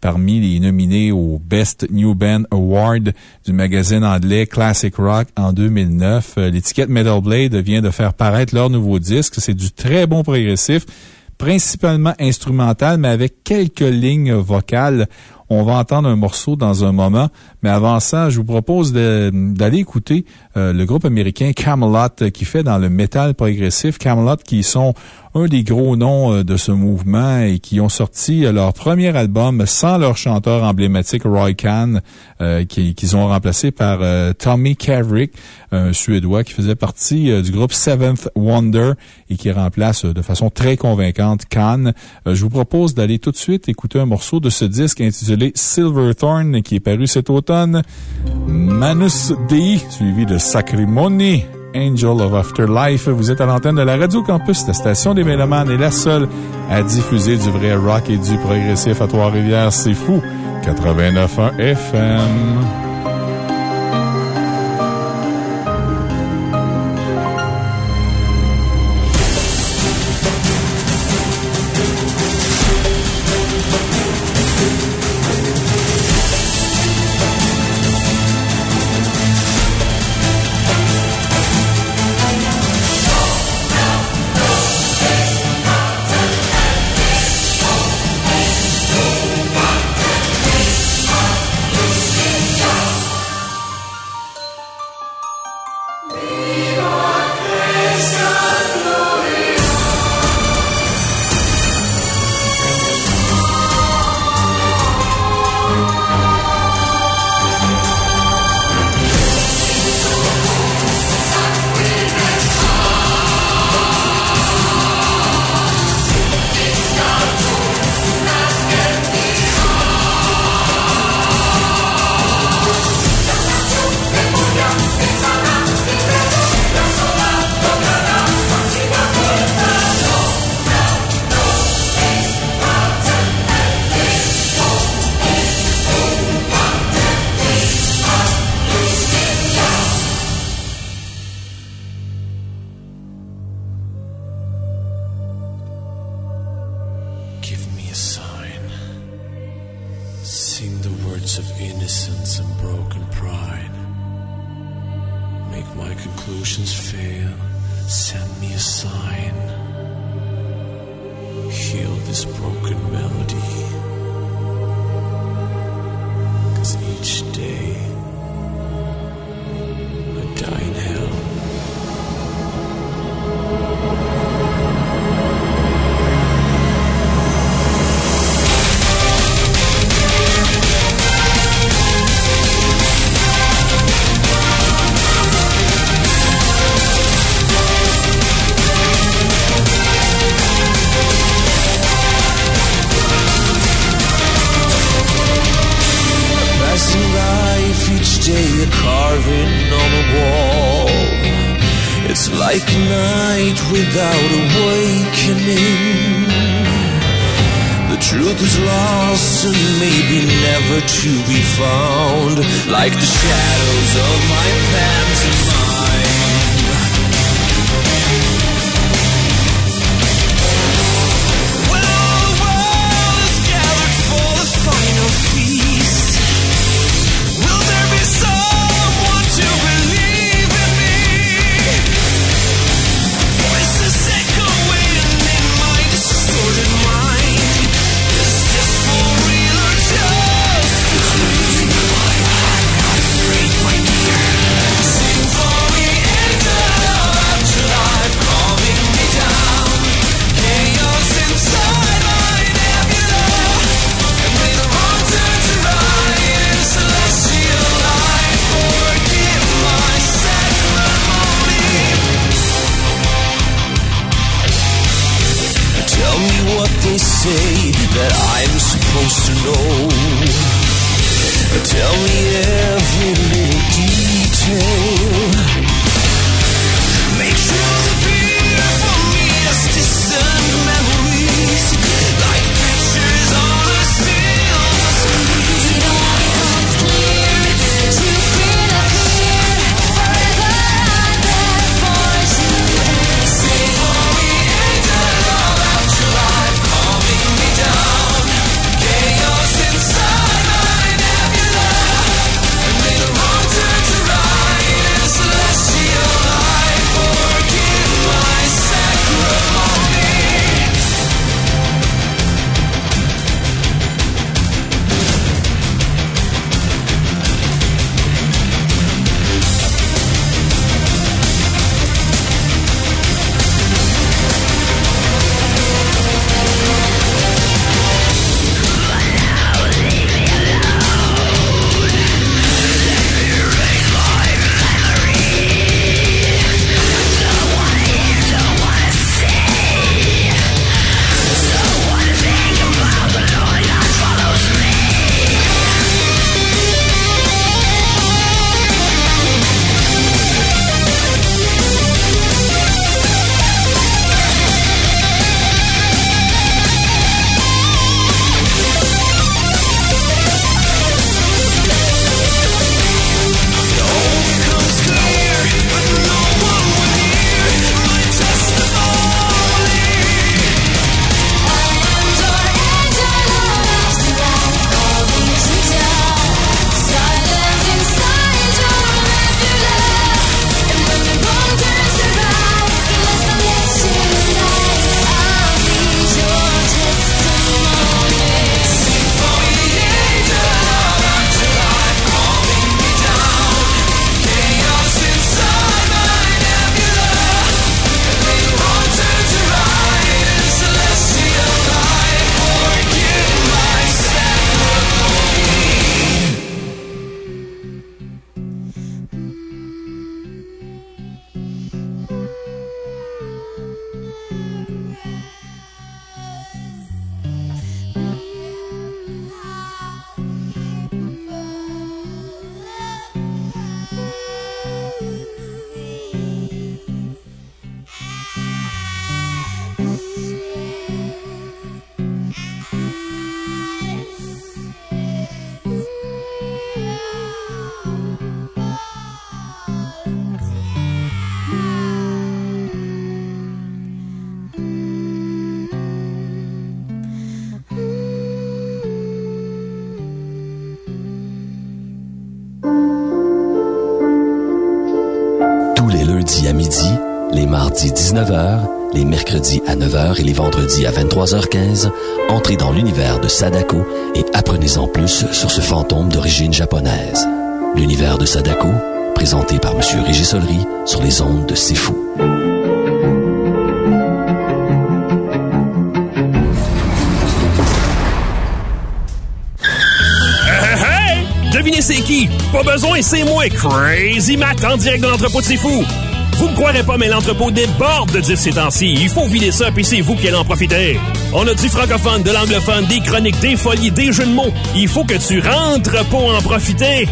parmi les nominés au Best New Band Award du magazine anglais Classic Rock en 2009. Euh, l'étiquette Metal Blade vient de faire paraître leur nouveau disque. C'est du très bon progressif principalement instrumental, mais avec quelques lignes vocales. On va entendre un morceau dans un moment, mais avant ça, je vous propose d'aller écouter euh, le groupe américain Camelot qui fait dans le métal progressif. Camelot qui sont un des gros noms euh, de ce mouvement et qui ont sorti euh, leur premier album sans leur chanteur emblématique Roy euh, qu'ils ont remplacé par Tommy Cavrick, un Suédois qui faisait partie du groupe Seventh Wonder et qui remplace de façon très convaincante Khan. je vous propose d'aller tout de suite écouter un morceau de ce disque intitulé Silverthorn qui est paru cet automne. Manus Dei, suivi de Sacrimony. Angel of Afterlife. Vous êtes à l'antenne de la Radio Campus, la station des Mélomanes est la seule à diffuser du vrai rock et du progressif à Trois-Rivières. C'est fou. 89.1 FM. Crazy Matt, en direct de l'entrepôt de C'est Fou. Vous me croirez pas, mais l'entrepôt déborde de dire ces temps-ci. Il faut vider ça, puis c'est vous qui allez en profiter. On a du francophone, de l'anglophone, des chroniques, des folies, des jeux de mots. Il faut que tu rentres pour en profiter.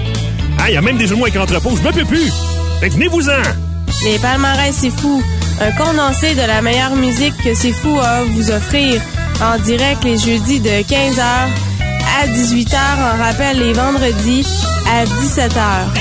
Ah, il y a même des jeux de mots avec entrepôt, je me peux plus. Fait venez-vous-en. Les palmarès, c'est fou. Un condensé de la meilleure musique que c'est fou à vous offrir. En direct les jeudis de 15h à 18h. En rappel les vendredis à 17h.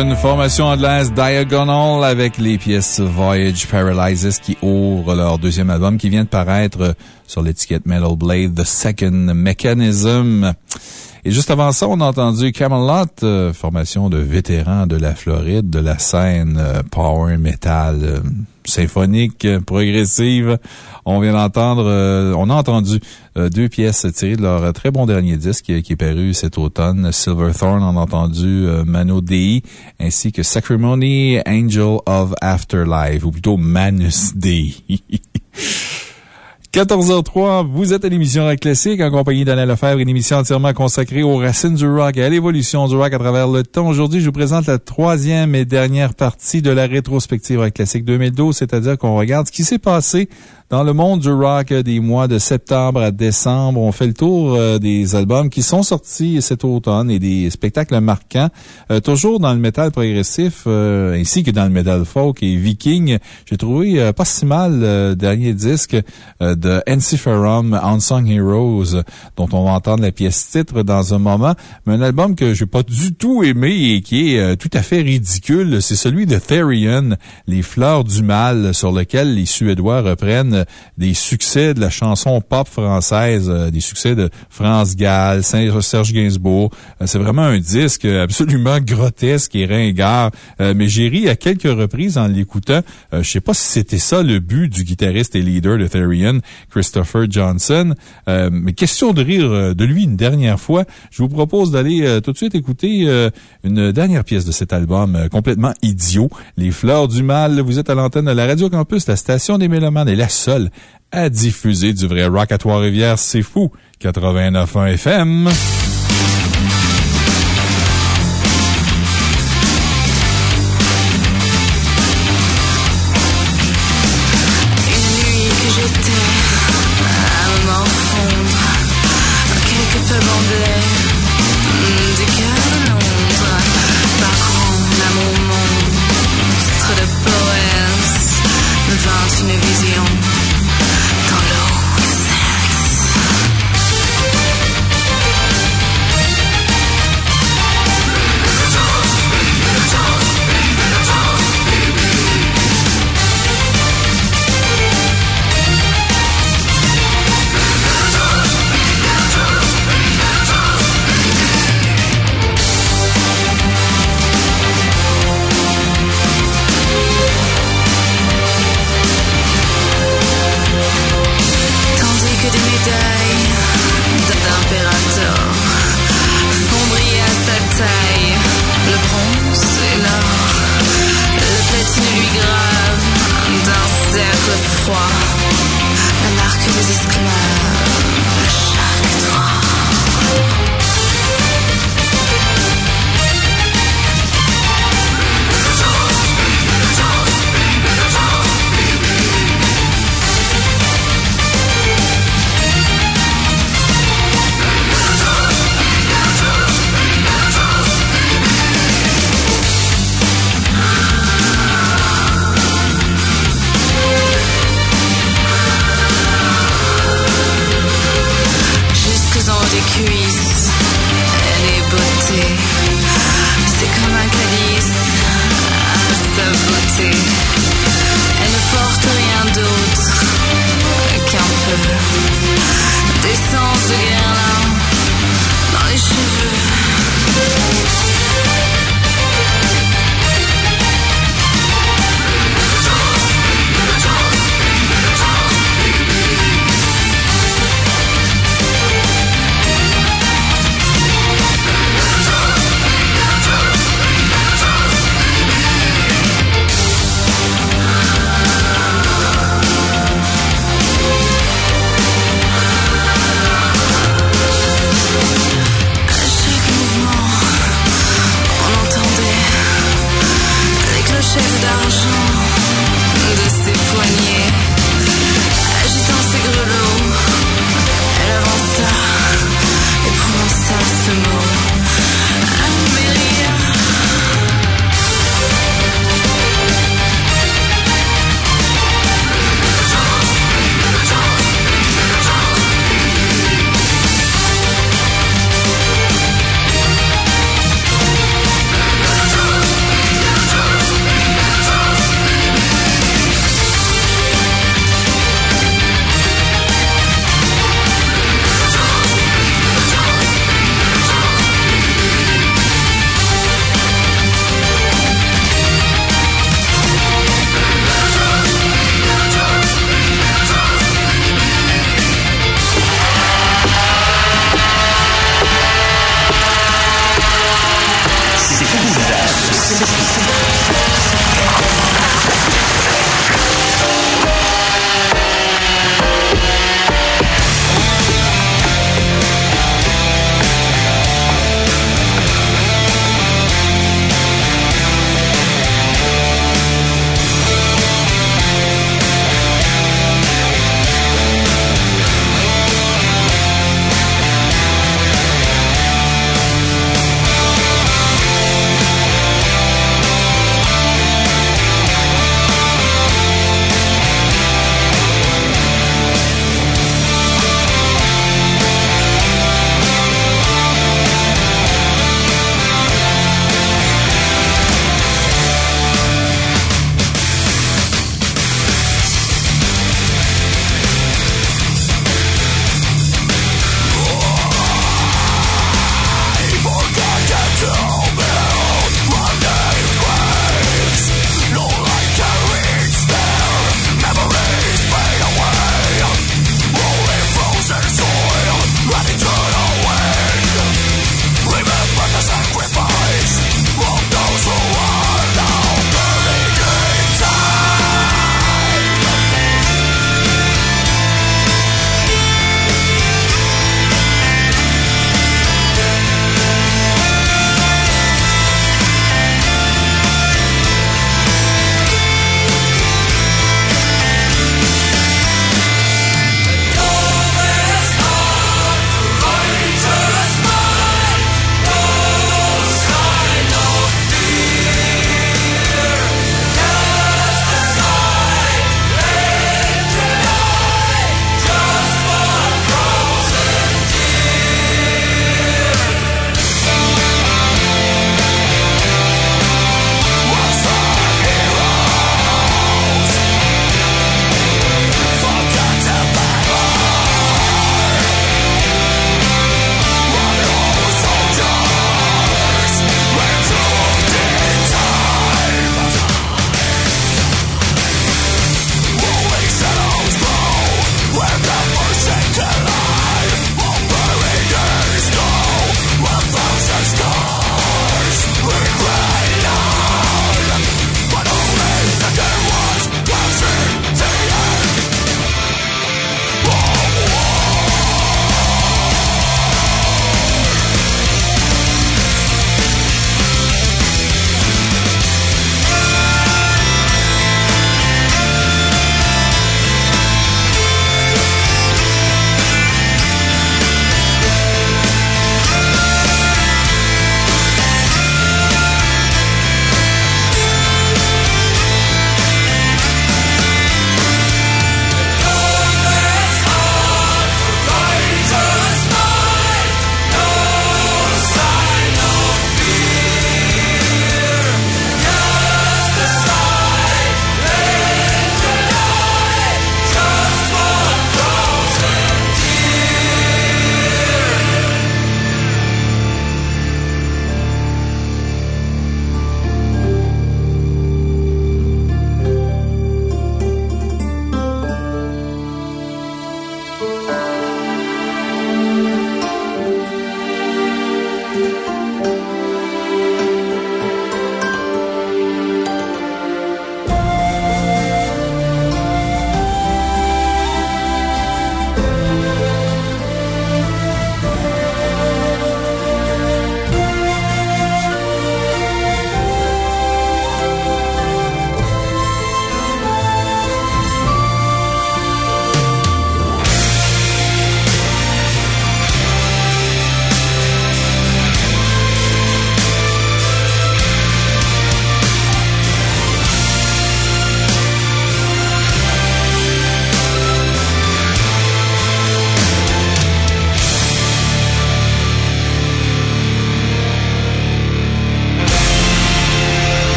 Jeune formation anglaise Diagonal avec les pièces Voyage Paralyzes qui ouvrent leur deuxième album qui vient de paraître sur l'étiquette Metal Blade, The Second Mechanism. Et juste avant ça, on a entendu Camelot, euh, formation de vétérans de la Floride, de la scène euh, power metal euh, symphonique, progressive. On vient d'entendre, on a entendu deux pièces tirées de leur très bon dernier disque qui, est paru cet automne. Silverthorn, on a entendu Mano Dei, ainsi que Sacrimony, Angel of Afterlife, ou plutôt Manus Dei. 14h03, vous êtes à l'émission Rock Classique en compagnie d'Alain Lefebvre, une émission entièrement consacrée aux racines du rock et à l'évolution du rock à travers le temps. Aujourd'hui, je vous présente la troisième et dernière partie de la rétrospective Rock Classique 2012, c'est-à-dire qu'on regarde ce qui s'est passé dans le monde du rock des mois de septembre à décembre, on fait le tour euh, des albums qui sont sortis cet automne et des spectacles marquants, euh, toujours dans le métal progressif, euh, ainsi que dans le metal folk et viking. J'ai trouvé pas si mal le dernier disque de Ensiferum, Unsung Heroes, dont on va entendre la pièce titre dans un moment, mais un album que j'ai pas du tout aimé et qui est tout à fait ridicule. C'est celui de Therion, Les Fleurs du Mal, sur lequel les Suédois reprennent des succès de la chanson pop française, euh, des succès de France Gall, Serge Gainsbourg. Euh, c'est vraiment un disque absolument grotesque et ringard. Euh, mais j'ai ri à quelques reprises en l'écoutant. Je sais pas si c'était ça le but du guitariste et leader de Therion, Christopher Johnson. Mais question de rire de lui une dernière fois. Je vous propose d'aller tout de suite écouter une dernière pièce de cet album complètement idiot. Les Fleurs du Mal. Vous êtes à l'antenne de la Radio Campus, la station des Mélomanes est la seule à diffuser du vrai rock à Trois-Rivières. C'est fou! 89.1 FM.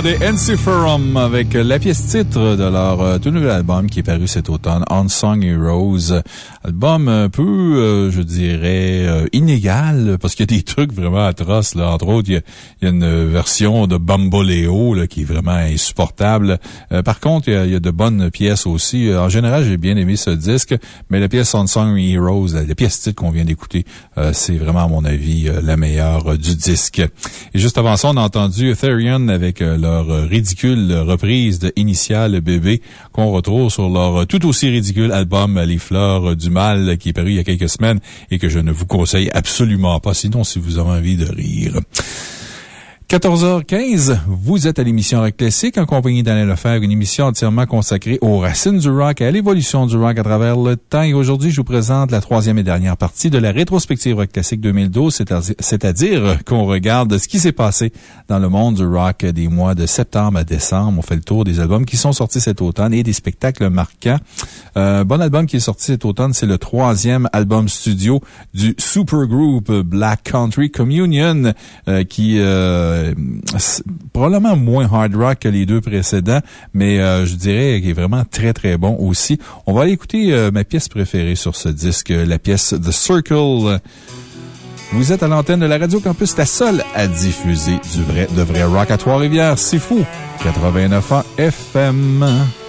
Finlandais Ensiferum avec la pièce titre de leur euh, tout nouvel album qui est paru cet automne, Unsung Heroes. Album un peu, euh, je dirais, euh, inégal parce qu'il y a des trucs vraiment atroces. Là. Entre autres, il y, a, y a une version de Bamboleo là, qui est vraiment insupportable. par contre, il y, a, y, a, de bonnes pièces aussi. En général, j'ai bien aimé ce disque, mais la pièce Unsung Heroes, la, la pièce titre qu'on vient d'écouter, c'est vraiment, à mon avis, la meilleure du disque. Et juste avant ça, on a entendu Therion avec leur ridicule reprise de Initial Bébé qu'on retrouve sur leur tout aussi ridicule album Les Fleurs du Mal qui est paru il y a quelques semaines et que je ne vous conseille absolument pas, sinon si vous avez envie de rire. 14h15, vous êtes à l'émission Rock Classique en compagnie d'Alain Lefebvre, une émission entièrement consacrée aux racines du rock et à l'évolution du rock à travers le temps. Et aujourd'hui, je vous présente la troisième et dernière partie de la rétrospective Rock Classique 2012, c'est-à-dire qu'on regarde ce qui s'est passé dans le monde du rock des mois de septembre à décembre. On fait le tour des albums qui sont sortis cet automne et des spectacles marquants. Euh, bon album qui est sorti cet automne, c'est le troisième album studio du supergroupe Black Country Communion, euh, qui, euh, euh, probablement moins hard rock que les deux précédents, mais euh, je dirais qu'il est vraiment très, très bon aussi. On va aller écouter euh, ma pièce préférée sur ce disque, la pièce The Circle. Vous êtes à l'antenne de la Radio Campus, la seule à diffuser du vrai, de vrai rock à Trois-Rivières. C'est fou! 89 ans FM.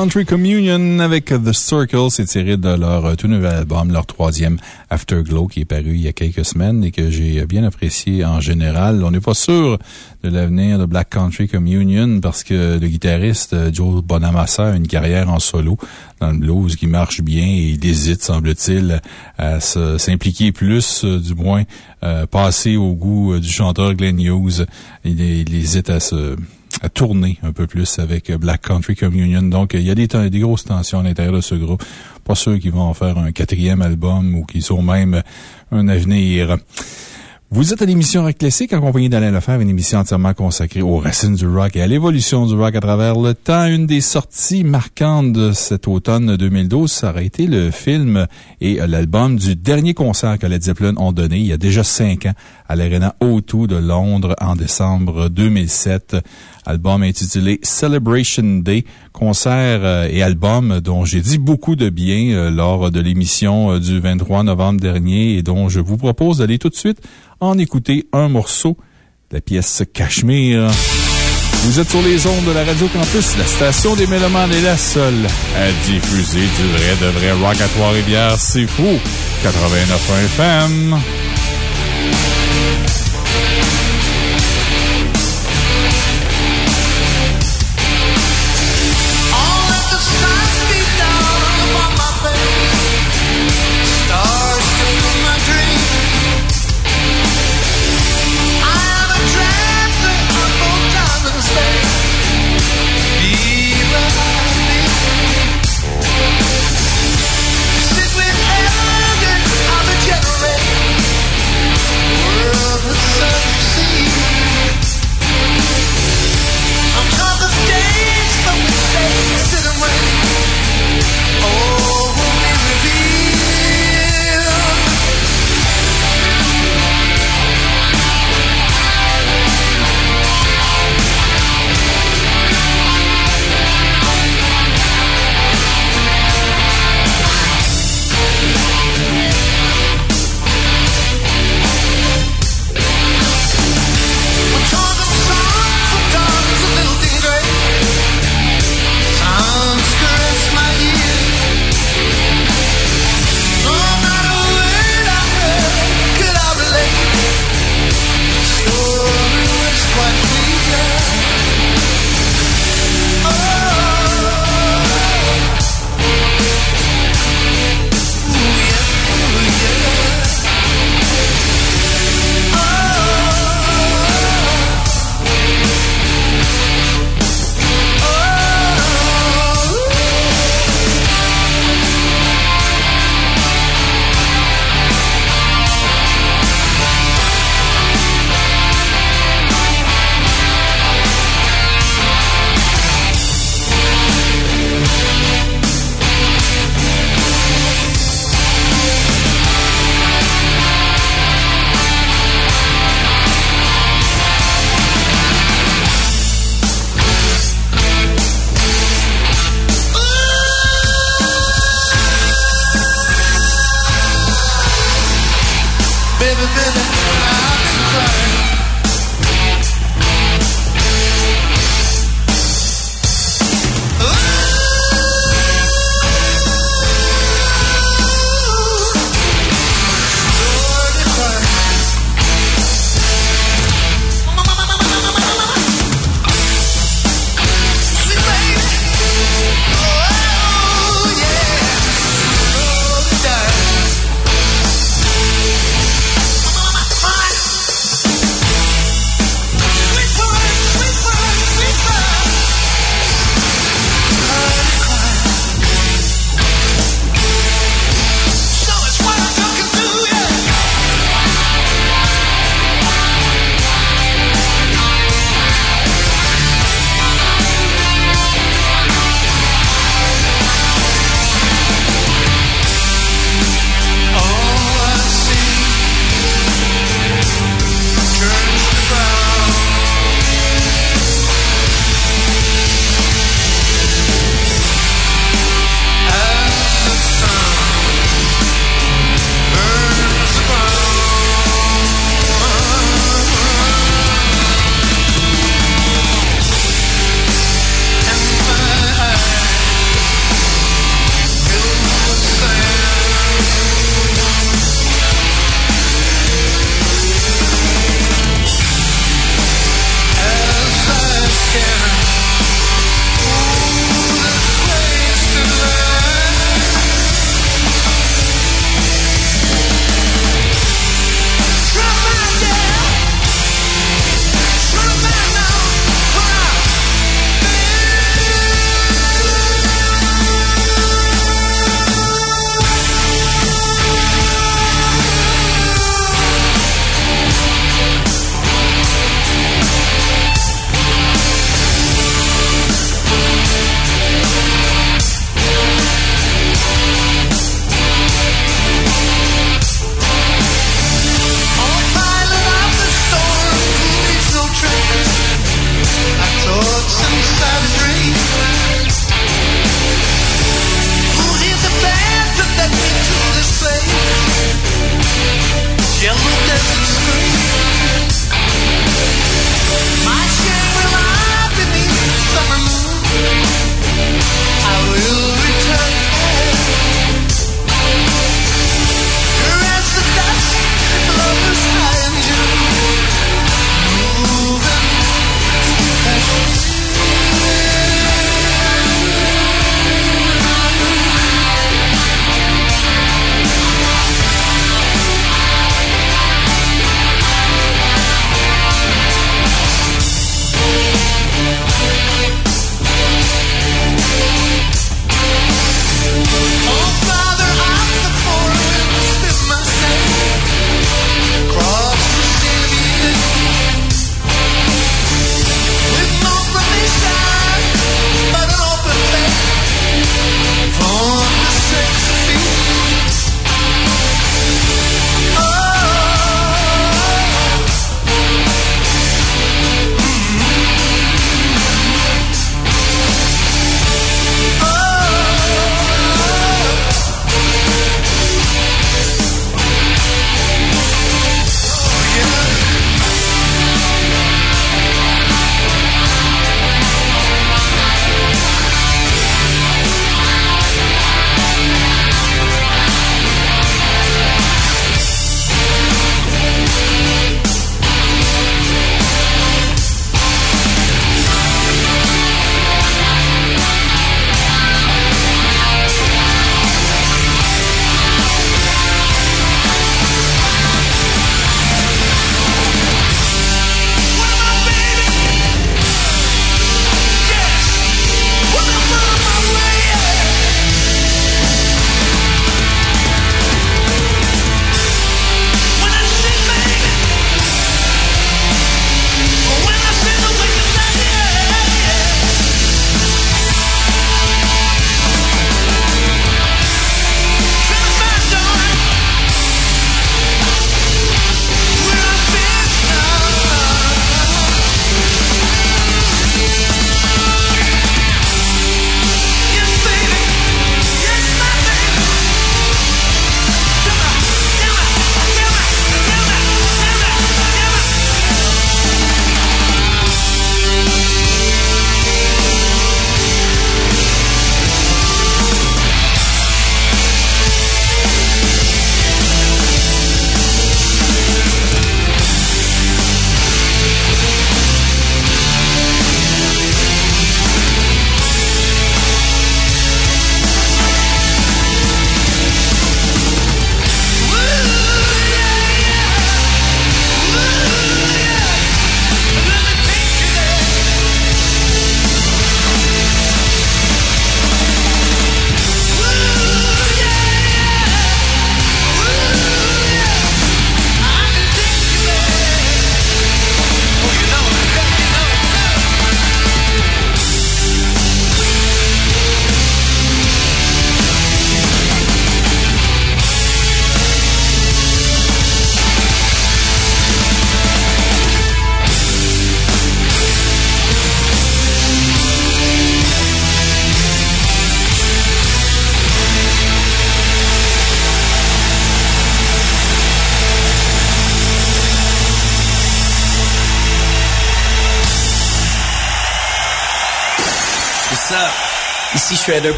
Country Communion avec The Circle. C'est tiré de leur euh, tout nouvel album, leur troisième Afterglow qui est paru il y a quelques semaines et que j'ai bien apprécié en général. On n'est pas sûr de l'avenir de Black Country Communion parce que le guitariste euh, Joe Bonamassa a une carrière en solo dans le blues qui marche bien et il hésite, semble-t-il, à s'impliquer plus, euh, du moins, passer au goût du chanteur Glenn Hughes. Il, hésite à se tourner un peu plus avec Black Country Communion. Donc, il y a des, des grosses tensions à l'intérieur de ce groupe. Pas sûr qu'ils vont en faire un quatrième album ou qu'ils ont même un avenir. Vous êtes à l'émission Rock Classique en compagnie d'Alain Lefebvre, une émission entièrement consacrée aux racines du rock et à l'évolution du rock à travers le temps. Une des sorties marquantes de cet automne 2012, ça aurait été le film et l'album du dernier concert que les Zeppelin ont donné il y a déjà cinq ans à l'Arena O2 de Londres en décembre 2007 album intitulé Celebration Day, concert euh, et album dont j'ai dit beaucoup de bien euh, lors de l'émission euh, du 23 novembre dernier et dont je vous propose d'aller tout de suite en écouter un morceau, la pièce Cachemire. Vous êtes sur les ondes de la Radio Campus, la station des Mélomanes est la seule à diffuser du vrai de vrai rock à Trois-Rivières. C'est fou! 89 FM.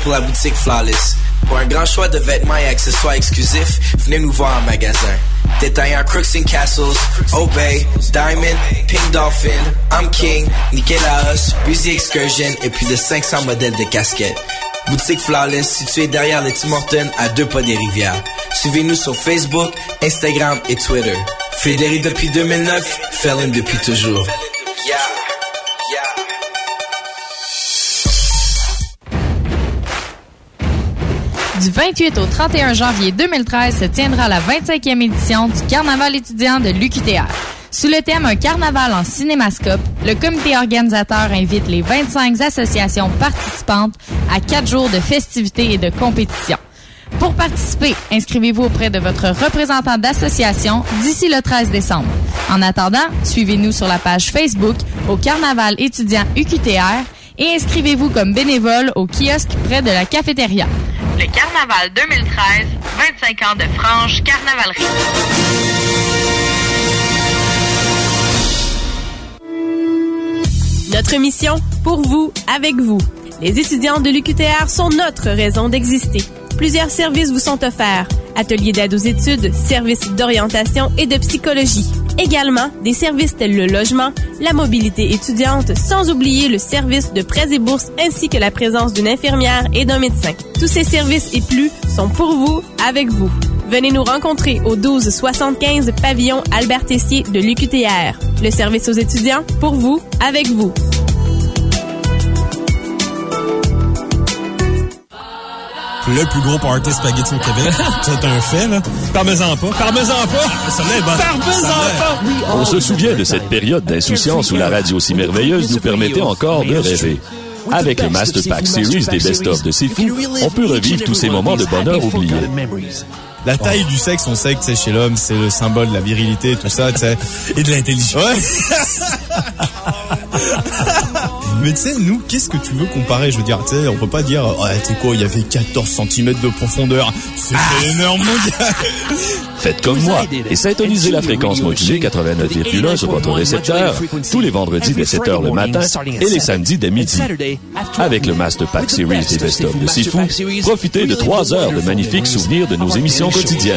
Pour la boutique Flawless. Pour un grand choix de vêtements et accessoires exclusifs, venez nous voir en magasin. Détaillant Crooks and Castles, Obey, Diamond, Pink Dolphin, I'm King, Nikélaos, Busy Excursion et plus de 500 modèles de casquettes. Boutique Flawless située derrière les Tim Hortons à deux pas des rivières. Suivez-nous sur Facebook, Instagram et Twitter. Fédéré depuis 2009, Felon depuis toujours. 28 au 31 janvier 2013 se tiendra la 25e édition du Carnaval étudiant de l'UQTR. Sous le thème Un carnaval en cinémascope, le comité organisateur invite les 25 associations participantes à quatre jours de festivités et de compétitions. Pour participer, inscrivez-vous auprès de votre représentant d'association d'ici le 13 décembre. En attendant, suivez-nous sur la page Facebook au Carnaval étudiant UQTR et inscrivez-vous comme bénévole au kiosque près de la cafétéria. Le Carnaval 2013, 25 ans de franche carnavalerie. Notre mission, pour vous, avec vous. Les étudiants de l'UQTR sont notre raison d'exister. Plusieurs services vous sont offerts. Ateliers d'aide aux études, services d'orientation et de psychologie. Également, des services tels le logement, la mobilité étudiante, sans oublier le service de prêts et bourses ainsi que la présence d'une infirmière et d'un médecin. Tous ces services et plus sont pour vous, avec vous. Venez nous rencontrer au 1275 pavillon Albert Tessier de l'UQTR. Le service aux étudiants, pour vous, avec vous. le plus gros party spaghetti au Québec. C'est un fait, là. Parmesan pas. Parmesan pas! Ça l'est bon. Parmesan pas! On se souvient de cette période d'insouciance où la radio si merveilleuse nous permettait encore de rêver. Avec le Master Pack Series des best-of de C'est Fou, on peut revivre tous ces moments de bonheur oubliés. La taille du sexe, on sait que c'est chez l'homme, c'est le symbole de la virilité, tout ça, tu sais. Et de l'intelligence. Ouais. Mais tu sais, nous, qu'est-ce que tu veux comparer? Je veux dire, tu sais, on peut pas dire, oh, tu sais quoi, il y avait 14 cm de profondeur. C'était énorme, mon gars. Faites comme moi et syntonisez la fréquence modulée 89,1 sur votre récepteur tous les vendredis dès 7 h le matin et les samedis dès midi. Avec le Master Pack Series des Best-of de C'est Fou, profitez de 3 heures de magnifiques souvenirs de nos émissions quotidiennes.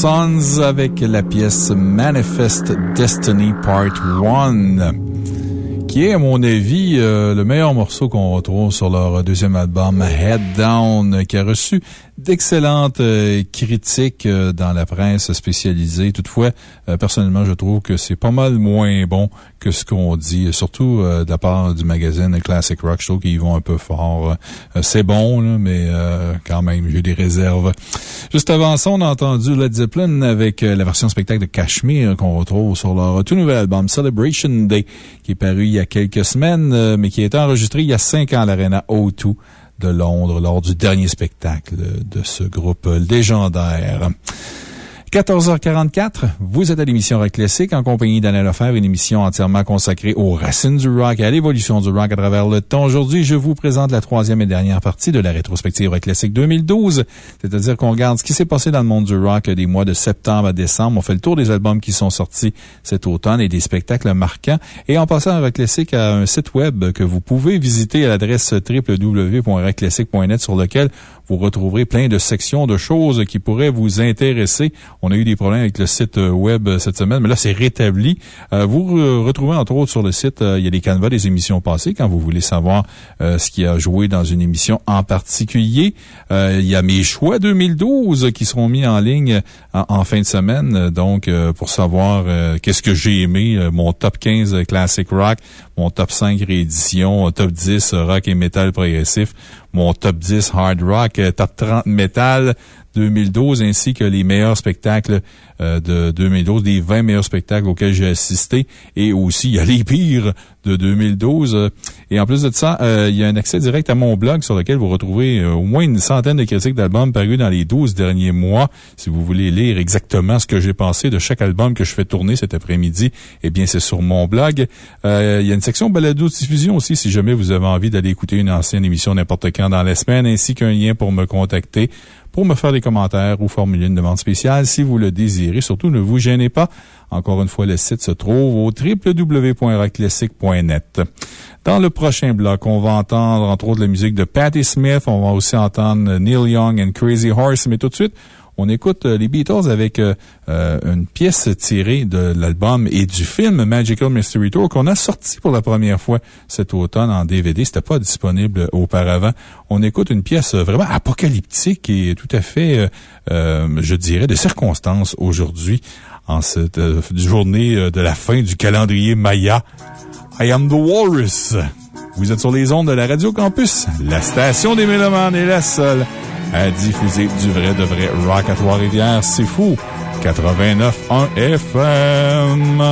Sons avec la pièce Manifest Destiny Part 1 qui est, à mon avis, euh, le meilleur morceau qu'on retrouve sur leur deuxième album, Head Down, qui a reçu d'excellentes euh, critiques euh, dans la presse spécialisée. Toutefois, personnellement, je trouve que c'est pas mal moins bon que ce qu'on dit, surtout de la part du magazine Classic Rock. Je trouve qu'ils vont un peu fort. c'est bon, mais quand même, j'ai des réserves. Juste avant ça, on a entendu Led Zeppelin avec la version spectacle de Cashmere qu'on retrouve sur leur tout nouvel album Celebration Day, qui est paru il y a quelques semaines, mais qui a été enregistré il y a cinq ans à l'Arena O2 de Londres lors du dernier spectacle de ce groupe légendaire. 14h44, vous êtes à l'émission Rock Classique en compagnie d'Alain Lefebvre, une émission entièrement consacrée aux racines du rock et à l'évolution du rock à travers le temps. Aujourd'hui, je vous présente la troisième et dernière partie de la rétrospective Rock Classique 2012. C'est-à-dire qu'on regarde ce qui s'est passé dans le monde du rock des mois de septembre à décembre. On fait le tour des albums qui sont sortis cet automne et des spectacles marquants. Et en passant à Rock Classique à un site web que vous pouvez visiter à l'adresse www.rockclassique.net sur lequel vous retrouverez plein de sections de choses qui pourraient vous intéresser. On a eu des problèmes avec le site euh, web euh, cette semaine, mais là, c'est rétabli. Euh, vous retrouvez, entre autres, sur le site, il y a les canevas des émissions passées quand vous voulez savoir ce qui a joué dans une émission en particulier. il y a mes choix 2012 qui seront mis en ligne en, fin de semaine. Donc, pour savoir qu'est-ce que j'ai aimé, mon top 15 classic rock, mon top 5 réédition, top 10 rock et metal progressif mon top 10 hard rock, euh, top 30 metal 2012, ainsi que les meilleurs spectacles euh, de 2012, les 20 meilleurs spectacles auxquels j'ai assisté. Et aussi, il y a les pires de 2012. Et en plus de ça, euh, il y a un accès direct à mon blog sur lequel vous retrouvez au moins une centaine de critiques d'albums parus dans les 12 derniers mois. Si vous voulez lire exactement ce que j'ai pensé de chaque album que je fais tourner cet après-midi, eh bien, c'est sur mon blog. il y a une section balado-diffusion aussi si jamais vous avez envie d'aller écouter une ancienne émission n'importe dans la semaine, ainsi qu'un lien pour me contacter, pour me faire des commentaires ou formuler une demande spéciale si vous le désirez. Surtout, ne vous gênez pas. Encore une fois, le site se trouve au www.rockclassic.net. Dans le prochain bloc, on va entendre entre autres la musique de Patti Smith. On va aussi entendre Neil Young and Crazy Horse. Mais tout de suite, on écoute euh, les Beatles avec euh, euh, une pièce tirée de l'album et du film Magical Mystery Tour qu'on a sorti pour la première fois cet automne en DVD. C'était pas disponible auparavant. On écoute une pièce vraiment apocalyptique et tout à fait, je dirais, de circonstance aujourd'hui en cette journée de la fin du calendrier Maya. I am the Walrus. Vous êtes sur les ondes de la Radio Campus. La station des Mélomanes est la seule à diffuser du vrai de vrai rock à Trois-Rivières. C'est fou! 89.1 FM.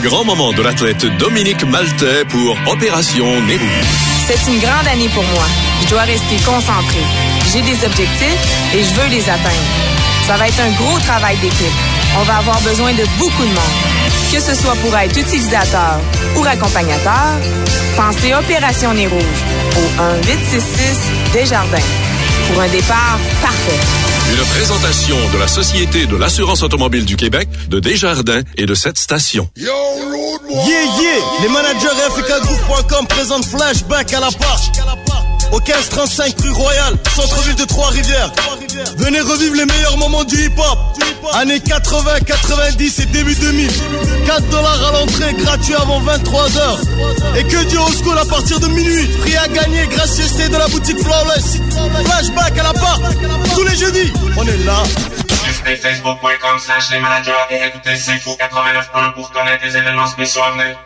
Grand moment de l'athlète Dominique Maltais pour Opération Nérou. C'est une grande année pour moi. Je dois rester concentré. J'ai des objectifs et je veux les atteindre. Ça va être un gros travail d'équipe. On va avoir besoin de beaucoup de monde. Que ce soit pour être utilisateur ou accompagnateur, pensez Opération Nez Rouge au 1-866 Desjardins pour un départ parfait. Une présentation de la Société de l'assurance automobile du Québec, de Desjardins et de cette station. Yeah, yeah! Les managers FKGroup.com présentent Flashback à la part. Au 1535 rue Royale, centre-ville de Trois-Rivières. Venez revivre les meilleurs moments du hip-hop. Années 80, 90 et début 2000. 4 dollars à l'entrée, gratuit avant 23h. Et que du old school à partir de minuit. Prix à gagner, gracieuseté de la boutique Flawless. Flashback à la part. Tous les jeudis, on est là. Facebook.com slash les managers et écoutez C'est Fou 89.1 pour connaître les événements spéciaux à venir.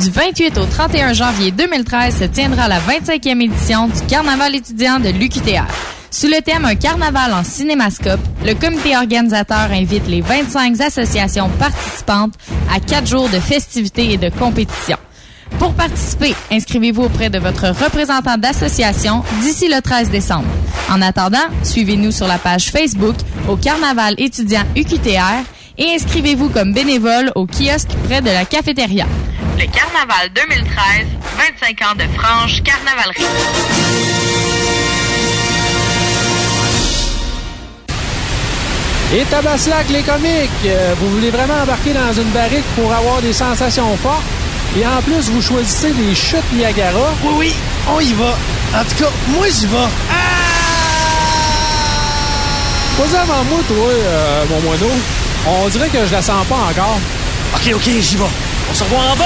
Du 28 au 31 janvier 2013 se tiendra la 25e édition du Carnaval étudiant de l'UQTR. Sous le thème Un carnaval en cinémascope, le comité organisateur invite les 25 associations participantes à quatre jours de festivités et de compétitions. Pour participer, inscrivez-vous auprès de votre représentant d'association d'ici le 13 décembre. En attendant, suivez-nous sur la page Facebook au Carnaval étudiant UQTR et inscrivez-vous comme bénévole au kiosque près de la cafétéria. Le Carnaval 2013, 25 ans de franche carnavalerie. Et Tabaslac, les comiques, euh, vous voulez vraiment embarquer dans une barrique pour avoir des sensations fortes? Et en plus, vous choisissez des chutes Niagara? Oui, oui, on y va. En tout cas, moi, j'y vais. Avant moi, toi, euh, mon moineau. On dirait que je la sens pas encore. OK, OK, j'y vais. On se revoit en bas!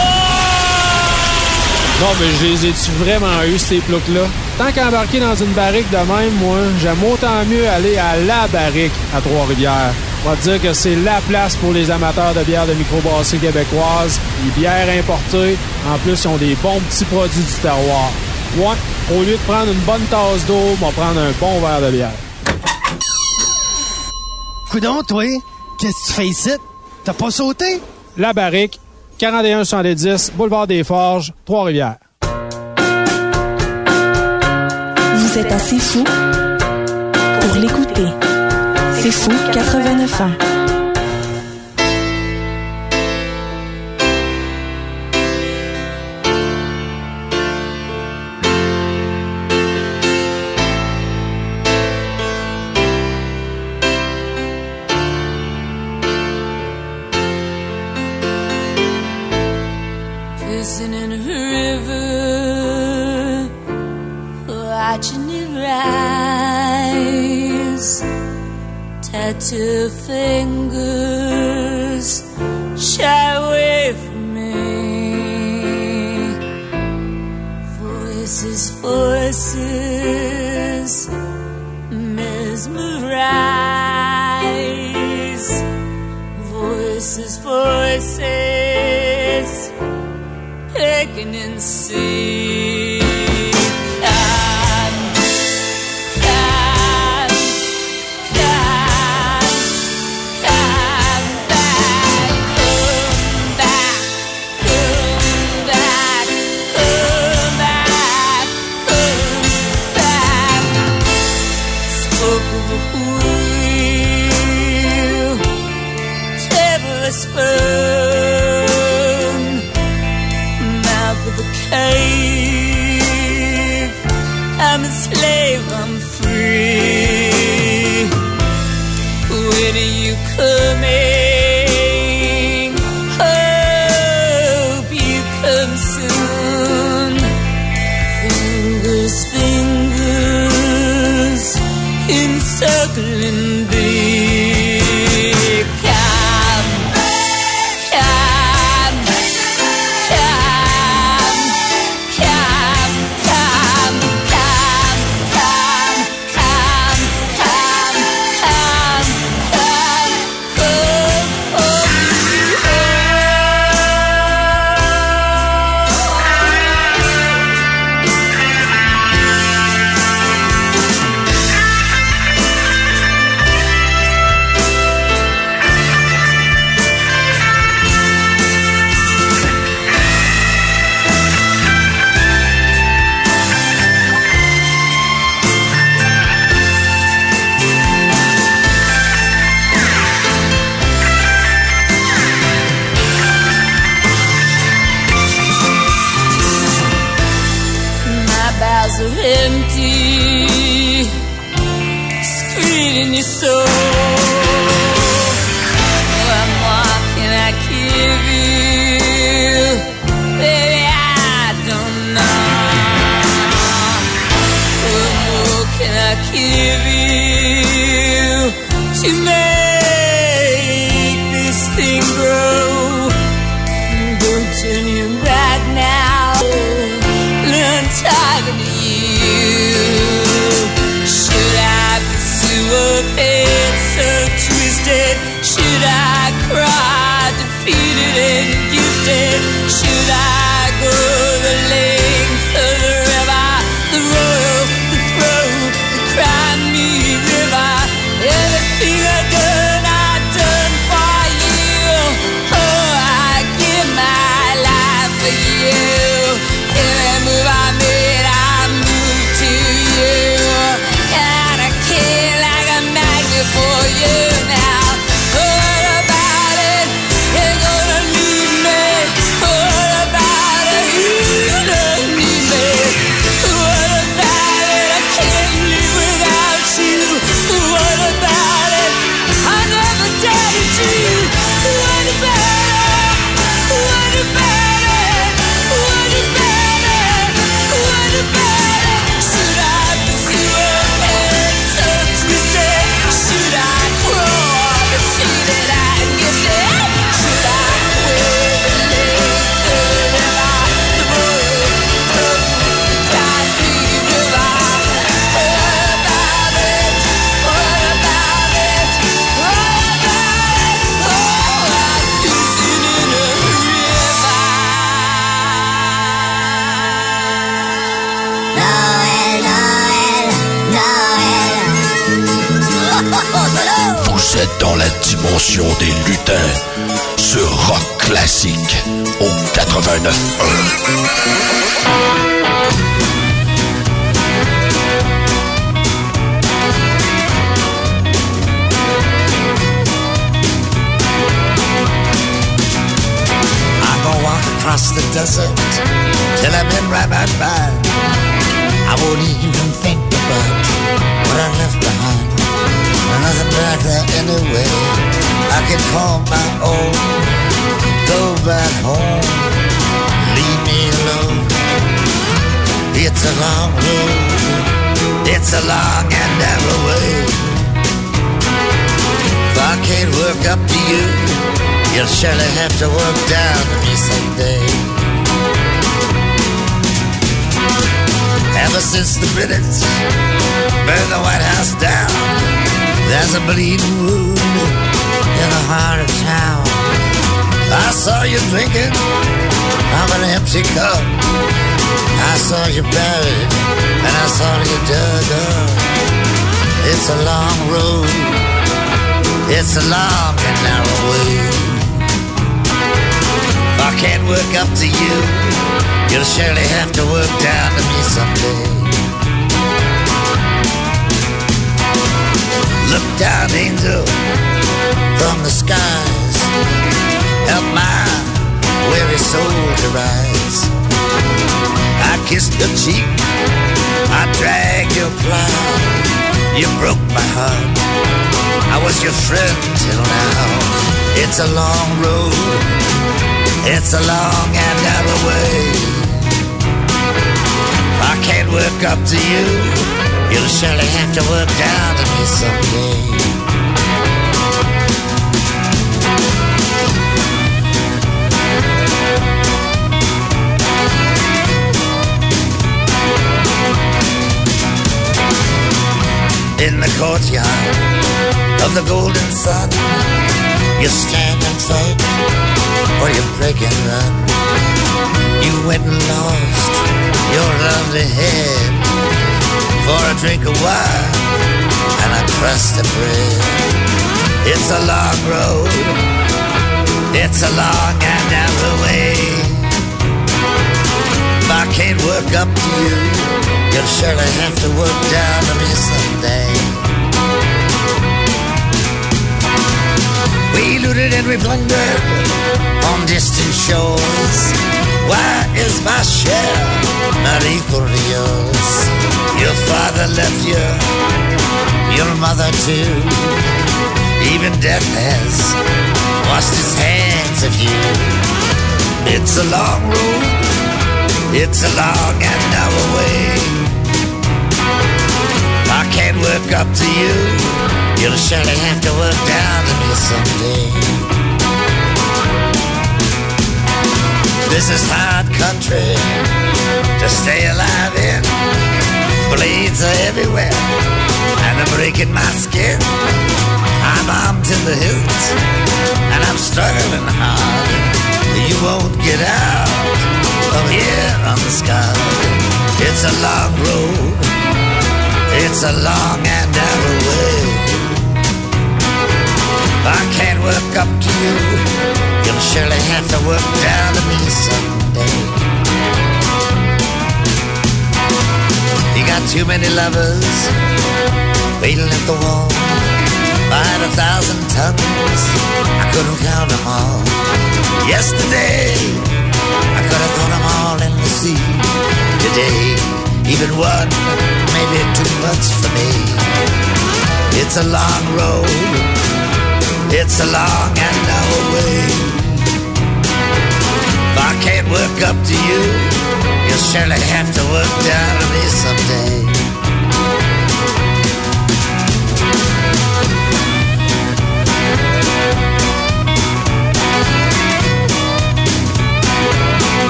Non, mais je les ai-tu vraiment eu, ces ploucs-là? Tant qu'embarquer dans une barrique de même, moi, j'aime autant mieux aller à la barrique à Trois-Rivières. On va te dire que c'est la place pour les amateurs de bières de microbrasserie québécoise. Les bières importées. En plus, ils ont des bons petits produits du terroir. Ouais, au lieu de prendre une bonne tasse d'eau, on va prendre un bon verre de bière. Coudon, toi, qu'est-ce que tu fais ici? T'as pas sauté? La barrique, 41-70, boulevard des Forges, Trois-Rivières. Vous êtes assez fou pour l'écouter. C'est fou 89 ans.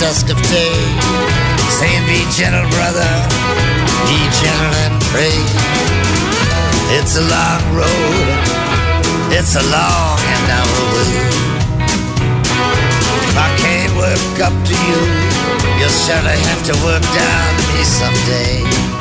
Dusk of day saying, Be gentle, brother, be gentle and pray. It's a long road, it's a long and narrow way. If I can't work up to you, you'll surely have to work down to me someday.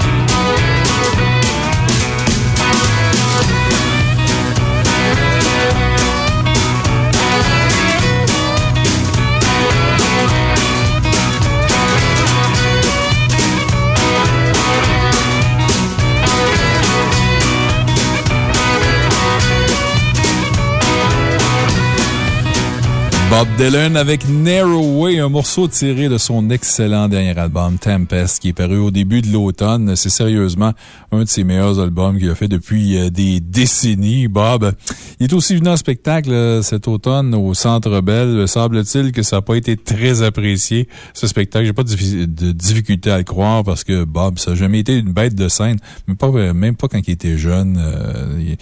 Bob Dylan avec Narrow Way, un morceau tiré de son excellent dernier album Tempest qui est paru au début de l'automne. C'est sérieusement un de ses meilleurs albums qu'il a fait depuis euh, des décennies. Bob, il est aussi venu en spectacle euh, cet automne au Centre Bell. Semble-t-il que ça n'a pas été très apprécié, ce spectacle. J'ai pas de diffi- de difficulté à le croire parce que Bob, ça n'a jamais été une bête de scène, mais pas, même pas quand il était jeune. Euh,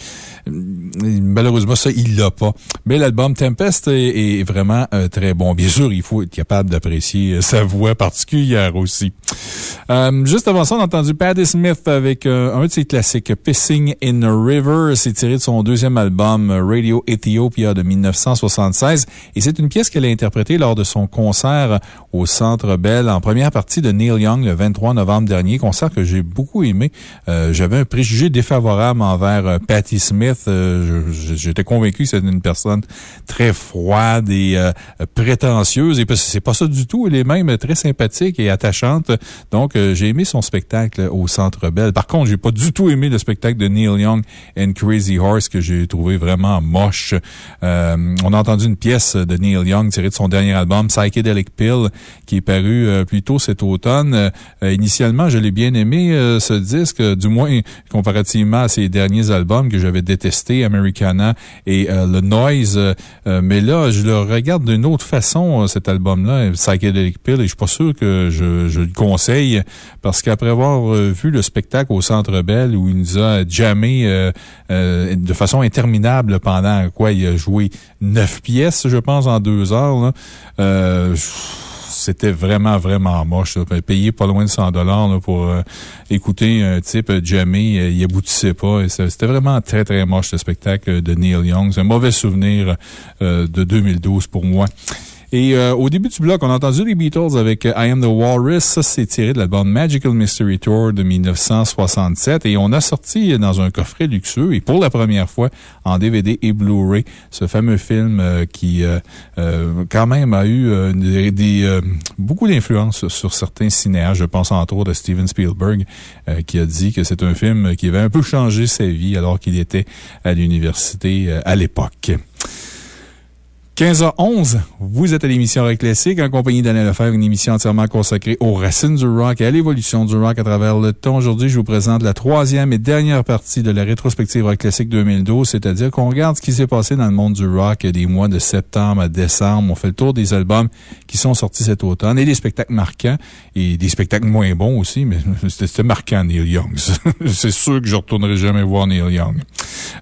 malheureusement, ça, il l'a pas. Mais l'album Tempest est, vraiment euh, très bon. Bien sûr, il faut être capable d'apprécier euh, sa voix particulière aussi. Euh, juste avant ça, on a entendu Patti Smith avec euh, un de ses classiques, Pissing in a River. C'est tiré de son deuxième album, Radio Ethiopia de 1976. Et c'est une pièce qu'elle a interprétée lors de son concert au Centre Bell en première partie de Neil Young le 23 novembre dernier. Concert que j'ai beaucoup aimé. Euh, J'avais un préjugé défavorable envers euh, Patti Smith. Euh, J'étais convaincu que c'était une personne très froide et prétentieuse. Et c'est pas ça du tout. Elle est même très sympathique et attachante. Donc, j'ai aimé son spectacle au Centre Bell. Par contre, j'ai pas du tout aimé le spectacle de Neil Young and Crazy Horse que j'ai trouvé vraiment moche. Euh, on a entendu une pièce de Neil Young tirée de son dernier album, Psychedelic Pill, qui est paru euh, plus tôt cet automne. Euh, initialement, je l'ai bien aimé, ce disque, du moins comparativement à ses derniers albums que j'avais détestés, Americana et Le Noise. Mais là, je le regarde d'une autre façon, cet album-là, Psychedelic Pill, et je suis pas sûr que je, je le conseille parce qu'après avoir vu le spectacle au Centre Bell où il nous a euh, de façon interminable pendant quoi il a joué neuf pièces, je pense, en deux heures, là, euh, c'était vraiment, vraiment moche. là. Payer pas loin de 100 dollars pour euh, écouter un type euh, jammer, il aboutissait pas. C'était vraiment très, très moche, ce spectacle de Neil Young. C'est un mauvais souvenir de 2012 pour moi. Et euh, au début du bloc, on a entendu les Beatles avec euh, I Am the Walrus. Ça, c'est tiré de l'album Magical Mystery Tour de 1967. Et on a sorti dans un coffret luxueux, et pour la première fois, en DVD et Blu-ray, ce fameux film euh, qui, euh, euh, quand même, a eu euh, des, euh, beaucoup d'influence sur certains cinéastes. Je pense entre autres à Steven Spielberg, euh, qui a dit que c'est un film qui avait un peu changé sa vie alors qu'il était à l'université euh, à l'époque. 15h11, vous êtes à l'émission Rock Classique en compagnie d'Alain Lefebvre, une émission entièrement consacrée aux racines du rock et à l'évolution du rock à travers le temps. Aujourd'hui, je vous présente la troisième et dernière partie de la rétrospective Rock Classique 2012, c'est-à-dire qu'on regarde ce qui s'est passé dans le monde du rock des mois de septembre à décembre. On fait le tour des albums qui sont sortis cet automne et des spectacles marquants et des spectacles moins bons aussi, mais c'était marquant, Neil Young. C'est sûr que je retournerai jamais voir Neil Young.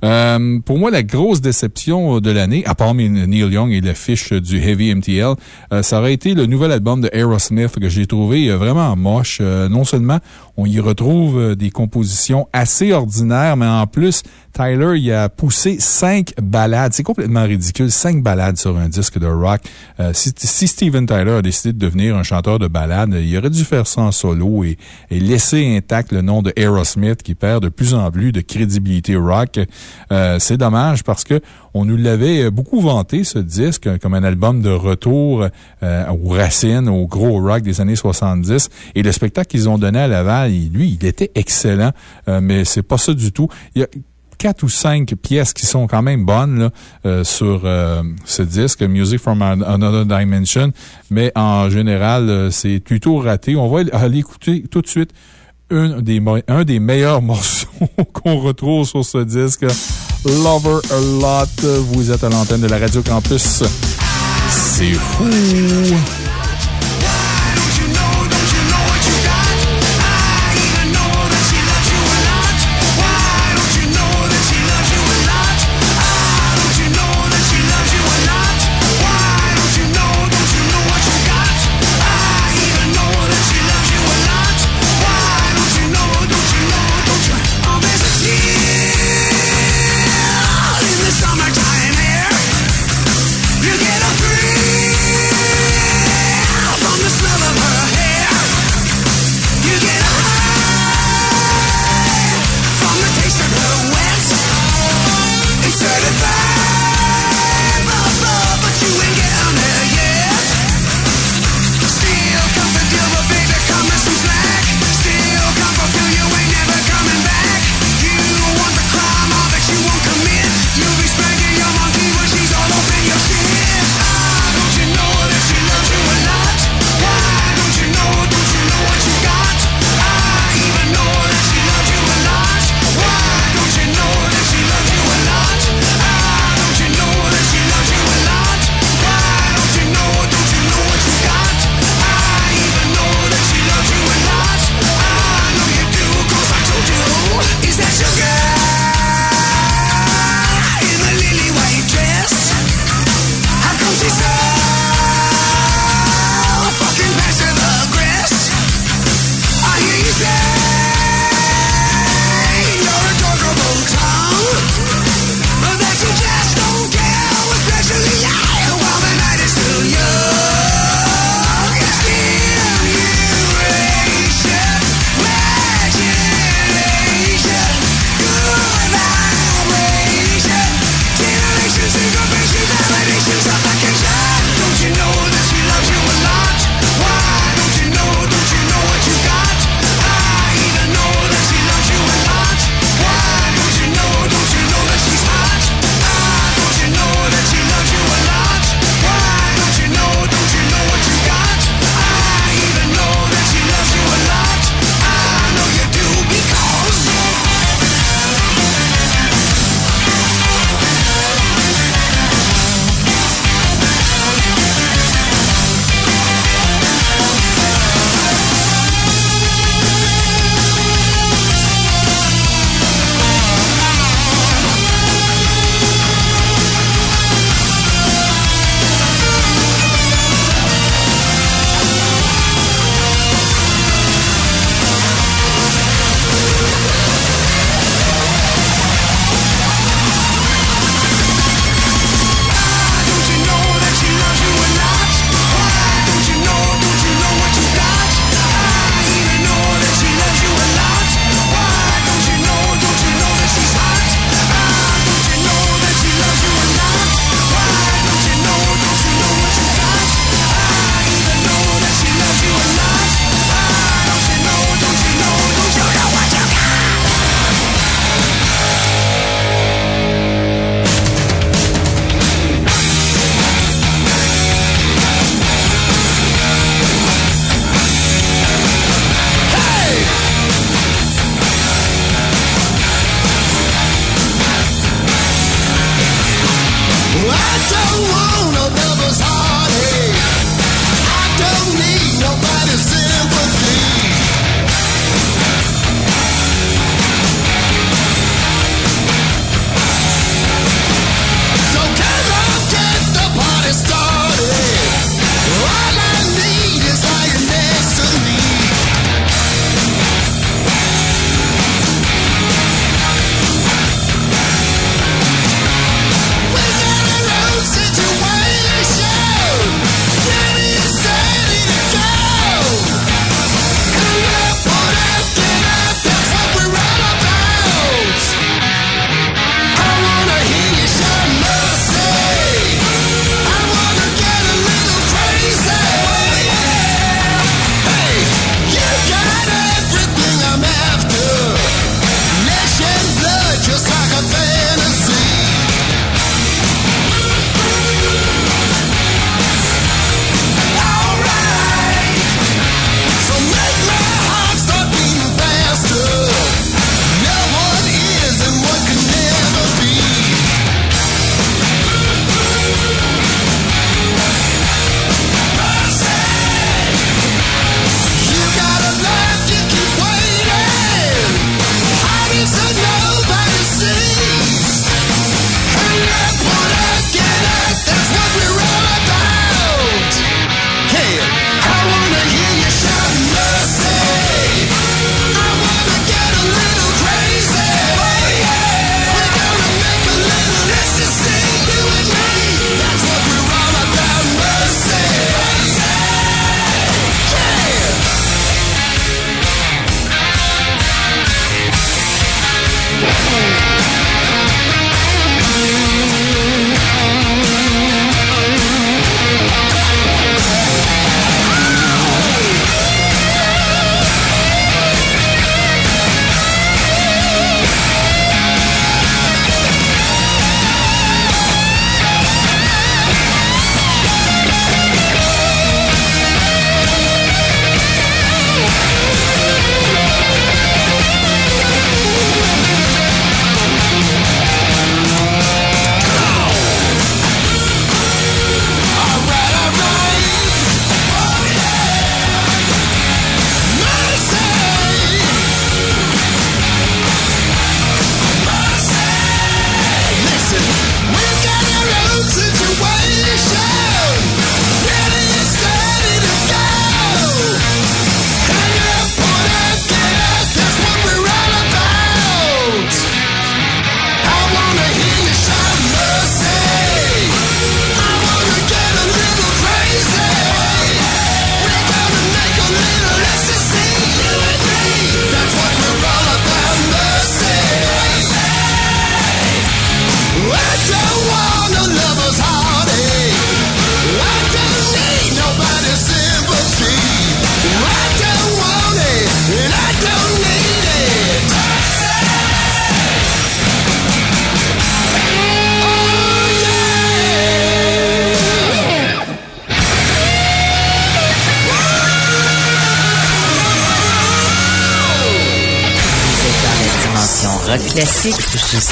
Euh, pour moi, la grosse déception de l'année, à part Neil Young, et l'affiche du Heavy MTL. Euh, ça aurait été le nouvel album de Aerosmith que j'ai trouvé euh, vraiment moche. Euh, non seulement on y retrouve des compositions assez ordinaires, mais en plus, Tyler, il a poussé cinq ballades. C'est complètement ridicule. Cinq ballades sur un disque de rock. si, Steven Tyler a décidé de devenir un chanteur de ballades, il aurait dû faire ça en solo et, laisser intact le nom de Aerosmith qui perd de plus en plus de crédibilité rock. C'est dommage parce que on nous l'avait beaucoup vanté, ce disque, comme un album de retour euh, aux racines, au gros rock des années 70. Et le spectacle qu'ils ont donné à Laval, lui, il était excellent, euh, mais c'est pas ça du tout. Quatre ou cinq pièces qui sont quand même bonnes euh, sur ce disque, Music from Another Dimension, mais en général, c'est plutôt raté. On va aller écouter tout de suite un des, un des meilleurs morceaux qu'on retrouve sur ce disque, Lover a Lot. Vous êtes à l'antenne de la Radio Campus. C'est fou!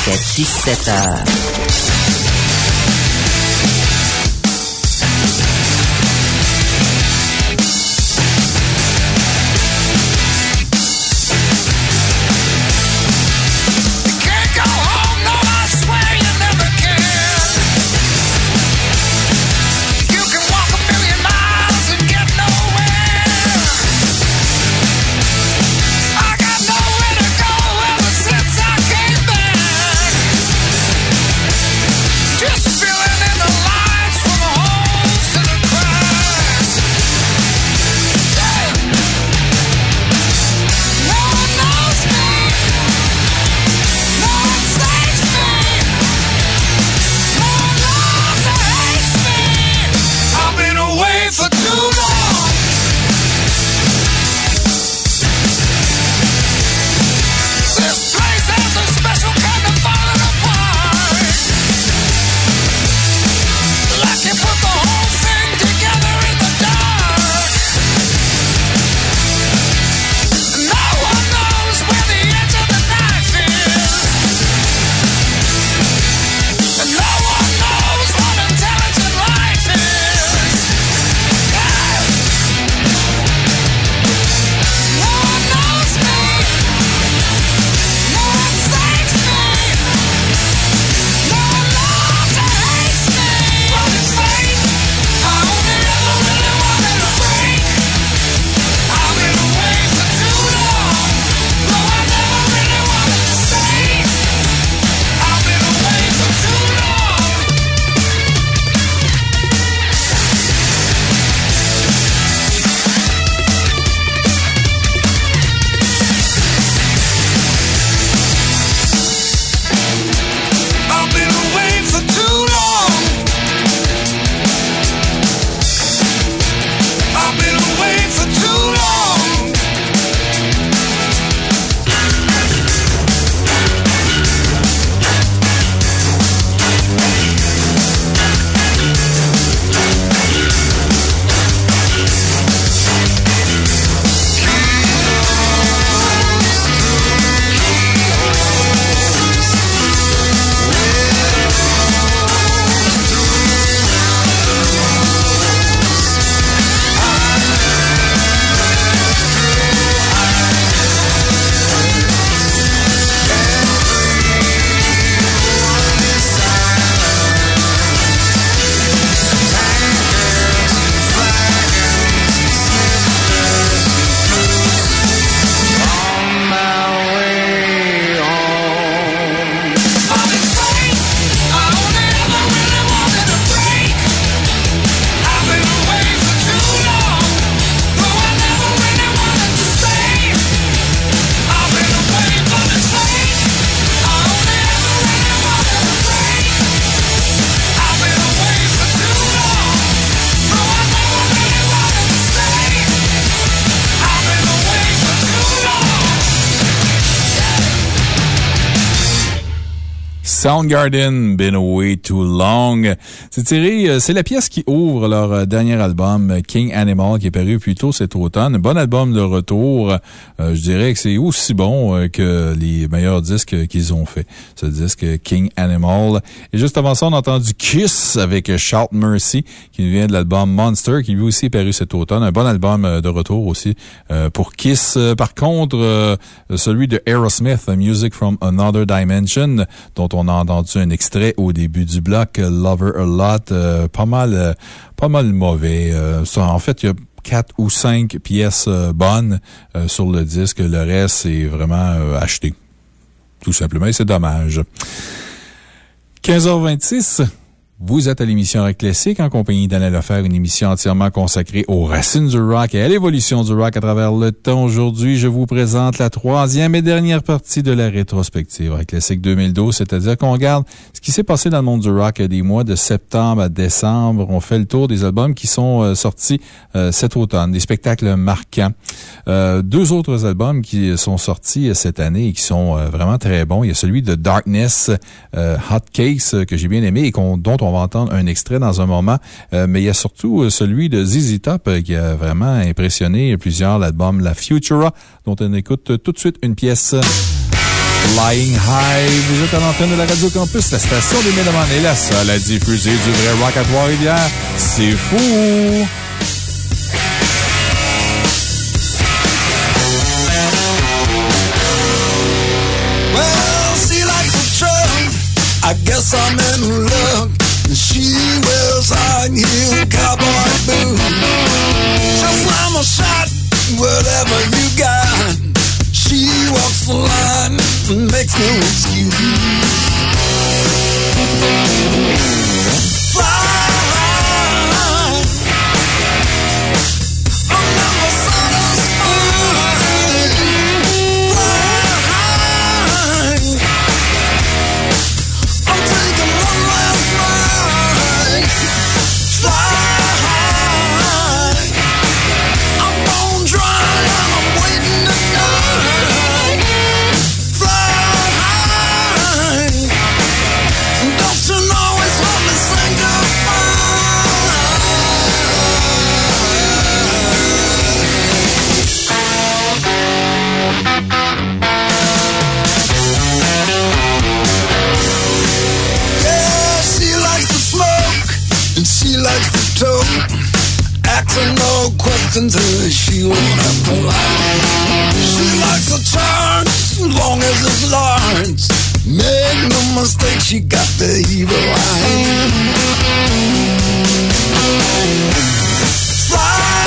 Jusqu'à 17 heures. Can't Soundgarden, Been Away Too Long. C'est tiré, euh, c'est la pièce qui ouvre leur euh, dernier album, euh, King Animal, qui est paru plus tôt cet automne. Bon album de retour. Euh, je dirais que c'est aussi bon euh, que les meilleurs disques qu'ils ont fait. Ce disque King Animal. Et juste avant ça, on a entendu Kiss avec Shout Mercy, qui vient de l'album Monster, qui lui aussi est paru cet automne. Un bon album euh, de retour aussi pour Kiss. Par contre, celui de Aerosmith, Music from Another Dimension, dont on a entendu un extrait au début du bloc, Lover a Lot, pas mal, pas mal mauvais. Ça, en fait, il y a quatre ou cinq pièces euh, bonnes euh, sur le disque. Le reste, c'est vraiment euh, acheté. Tout simplement, et c'est dommage. 15h26. Vous êtes à l'émission Rock Classique en compagnie d'Alain Lefer, une émission entièrement consacrée aux racines du rock et à l'évolution du rock à travers le temps. Aujourd'hui, je vous présente la troisième et dernière partie de la rétrospective Rock Classique 2012, c'est-à-dire qu'on regarde ce qui s'est passé dans le monde du rock des mois de septembre à décembre. On fait le tour des albums qui sont euh, sortis euh, cet automne, des spectacles marquants. Euh, deux autres albums qui sont sortis cette année et qui sont vraiment très bons. Il y a celui de Darkness, Hot euh, que j'ai bien aimé et dont on va entendre un extrait dans un moment. Euh, mais il y a surtout euh, celui de ZZ Top euh, qui a vraiment impressionné plusieurs, l'album La Futura, dont on écoute tout de suite une pièce. Flying High. Vous êtes à l'antenne de la Radio Campus, la station des Mélomanes est la seule à diffuser du vrai rock à Trois-Rivières. C'est fou! Well, a truck. I guess I'm. She wears high heel cowboy boots. Just I'm a shot, whatever you got. She walks the line and makes no excuse. Fly. Asking no questions, she won't have to lie. She likes a chance as long as it's large. Make no mistake, she got the evil eye. Fly.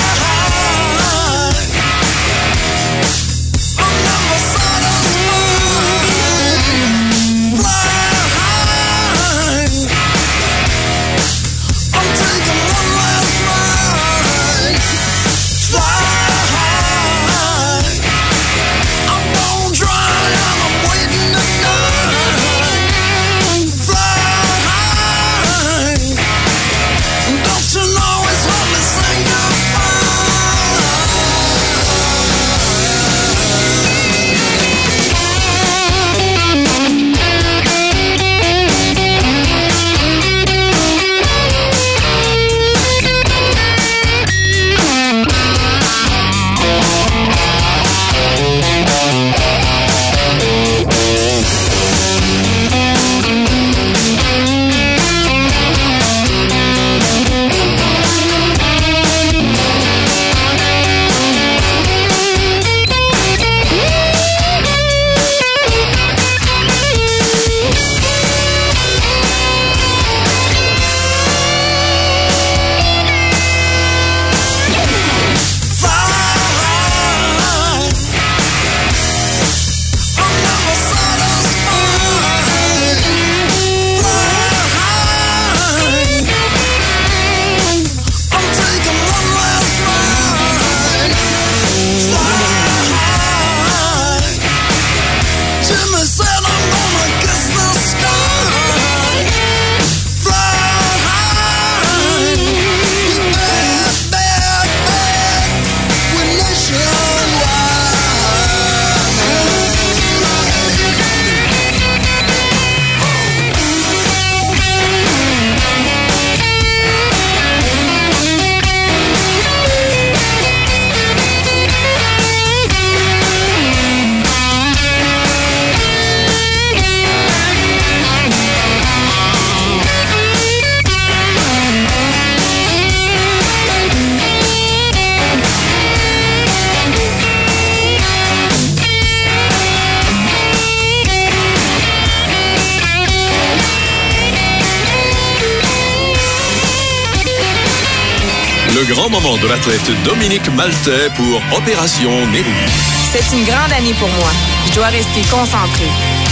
L'athlète Dominique Maltais pour Opération Nez Rouge. C'est une grande année pour moi. Je dois rester concentré.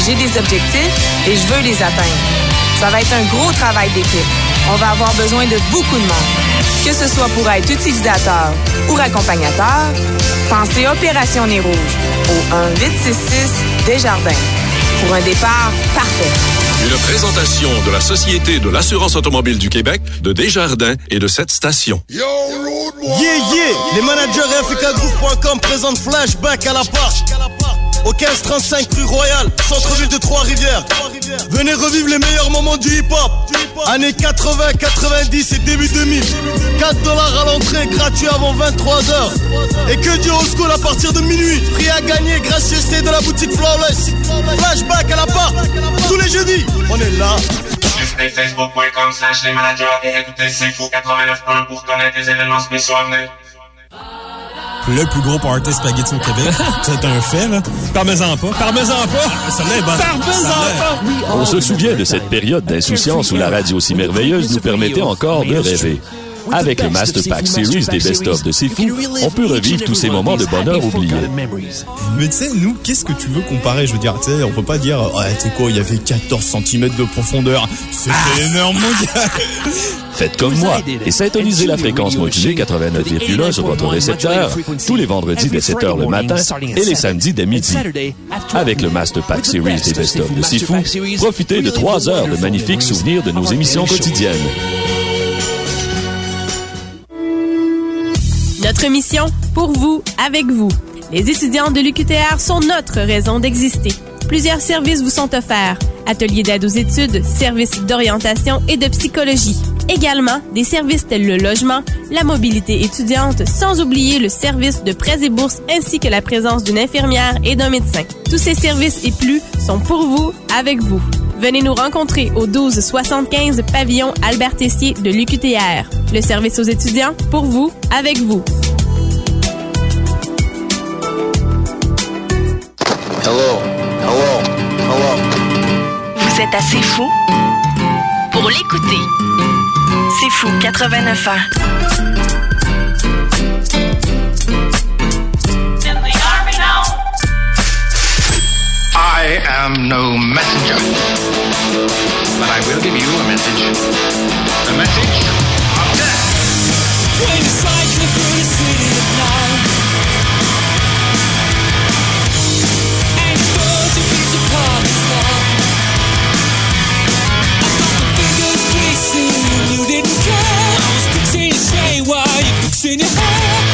J'ai des objectifs et je veux les atteindre. Ça va être un gros travail d'équipe. On va avoir besoin de beaucoup de monde. Que ce soit pour être utilisateur ou accompagnateur, pensez Opération Nez Rouge au 1-866 Desjardins pour un départ parfait. Une présentation de la Société de l'assurance automobile du Québec, de Desjardins et de cette station. Yeah, yeah! Les managers FKGroup.com présentent Flashback à la part. Au 1535 rue Royale, centre-ville de Trois-Rivières. Venez revivre les meilleurs moments du hip-hop. Années 80, 90 et début 2000. 4 dollars à l'entrée, gratuit avant 23h. Et que du old school à partir de minuit. Prix à gagner, gracieuseté de la boutique Flawless. Flashback à la part, tous les jeudis. On est là. Facebook.com slash les managers et écoutez C'est Fou 89.1 pour connaître les événements spéciaux à venir. Le plus gros party spaghetti au Québec. C'est un fait, là. Parmesan pas. Parmesan pas. Ça l'est bon. Parmesan pas. On se souvient de cette période d'insouciance où la radio si merveilleuse nous permettait encore de rêver. Avec le Master Pack Series des best-of de C'est Fou, on peut revivre tous ces moments de bonheur oubliés. Mais tu sais, nous, qu'est-ce que tu veux comparer? Je veux dire, tu sais, on peut pas dire, ouais, tu sais quoi, il y avait 14 cm de profondeur. C'était énorme, mon gars. Faites comme moi et syntonisez la fréquence modulée 89,1 sur votre récepteur tous les vendredis dès 7 h le matin et les samedis dès midi. Avec le Master Pack Series des best-of de Sifu, profitez de 3 heures de magnifiques souvenirs de nos émissions quotidiennes. Notre mission, pour vous, avec vous. Les étudiants de l'UQTR sont notre raison d'exister. Plusieurs services vous sont offerts. Ateliers d'aide aux études, services d'orientation et de psychologie. Également, des services tels le logement, la mobilité étudiante, sans oublier le service de prêts et bourses ainsi que la présence d'une infirmière et d'un médecin. Tous ces services et plus sont pour vous, avec vous. Venez nous rencontrer au 1275 pavillon Albert Tessier de l'UQTR. Le service aux étudiants, pour vous, avec vous. Hello, hello, hello. Vous êtes assez fou pour l'écouter. C'est fou 89 ans. I am no messenger, but I will give you a message. A message of death. When you're cycling through the city at night And your thoughts are piece of parking lot I thought the fingers greasy and you didn't care I was fixing your straight while you're fixing your hair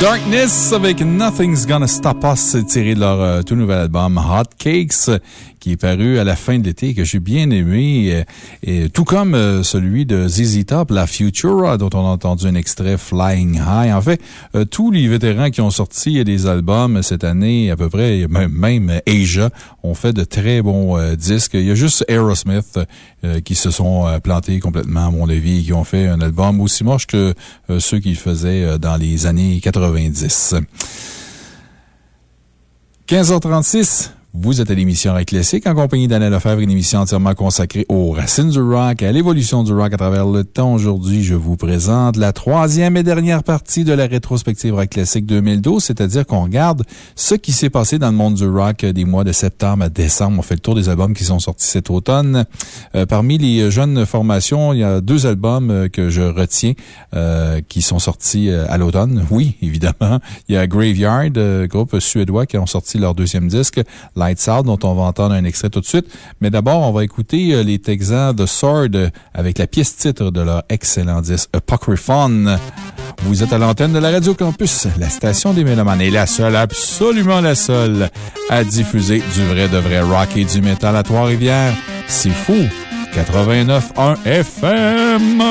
Darkness avec Nothing's Gonna Stop Us, tiré de leur euh, tout nouvel album Hot Cakes, qui est paru à la fin de l'été, que j'ai bien aimé, euh, et, tout comme euh, celui de ZZ Top, La Futura, dont on a entendu un extrait Flying High. En fait, euh, tous les vétérans qui ont sorti des albums cette année, à peu près, même, même Asia, ont fait de très bons disques. Il y a juste Aerosmith qui se sont plantés complètement, à mon avis, et qui ont fait un album aussi moche que ceux qu'ils faisaient dans les années 90. 15h36. Vous êtes à l'émission Rock Classique en compagnie d'Anna Lefebvre, une émission entièrement consacrée aux racines du rock et à l'évolution du rock à travers le temps. Aujourd'hui, je vous présente la troisième et dernière partie de la rétrospective Rock Classique 2012, c'est-à-dire qu'on regarde ce qui s'est passé dans le monde du rock des mois de septembre à décembre. On fait le tour des albums qui sont sortis cet automne. Euh, parmi les jeunes formations, il y a deux albums euh, que je retiens euh, qui sont sortis à l'automne. Oui, évidemment. Il y a Graveyard, groupe suédois qui ont sorti leur deuxième disque. Lights dont on va entendre un extrait tout de suite. Mais d'abord, on va écouter euh, les Texans de Sword euh, avec la pièce titre de leur excellent disque Apocryphon. Vous êtes à l'antenne de la Radio Campus, la station des Mélomanes est la seule, absolument la seule, à diffuser du vrai de vrai rock et du métal à Trois-Rivières. C'est fou! 89.1 FM!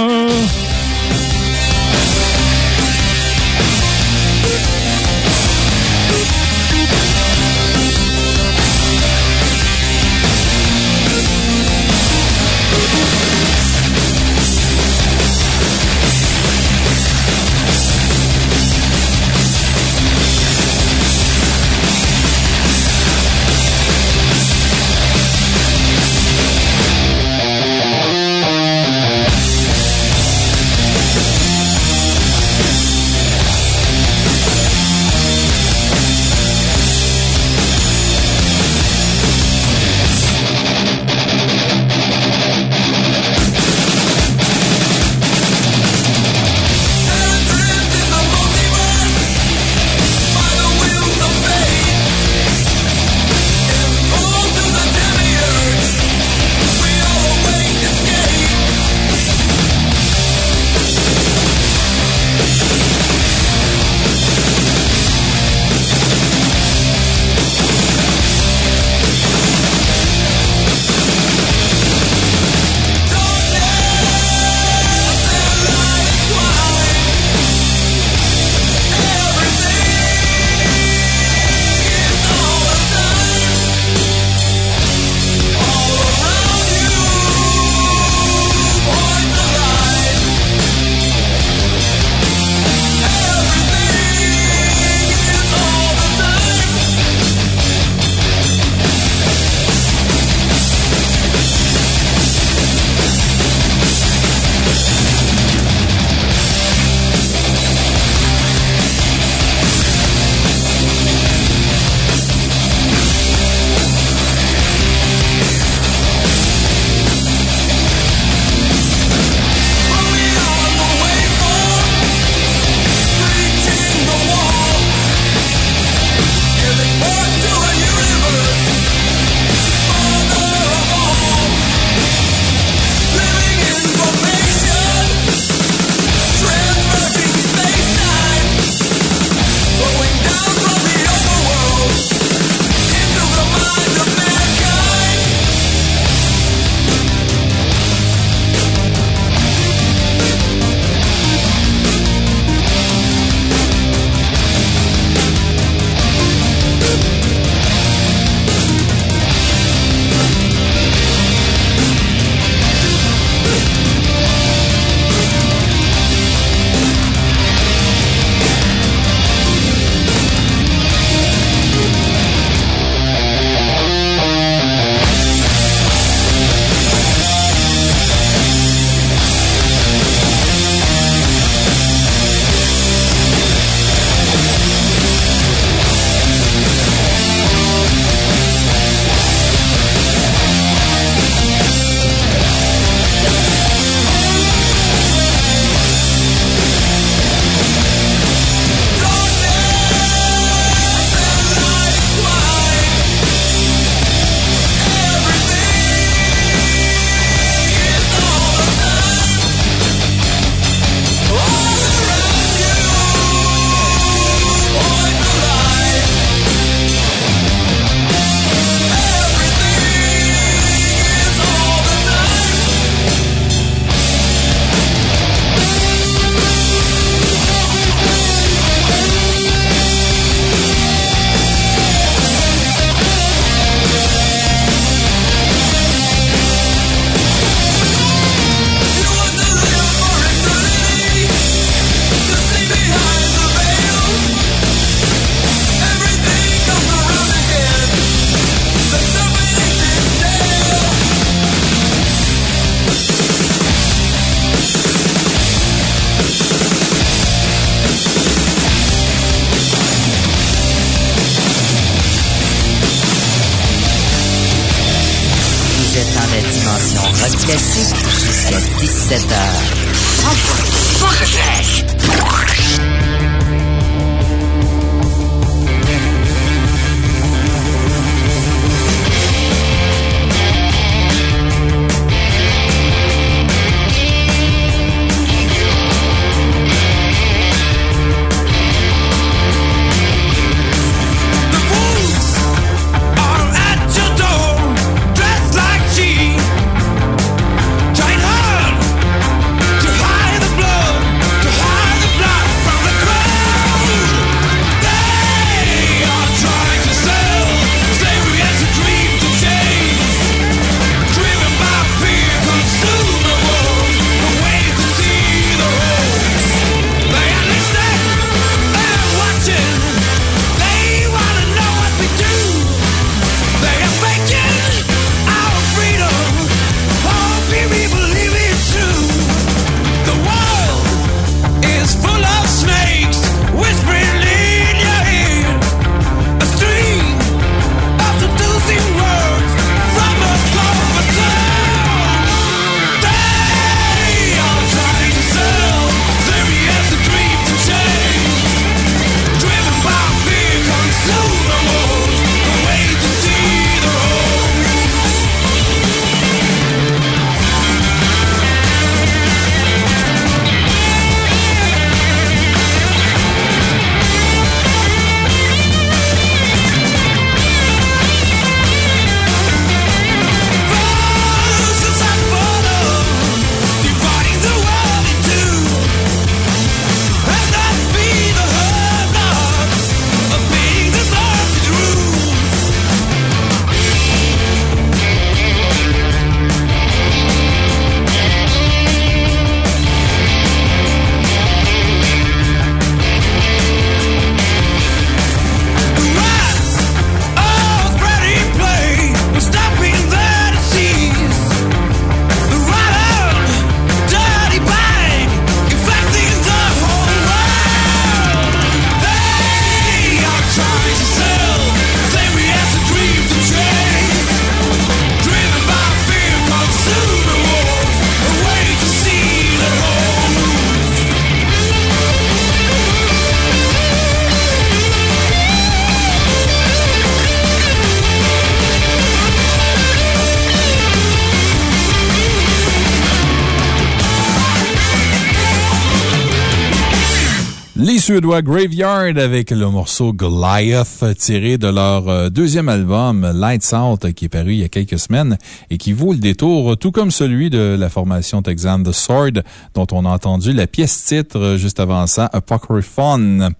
Graveyard avec le morceau Goliath tiré de leur euh, deuxième album Lights Out qui est paru il y a quelques semaines et qui vaut le détour, tout comme celui de la formation texane The Sword dont on a entendu la pièce titre euh, juste avant ça, Apocryphon.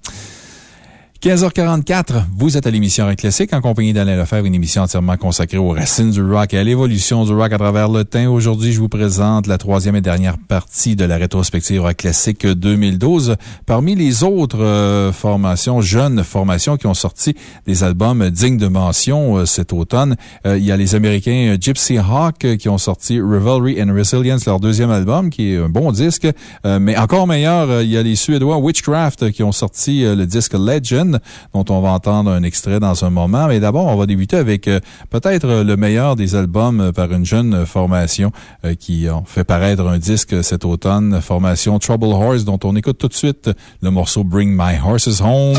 15h44, vous êtes à l'émission Rock Classique en compagnie d'Alain Lefebvre, une émission entièrement consacrée aux racines du rock et à l'évolution du rock à travers le temps. Aujourd'hui, je vous présente la troisième et dernière partie de la rétrospective Rock Classique 2012. Parmi les autres euh, formations, jeunes formations qui ont sorti des albums dignes de mention euh, cet automne, euh, il y a les Américains Gypsy Hawk qui ont sorti Revelry and Resilience, leur deuxième album, qui est un bon disque. Mais encore meilleur, il y a les Suédois Witchcraft qui ont sorti le disque Legend, dont on va entendre un extrait dans un moment. Mais d'abord, on va débuter avec euh, peut-être euh, le meilleur des albums euh, par une jeune formation qui ont fait paraître un disque cet automne, formation Trouble Horse, dont on écoute tout de suite le morceau Bring My Horses Home.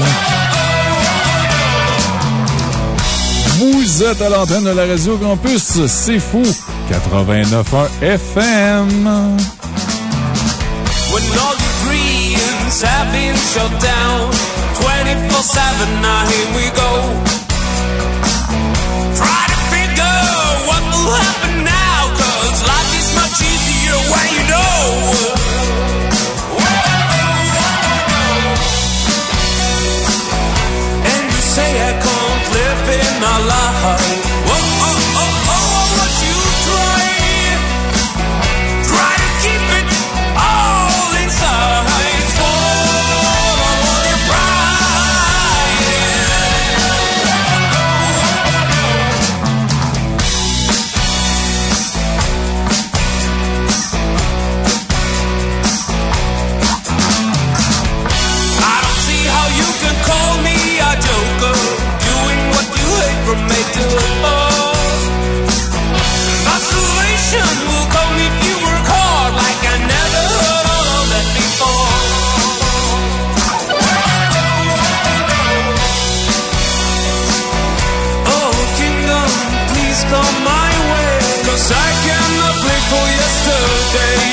Vous êtes à l'antenne de la radio Campus, c'est fou, 89.1 FM. When all your 24-7, now here we go. Try to figure what will happen now Cause life is much easier when you know. And you say I can't live in a lie day.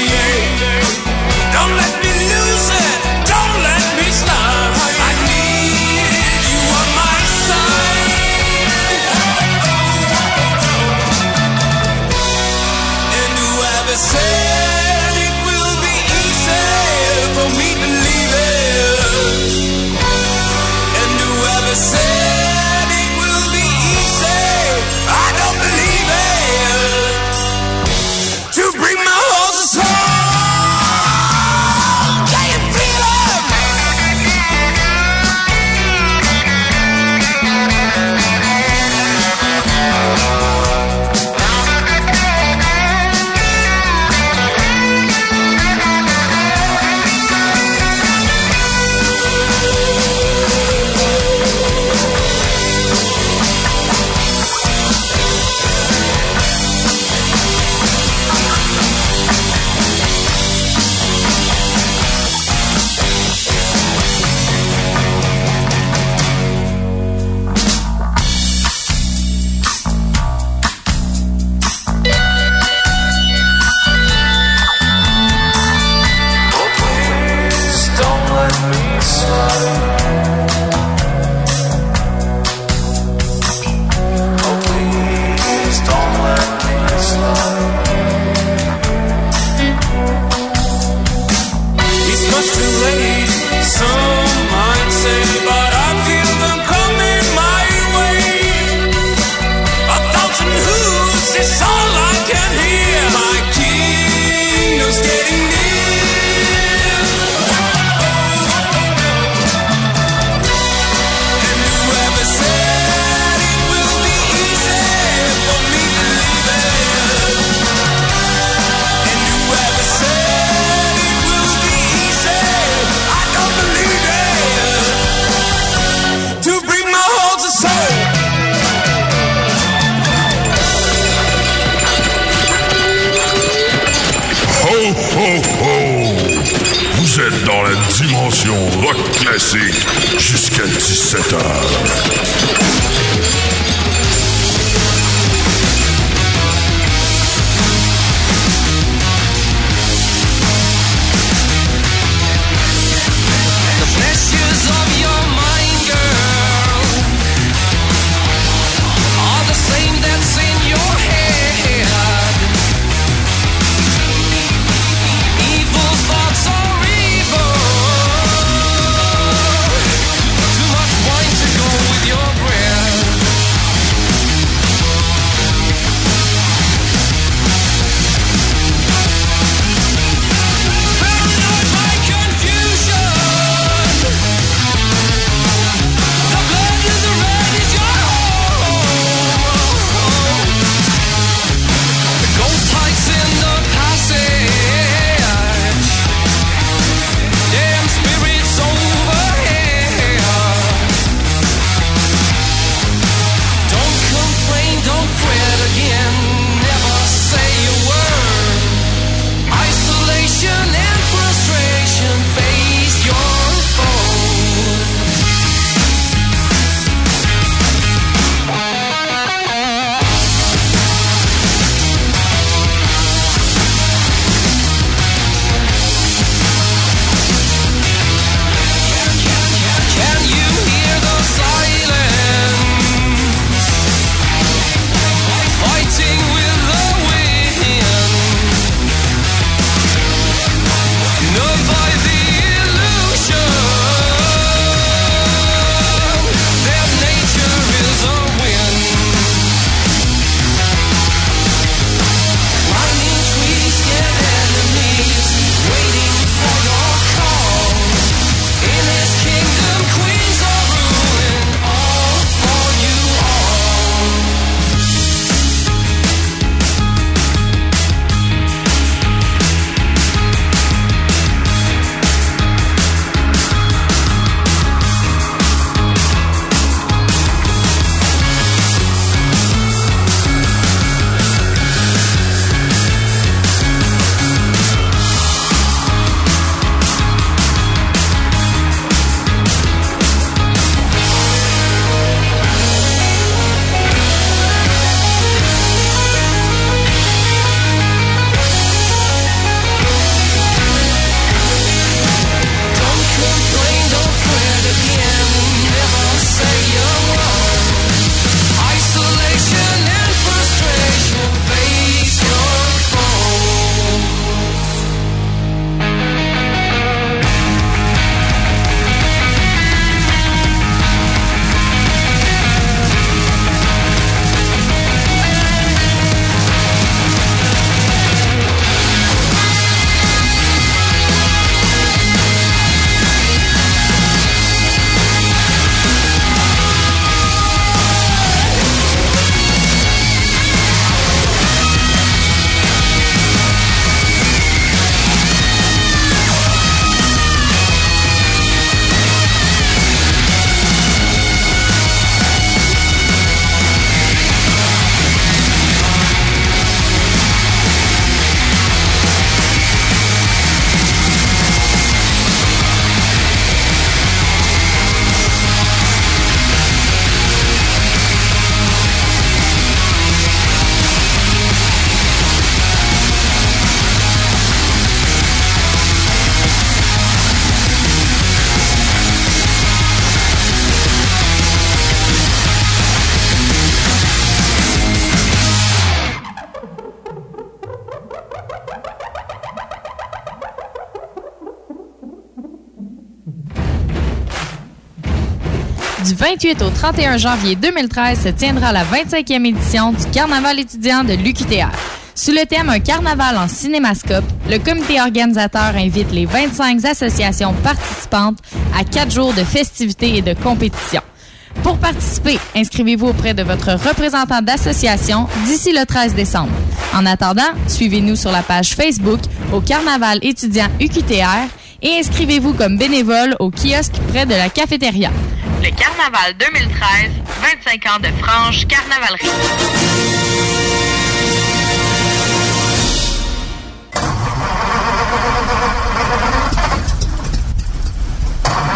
Jusqu'à 17h. 28 au 31 janvier 2013 se tiendra la 25e édition du Carnaval étudiant de l'UQTR. Sous le thème Un carnaval en cinémascope, le comité organisateur invite les 25 associations participantes à quatre jours de festivités et de compétitions. Pour participer, inscrivez-vous auprès de votre représentant d'association d'ici le 13 décembre. En attendant, suivez-nous sur la page Facebook au Carnaval étudiant UQTR et inscrivez-vous comme bénévole au kiosque près de la cafétéria. Le Carnaval 2013, 25 ans de franche carnavalerie.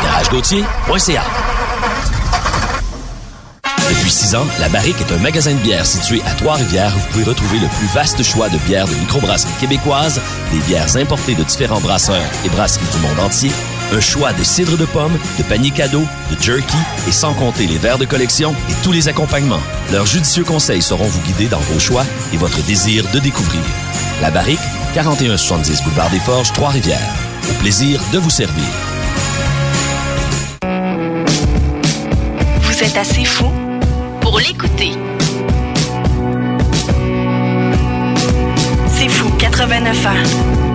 GarageGautier.ca Depuis six ans, La Barrique est un magasin de bière situé à Trois-Rivières. Où vous pouvez retrouver le plus vaste choix de bières de microbrasserie québécoise, des bières importées de différents brasseurs et brasseries du monde entier, un choix de cidre de pomme, de paniers cadeaux, de jerky et sans compter les verres de collection et tous les accompagnements. Leurs judicieux conseils sauront vous guider dans vos choix et votre désir de découvrir. La Barrique, 4170 Boulevard des Forges, Trois-Rivières. Au plaisir de vous servir. Vous êtes assez fou pour l'écouter. C'est fou, 89 ans.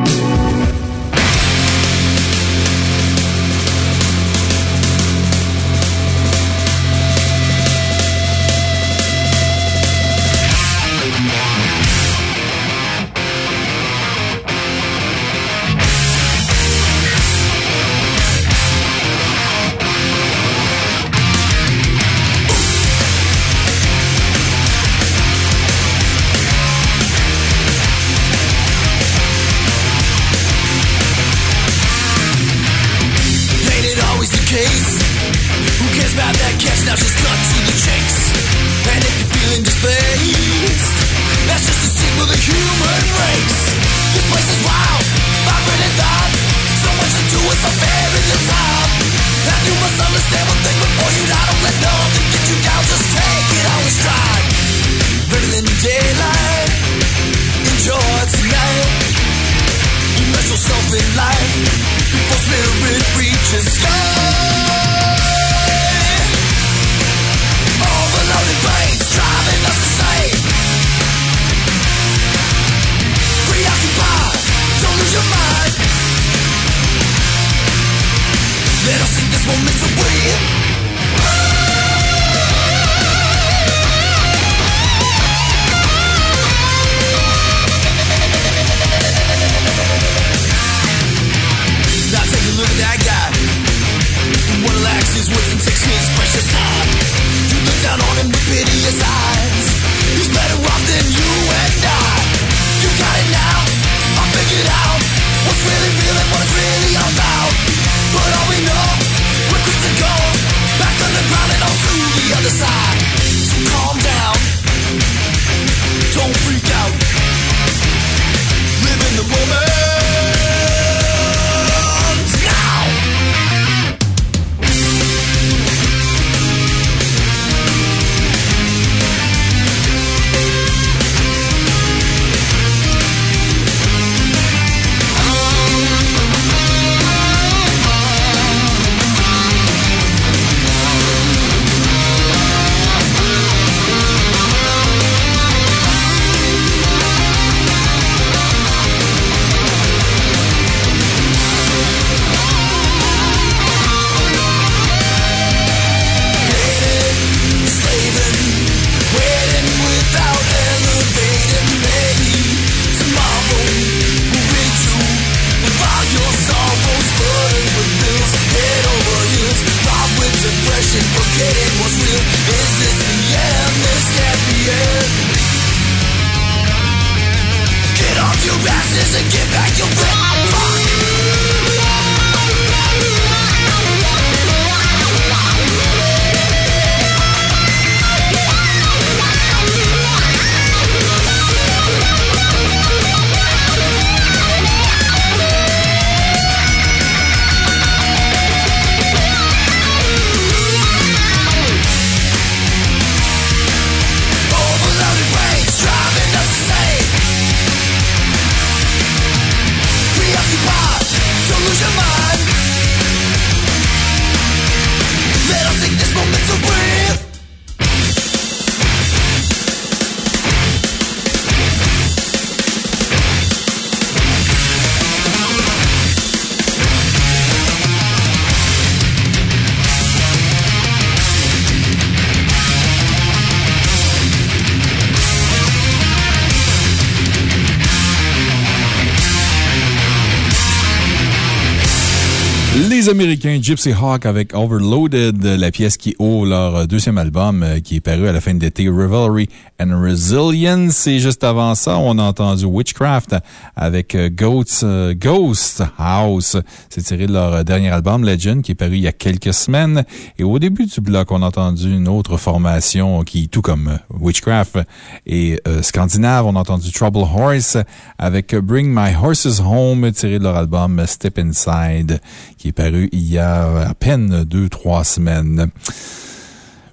Les Américains Gypsy Hawk avec Overloaded, la pièce qui ouvre leur deuxième album euh, qui est paru à la fin de l'été, Revelry and Resilience. Et juste avant ça, on a entendu Witchcraft avec euh, Ghost, euh, Ghost House. C'est tiré de leur dernier album, Legend, qui est paru il y a quelques semaines. Et au début du bloc, on a entendu une autre formation qui, tout comme Witchcraft et scandinave, on a entendu Trouble Horse avec Bring My Horses Home, tiré de leur album Step Inside, qui est paru il y a à peine deux, trois semaines.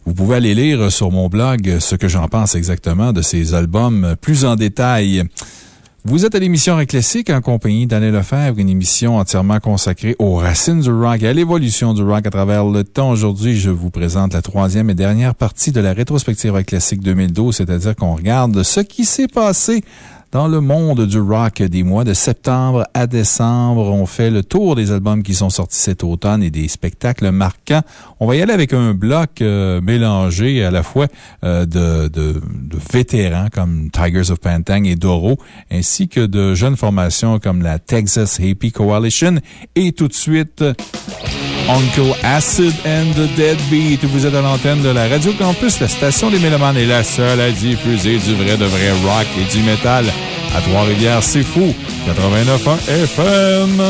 Vous pouvez aller lire sur mon blog ce que j'en pense exactement de ces albums plus en détail. Vous êtes à l'émission Rock Classique en compagnie d'Anne Lefebvre, une émission entièrement consacrée aux racines du rock et à l'évolution du rock à travers le temps. Aujourd'hui, je vous présente la troisième et dernière partie de la rétrospective Rock Classique 2012, c'est-à-dire qu'on regarde ce qui s'est passé dans le monde du rock des mois de septembre à décembre. On fait le tour des albums qui sont sortis cet automne et des spectacles marquants. On va y aller avec un bloc euh, mélangé à la fois euh, de, de, de, vétérans comme Tigers of Pantang et Doro, ainsi que de jeunes formations comme la Texas Happy Coalition. Et tout de suite, Uncle Acid and the Deadbeat. Vous êtes à l'antenne de la Radio Campus. La station des Mélomanes est la seule à diffuser du vrai de vrai rock et du métal. À Trois-Rivières, c'est fou. 89 FM.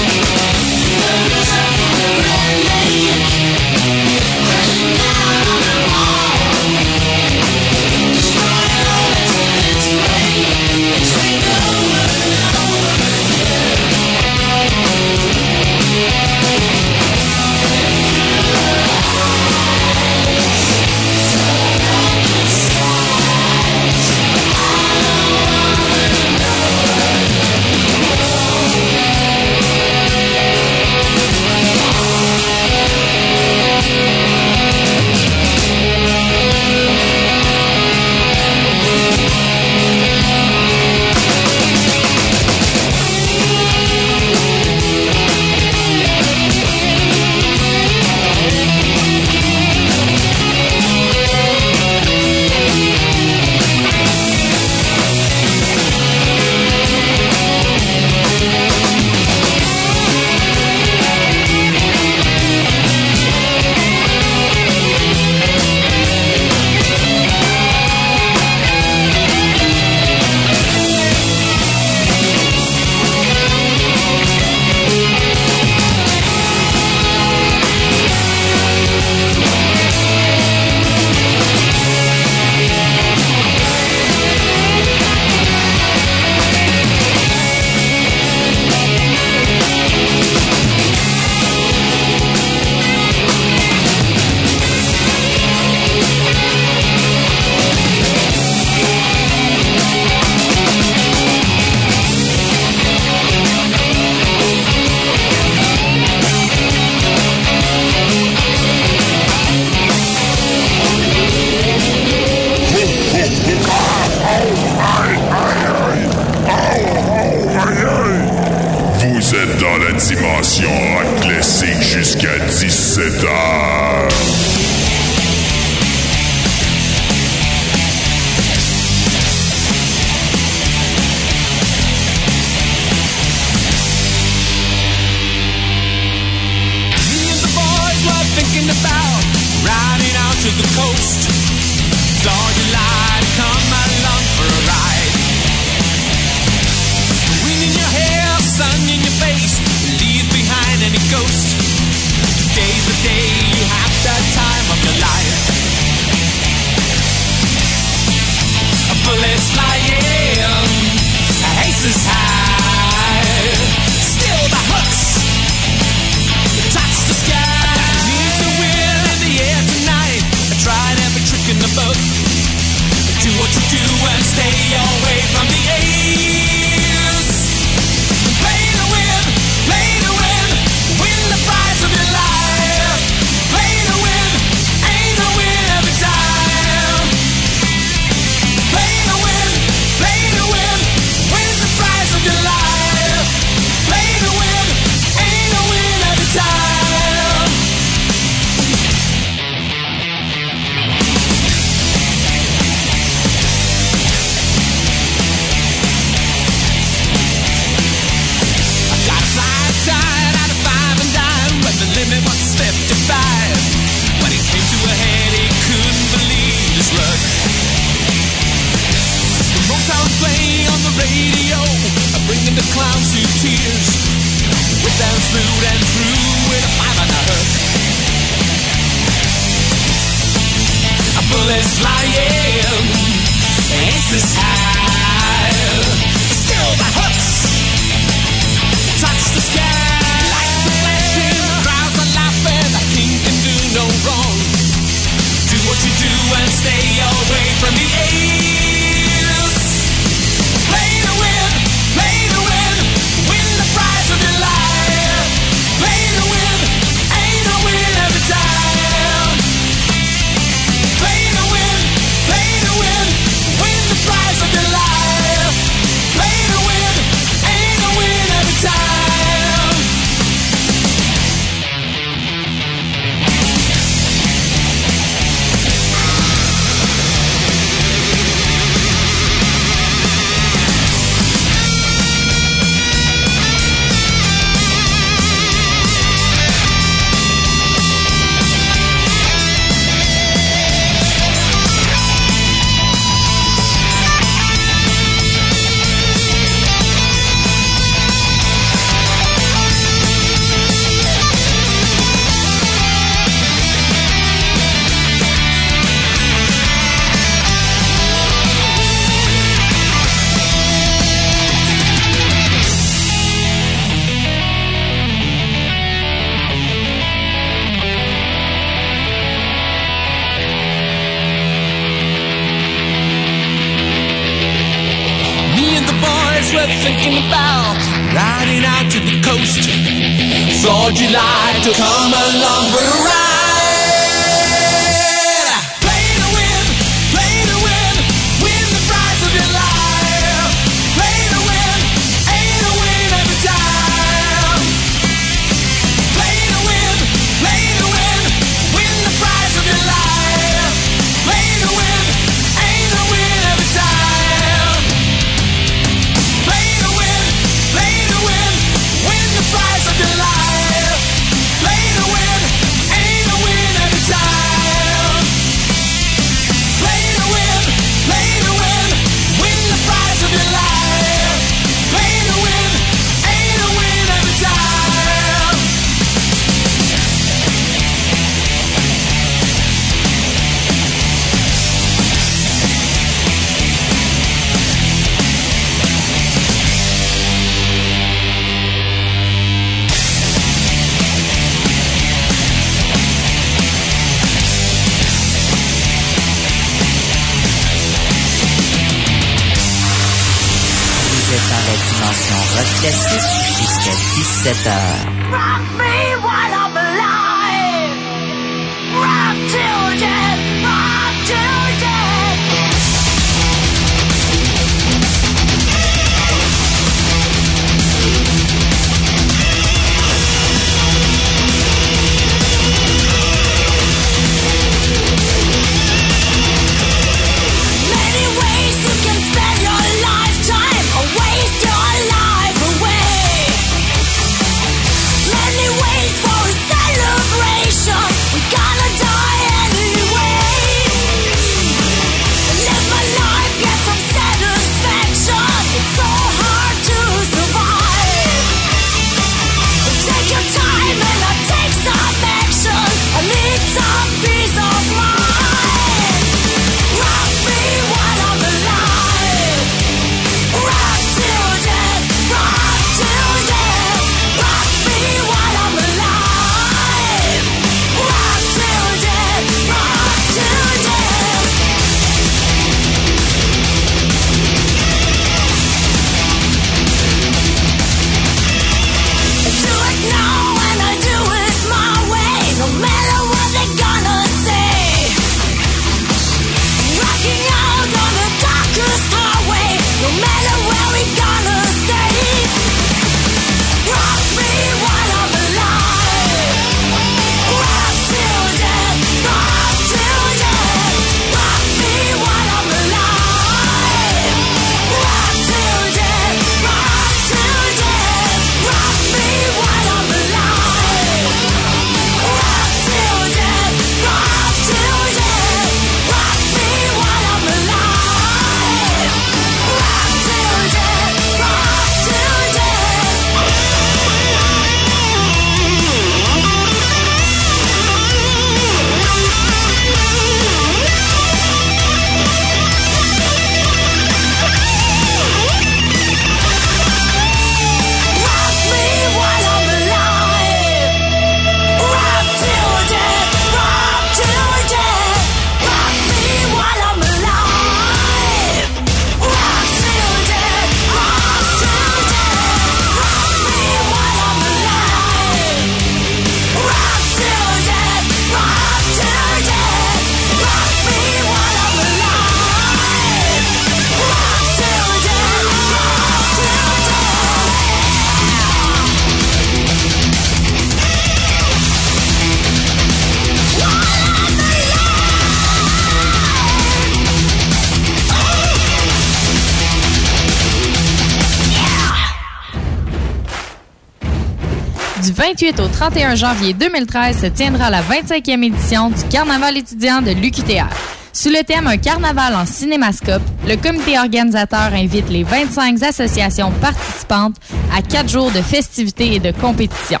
28 au 31 janvier 2013 se tiendra la 25e édition du Carnaval étudiant de l'UQTR. Sous le thème Un carnaval en cinémascope, le comité organisateur invite les 25 associations participantes à quatre jours de festivités et de compétitions.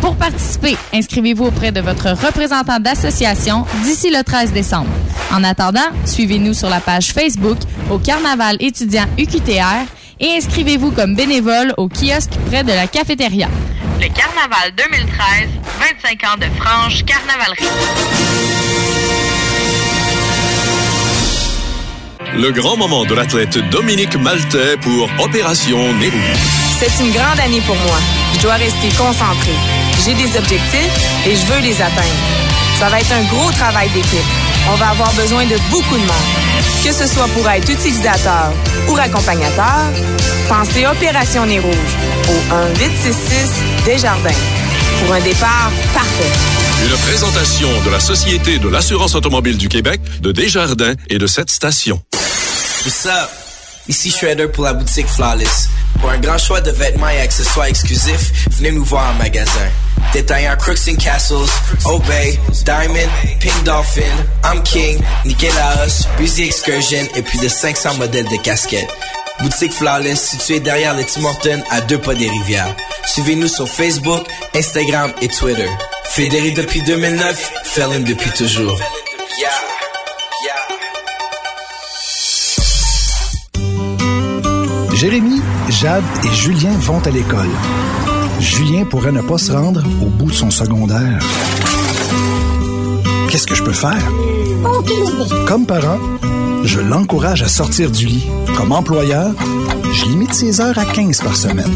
Pour participer, inscrivez-vous auprès de votre représentant d'association d'ici le 13 décembre. En attendant, suivez-nous sur la page Facebook au Carnaval étudiant UQTR et inscrivez-vous comme bénévole au kiosque près de la cafétéria. Le Carnaval 2013, 25 ans de franche carnavalerie. Le grand moment de l'athlète Dominique Maltais pour Opération Nez Rouge. C'est une grande année pour moi. Je dois rester concentré. J'ai des objectifs et je veux les atteindre. Ça va être un gros travail d'équipe. On va avoir besoin de beaucoup de monde. Que ce soit pour être utilisateur ou accompagnateur, pensez Opération Nez Rouge au 1-866 Desjardins pour un départ parfait. Une présentation de la Société de l'assurance automobile du Québec, de Desjardins et de cette station. What's up? Ici Shredder pour la boutique Flawless. Pour un grand choix de vêtements et accessoires exclusifs, venez nous voir en magasin. Détaillant Crooks and Castles, Obey, Diamond, Pink Dolphin, I'm King, Nikélaos, Busy Excursion et plus de 500 modèles de casquettes. Boutique Flawless située derrière les Tim Hortons à deux pas des rivières. Suivez-nous sur Facebook, Instagram et Twitter. Fédéré depuis 2009, Felon depuis toujours. Jérémy, Jade et Julien vont à l'école. Julien pourrait ne pas se rendre au bout de son secondaire. Qu'est-ce que je peux faire? Comme parent, je l'encourage à sortir du lit. Comme employeur, je limite ses heures à 15 par semaine.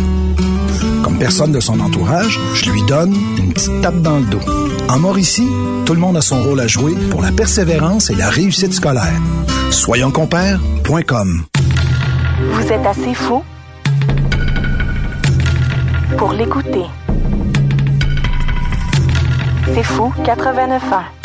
Personne de son entourage, je lui donne une petite tape dans le dos. En Mauricie, tout le monde a son rôle à jouer pour la persévérance et la réussite scolaire. Soyonscompères.com Vous êtes assez fou pour l'écouter. C'est fou 89 ans.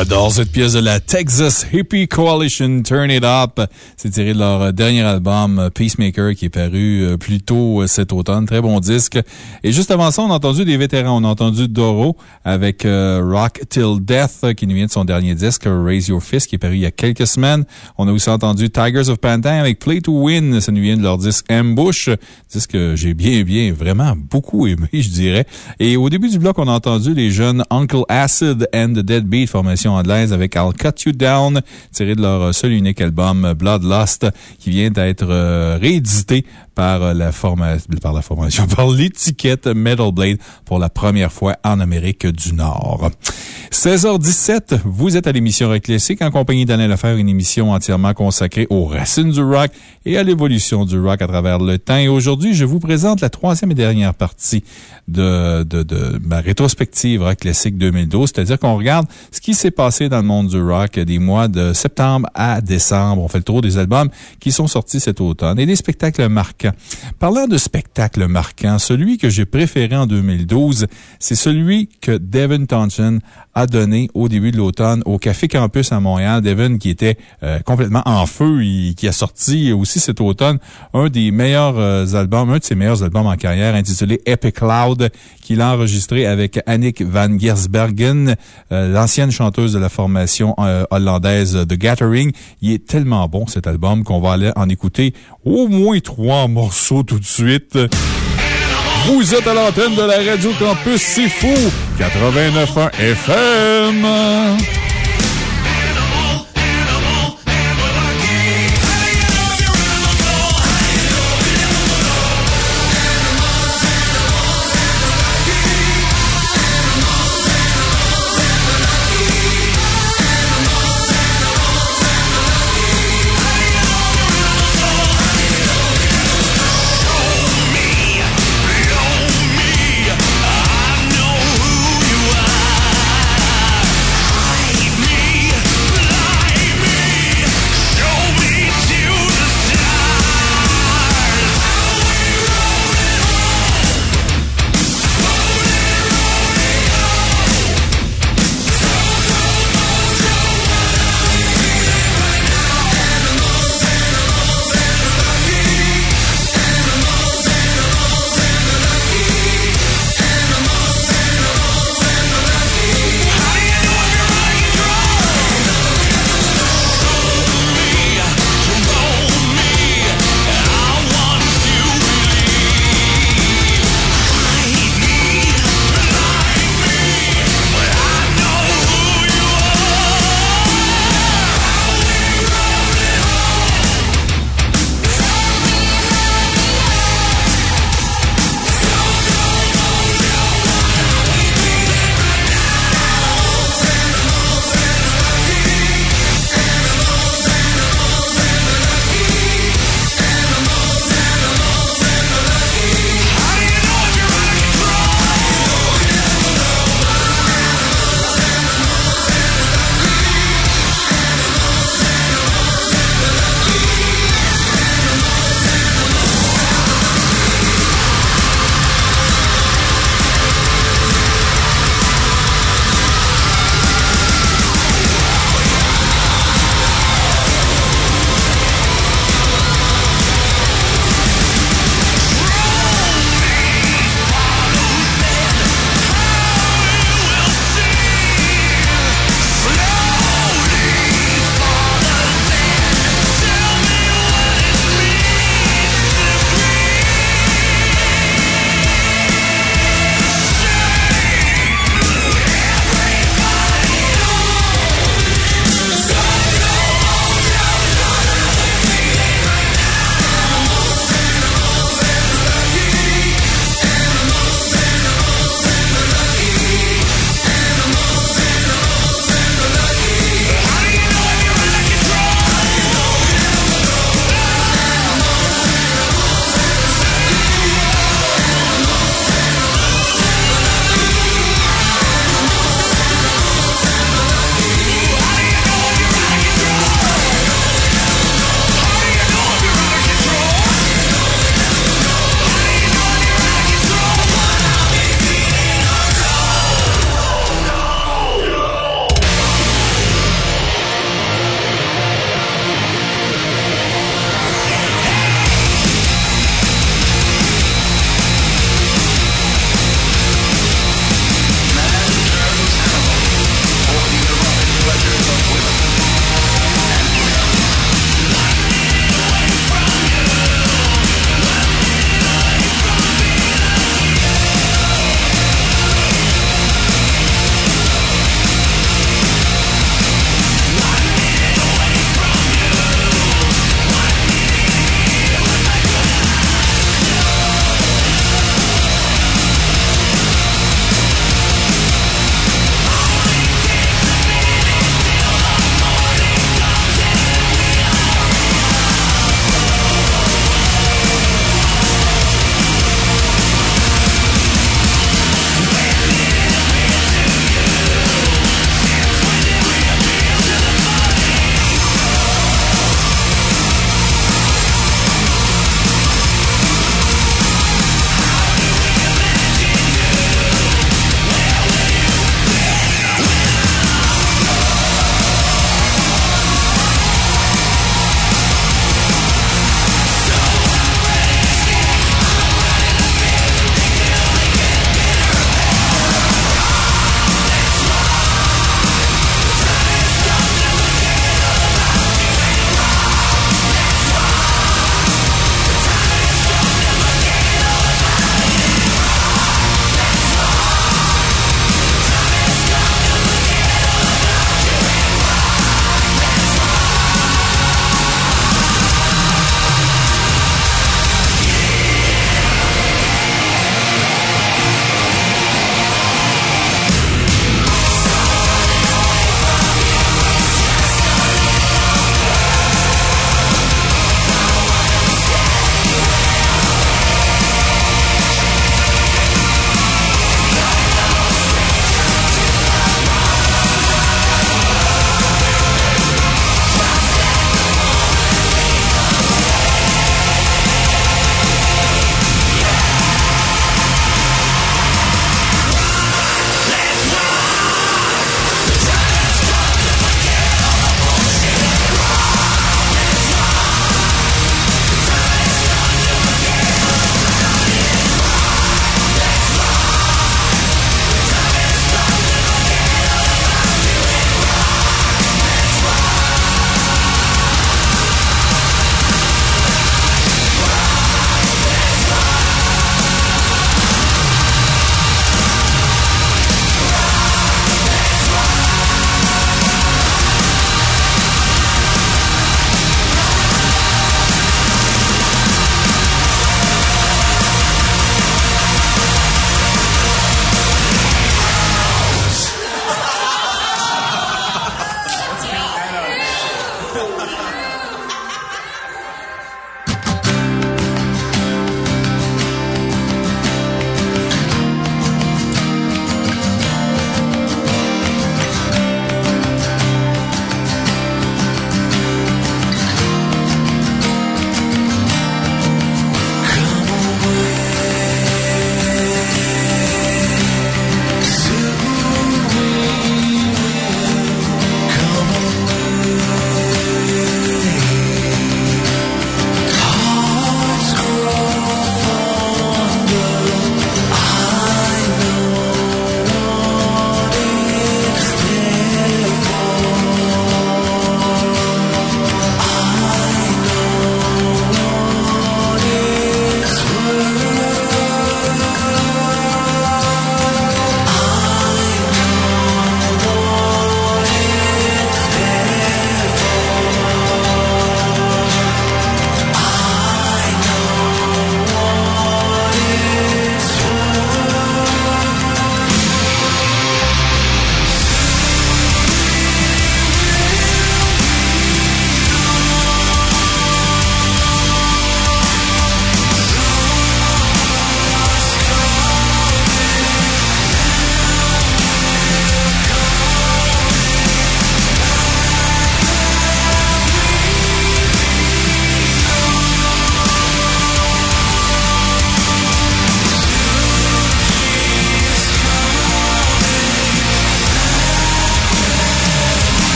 J'adore cette pièce de la Texas Hippie Coalition, Turn It Up. C'est tiré de leur euh, dernier album, euh, Peacemaker, qui est paru euh, plus tôt cet automne. Très bon disque. Et juste avant ça, on a entendu des vétérans. On a entendu Doro avec Rock Till Death, qui nous vient de son dernier disque, Raise Your Fist, qui est paru il y a quelques semaines. On a aussi entendu Tigers of Pantin avec Play to Win. Ça nous vient de leur disque Ambush. Disque que j'ai bien, bien, vraiment beaucoup aimé, je dirais. Et au début du bloc, on a entendu les jeunes Uncle Acid and the Deadbeat, formation anglaise avec I'll Cut You Down, tiré de leur seul unique album Bloodlust, qui vient d'être euh, réédité par euh, par la formation, par l'étiquette Metal Blade pour la première fois en Amérique du Nord. 16h17, vous êtes à l'émission Rock Classique en compagnie d'Alain Lefebvre, une émission entièrement consacrée aux racines du rock et à l'évolution du rock à travers le temps. Et aujourd'hui, je vous présente la troisième et dernière partie de, ma rétrospective Rock Classique 2012, c'est-à-dire qu'on regarde ce qui s'est passé dans le monde du rock des mois de septembre à décembre. On fait le tour des albums qui sont sortis cet automne et des spectacles marquants. Parlant de spectacles marquants, celui que j'ai préféré en 2012, c'est celui que Devin Townshend a donné au début de l'automne au Café Campus à Montréal. Devin qui était euh, complètement en feu et qui a sorti aussi cet automne un des meilleurs euh, albums, un de ses meilleurs albums en carrière intitulé Epic Cloud qu'il a enregistré avec Annick van Gersbergen, euh, l'ancienne chanteuse de la formation hollandaise The Gathering. Il est tellement bon cet album qu'on va aller en écouter au moins trois morceaux tout de suite. Vous êtes à l'antenne de la Radio Campus, c'est fou! 89.1 FM!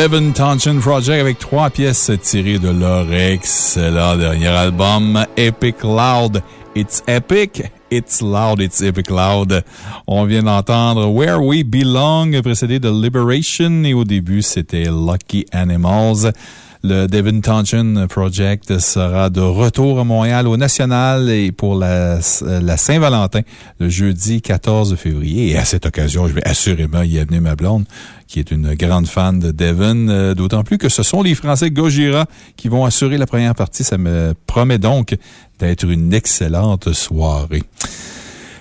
Devon Townshend Project avec trois pièces tirées de leur excellent dernier album Epic Loud. It's epic, it's loud, it's epic loud. On vient d'entendre Where We Belong, précédé de Liberation, et au début, c'était Lucky Animals. Le Devin Townshend Project sera de retour à Montréal au National et pour la, Saint-Valentin le jeudi 14 février. Et à cette occasion, je vais assurément y amener ma blonde qui est une grande fan de Devon, euh, d'autant plus que ce sont les Français Gojira qui vont assurer la première partie. Ça me promet donc d'être une excellente soirée.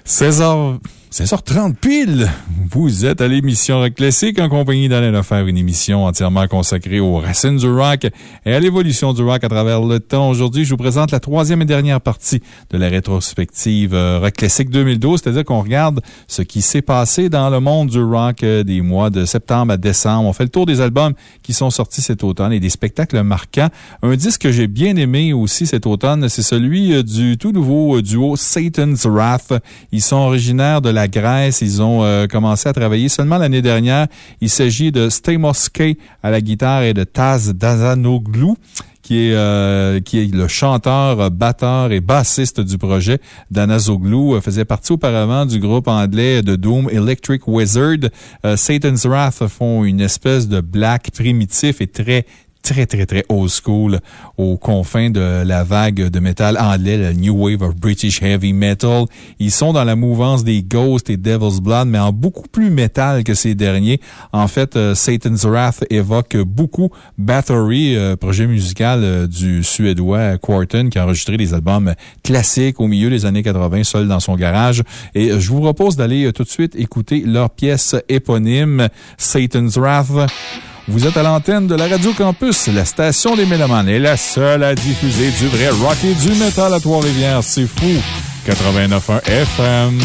16h. 16h30 pile, vous êtes à l'émission Rock Classique en compagnie d'Alain Lefer, une émission entièrement consacrée aux racines du rock et à l'évolution du rock à travers le temps. Aujourd'hui, je vous présente la troisième et dernière partie de la rétrospective euh, Rock Classique 2012, c'est-à-dire qu'on regarde ce qui s'est passé dans le monde du rock euh, des mois de septembre à décembre. On fait le tour des albums qui sont sortis cet automne et des spectacles marquants. Un disque que j'ai bien aimé aussi cet automne, c'est celui euh, du tout nouveau duo Satan's Wrath. Ils sont originaires de la Grèce. Ils ont euh, commencé à travailler seulement l'année dernière. Il s'agit de Stamos K à la guitare et de Taz Dazanoglou qui est, euh, qui est le chanteur, batteur et bassiste du projet. Danazoglu euh, faisait partie auparavant du groupe anglais de Doom Electric Wizard. Satan's Wrath font une espèce de black primitif et très très, très, très old school aux confins de la vague de métal anglais, la New Wave of British Heavy Metal. Ils sont dans la mouvance des Ghosts et Devil's Blood, mais en beaucoup plus métal que ces derniers. En fait, euh, Satan's Wrath évoque beaucoup Battery, euh, projet musical euh, du Suédois Quarton, qui a enregistré des albums classiques au milieu des années 80, seul dans son garage. Et je vous propose d'aller tout de suite écouter leur pièce éponyme, Satan's Wrath. Vous êtes à l'antenne de la Radio Campus, la station des Mélomanes est la seule à diffuser du vrai rock et du métal à Trois-Rivières. C'est fou! 89.1 FM.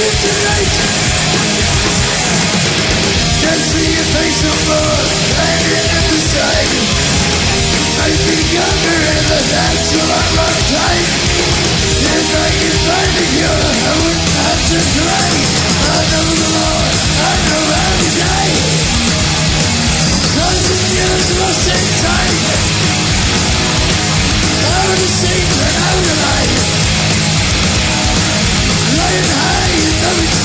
You tonight. Can't see your face no more. Landing at the side. The time. If I could find a cure, I wouldn't. I the I to die. The years lost time. Out of and out of high,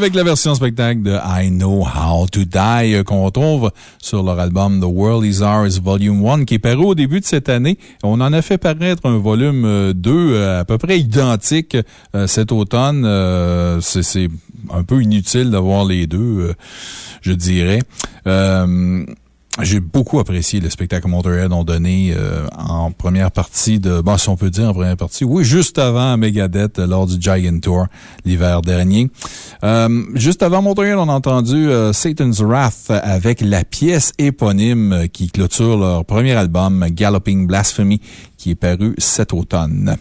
avec la version spectacle de I Know How to Die euh, qu'on retrouve sur leur album The World Is Ours Volume 1 qui est paru au début de cette année. On en a fait paraître un volume 2 euh, à peu près identique euh, cet automne. Euh, C'est un peu inutile d'avoir les deux, euh, je dirais. Euh, j'ai beaucoup apprécié le spectacle que Motorhead ont donné euh, en première partie de, bon, si on peut dire en première partie, oui, juste avant Megadeth euh, lors du Giant Tour l'hiver dernier. Euh, juste avant Motorhead, on a entendu Satan's Wrath avec la pièce éponyme qui clôture leur premier album, Galloping Blasphemy, qui est paru cet automne.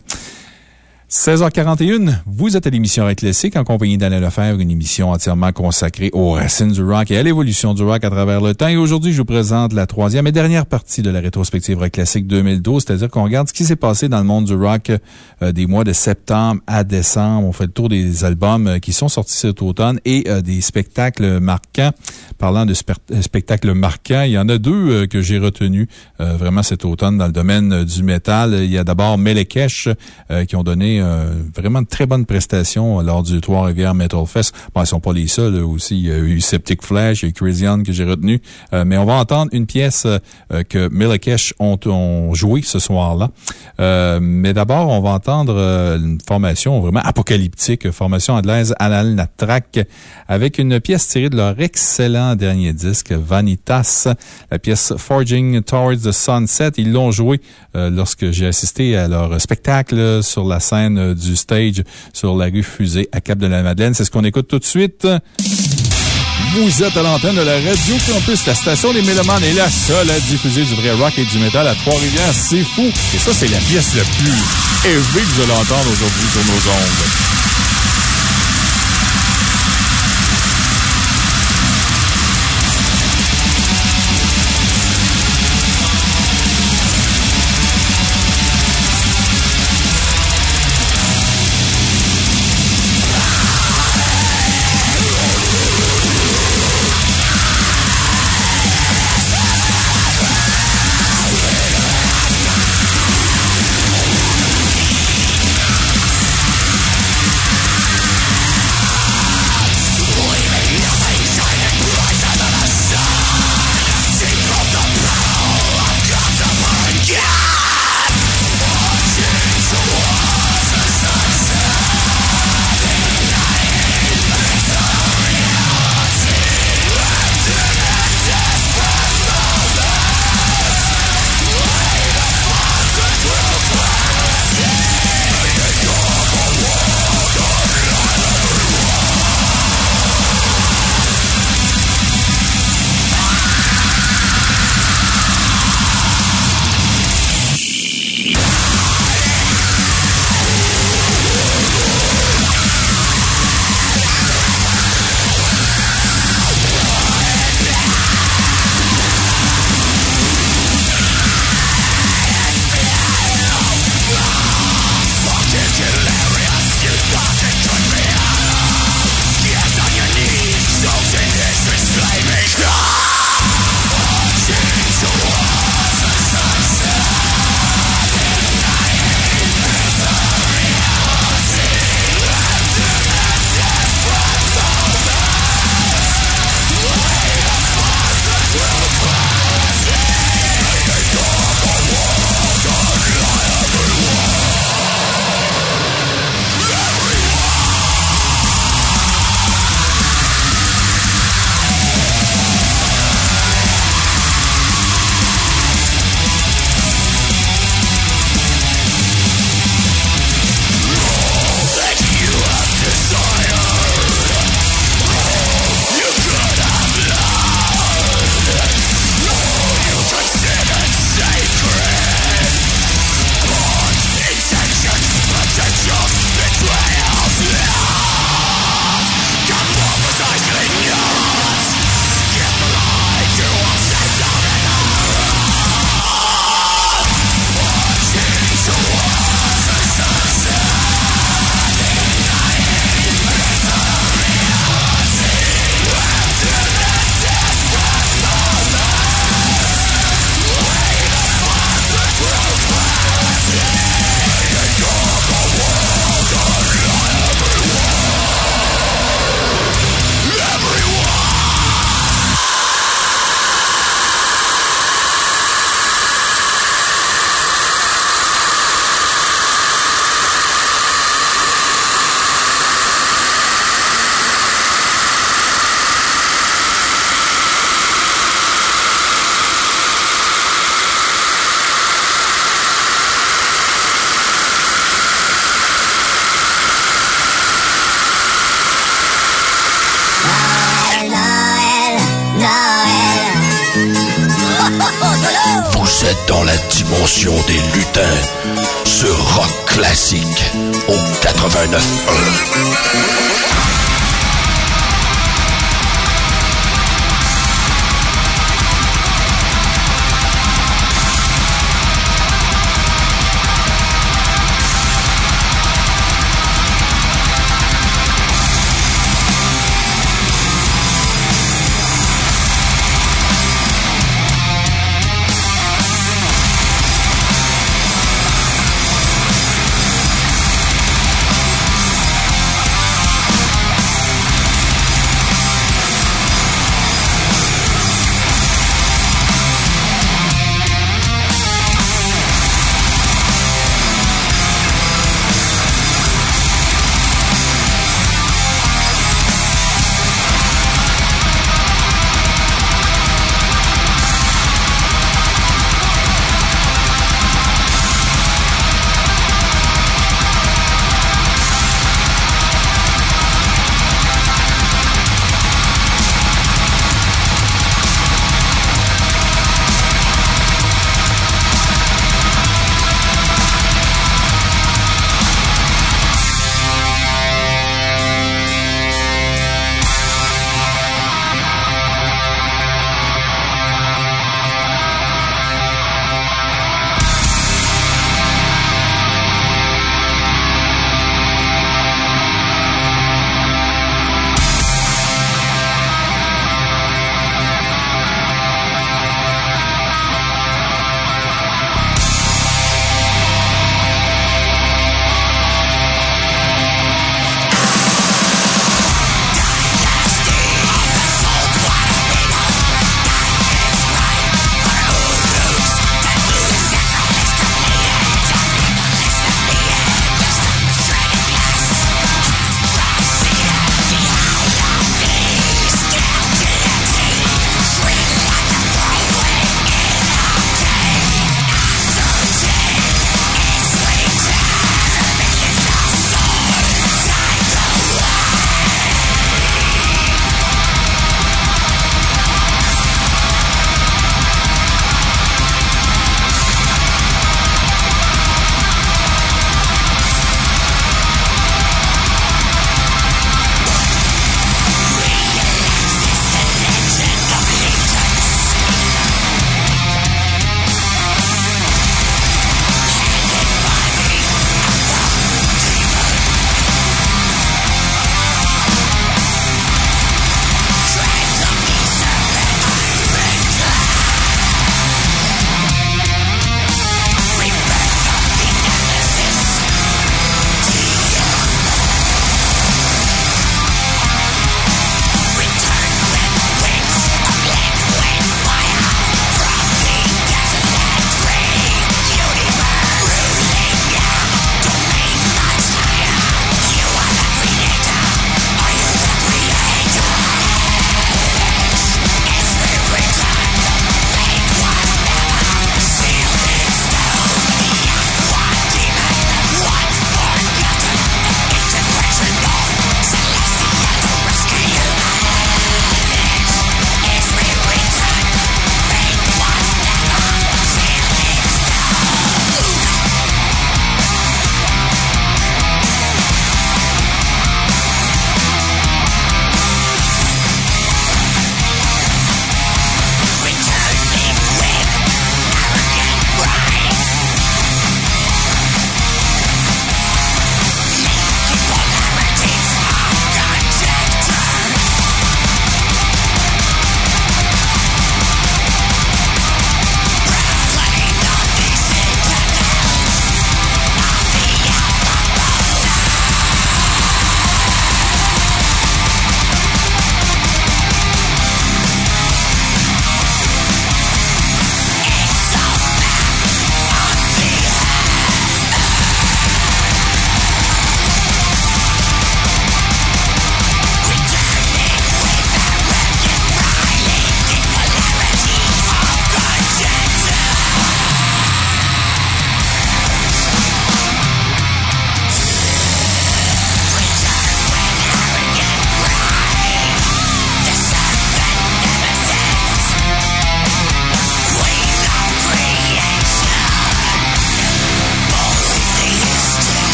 16h41, vous êtes à l'émission Rock Classique en compagnie d'Alain Lefebvre, une émission entièrement consacrée aux racines du rock et à l'évolution du rock à travers le temps. Et aujourd'hui, je vous présente la troisième et dernière partie de la rétrospective Rock Classique 2012, c'est-à-dire qu'on regarde ce qui s'est passé dans le monde du rock euh, des mois de septembre à décembre. On fait le tour des albums euh, qui sont sortis cet automne et euh, des spectacles marquants. Parlant de spe- spectacles marquants, il y en a deux que j'ai retenus vraiment cet automne dans le domaine du métal. Il y a d'abord Melekesh qui ont donné euh, vraiment de très bonnes prestations lors du Trois-Rivières Metal Fest. Bon, ils sont pas les seuls euh, aussi. Il y a eu Septic Flash, eu Crazy On que j'ai retenu. Euh, mais on va entendre une pièce euh, que Melekesh ont, ont joué ce soir-là. Euh, mais d'abord, on va entendre euh, une formation vraiment apocalyptique, formation anglaise Alan Natrak, avec une pièce tirée de leur excellent dernier disque, Vanitas, la pièce Forging Towards the Sunset. Ils l'ont joué euh, lorsque j'ai assisté à leur spectacle sur la scène euh, du stage sur la rue Fusée à Cap-de-la-Madeleine. C'est ce qu'on écoute tout de suite. Vous êtes à l'antenne de la Radio Campus. La station des Mélomanes est la seule à diffuser du vrai rock et du métal à Trois-Rivières. C'est fou. Et ça, c'est la pièce la plus élevée que vous allez entendre aujourd'hui sur nos ondes.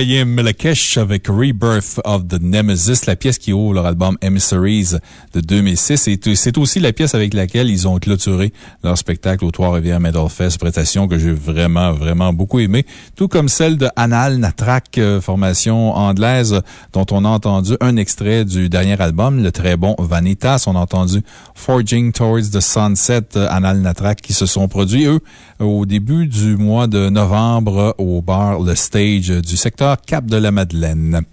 Les Israéliens Melakesh avec Rebirth of the Nemesis, la pièce qui ouvre leur album Emissaries de 2006. Et c'est aussi la pièce avec laquelle ils ont clôturé leur spectacle au Trois-Rivières Metal Fest, prestation que j'ai vraiment, vraiment beaucoup aimé. Tout comme celle de Anal Natrak, euh, formation anglaise, dont on a entendu un extrait du dernier album, le très bon Vanitas. On a entendu Forging Towards the Sunset, euh, Anal Natrak, qui se sont produits, eux, au début du mois de novembre au bar Le Stage du secteur Cap de la Madeleine.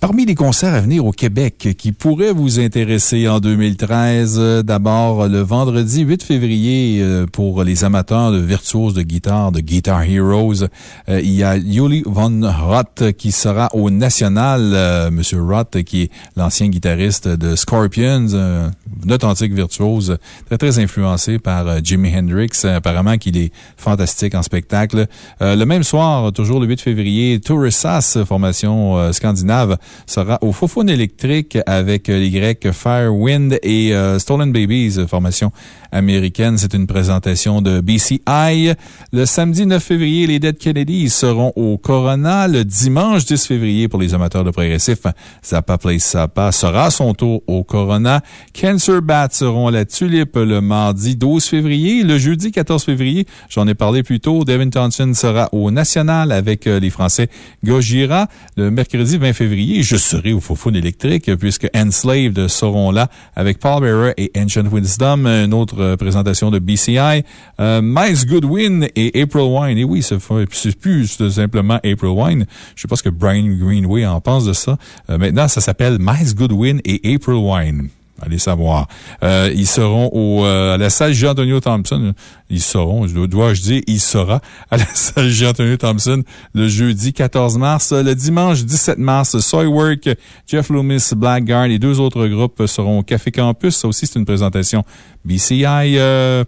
Parmi les concerts à venir au Québec qui pourraient vous intéresser en 2013, euh, d'abord le vendredi 8 février euh, pour les amateurs de virtuoses de guitare, de Guitar Heroes, euh, il y a Yuli von Roth qui sera au National. Monsieur Roth qui est l'ancien guitariste de Scorpions, un authentique virtuose, très très influencé par Jimi Hendrix. Apparemment qu'il est fantastique en spectacle. le même soir, toujours le 8 février, Tourissas, formation scandinave, sera au Fofone électrique avec les Grecs Firewind et euh, Stolen Babies, formation américaine. C'est une présentation de BCI. Le samedi 9 février, les Dead Kennedys seront au Corona. Le dimanche 10 février, pour les amateurs de progressif, Zappa Play Zappa sera son tour au Corona. Cancer Bats seront à la Tulipe le mardi 12 février. Le jeudi 14 février, j'en ai parlé plus tôt, Devin Thompson sera au National avec euh, les Français Gojira. Le mercredi 20 février, je serai au Fofone électrique puisque Enslaved seront là avec Paul Bearer et Ancient Wisdom. Un autre euh, présentation de BCI. Euh, Miles Goodwin et April Wine. Et oui, c'est plus simplement April Wine. Je sais pas ce que Brian Greenway en pense de ça. Euh, maintenant, ça s'appelle Miles Goodwin et April Wine. Allez savoir. ils seront au, à la salle Jean-Antonio Thompson. Ils seront, dois-je dire, il sera à la salle Jean-Antonio Thompson le jeudi 14 mars. Le dimanche 17 mars, Soywork, Jeff Loomis, Blackguard et deux autres groupes seront au Café Campus. Ça aussi, c'est une présentation BCI. Euh,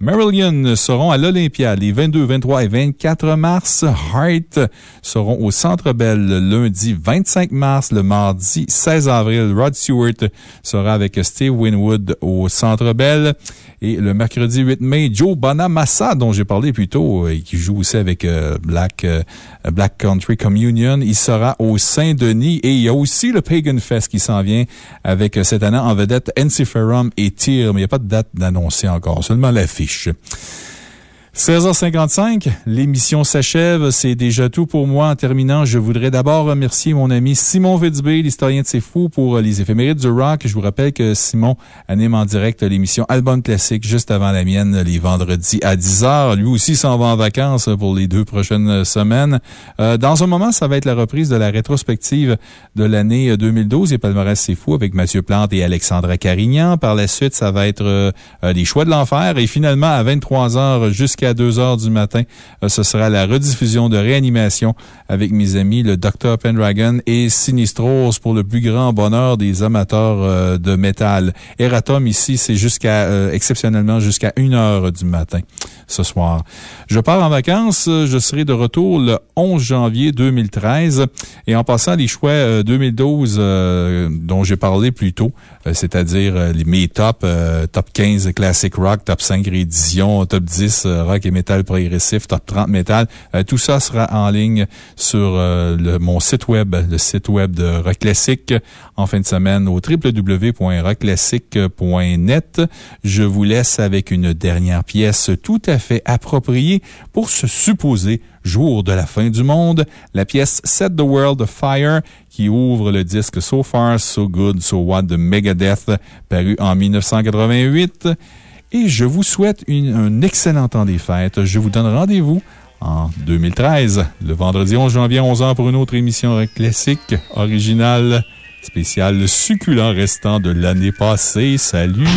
Marillion seront à l'Olympia les 22, 23 et 24 mars. Heart seront au Centre Bell le lundi 25 mars. Le mardi 16 avril, Rod Stewart sera avec Steve Winwood au Centre Bell. Et le mercredi 8 mai, Joe Bonamassa, dont j'ai parlé plus tôt, et qui joue aussi avec euh, Black, euh, Black Country Communion, il sera au Saint-Denis. Et il y a aussi le Pagan Fest qui s'en vient avec euh, cette année en vedette Ensiferum et Tyr, mais il n'y a pas de date d'annoncer encore, seulement l'affiche. 16h55, l'émission s'achève. C'est déjà tout pour moi. En terminant, je voudrais d'abord remercier mon ami Simon Fitzbé, l'historien de C'est Fou, pour les éphémérides du rock. Je vous rappelle que Simon anime en direct l'émission Album Classique juste avant la mienne, les vendredis à 10h. Lui aussi s'en va en vacances pour les deux prochaines semaines. Euh, dans un moment, ça va être la reprise de la rétrospective de l'année 2012 et Palmarès C'est Fou avec Mathieu Plante et Alexandra Carignan. Par la suite, ça va être euh, les choix de l'enfer et finalement, à 23h jusqu'à à 2 heures du matin. Euh, ce sera la rediffusion de réanimation avec mes amis, le Dr. Pendragon et Sinistros pour le plus grand bonheur des amateurs euh, de métal. Eratom ici, c'est jusqu'à, euh, exceptionnellement jusqu'à 1 heure du matin ce soir. Je pars en vacances. Je serai de retour le 11 janvier 2013. Et en passant les choix 2012 dont j'ai parlé plus tôt, c'est-à-dire mes top, top 15 classic rock, top 5 réédition, top 10 rock et métal progressif, top 30 métal. Euh, tout ça sera en ligne sur euh, mon site web, le site web de Rock Classic, en fin de semaine au www.rockclassic.net. Je vous laisse avec une dernière pièce tout à fait appropriée pour se supposer jour de la fin du monde, la pièce Set the World Fire qui ouvre le disque So Far, So Good, So What de Megadeth, paru en 1988 et je vous souhaite un excellent temps des fêtes. Je vous donne rendez-vous en 2013, le vendredi 11 janvier à 11h pour une autre émission classique, originale, spéciale, succulent restant de l'année passée. Salut!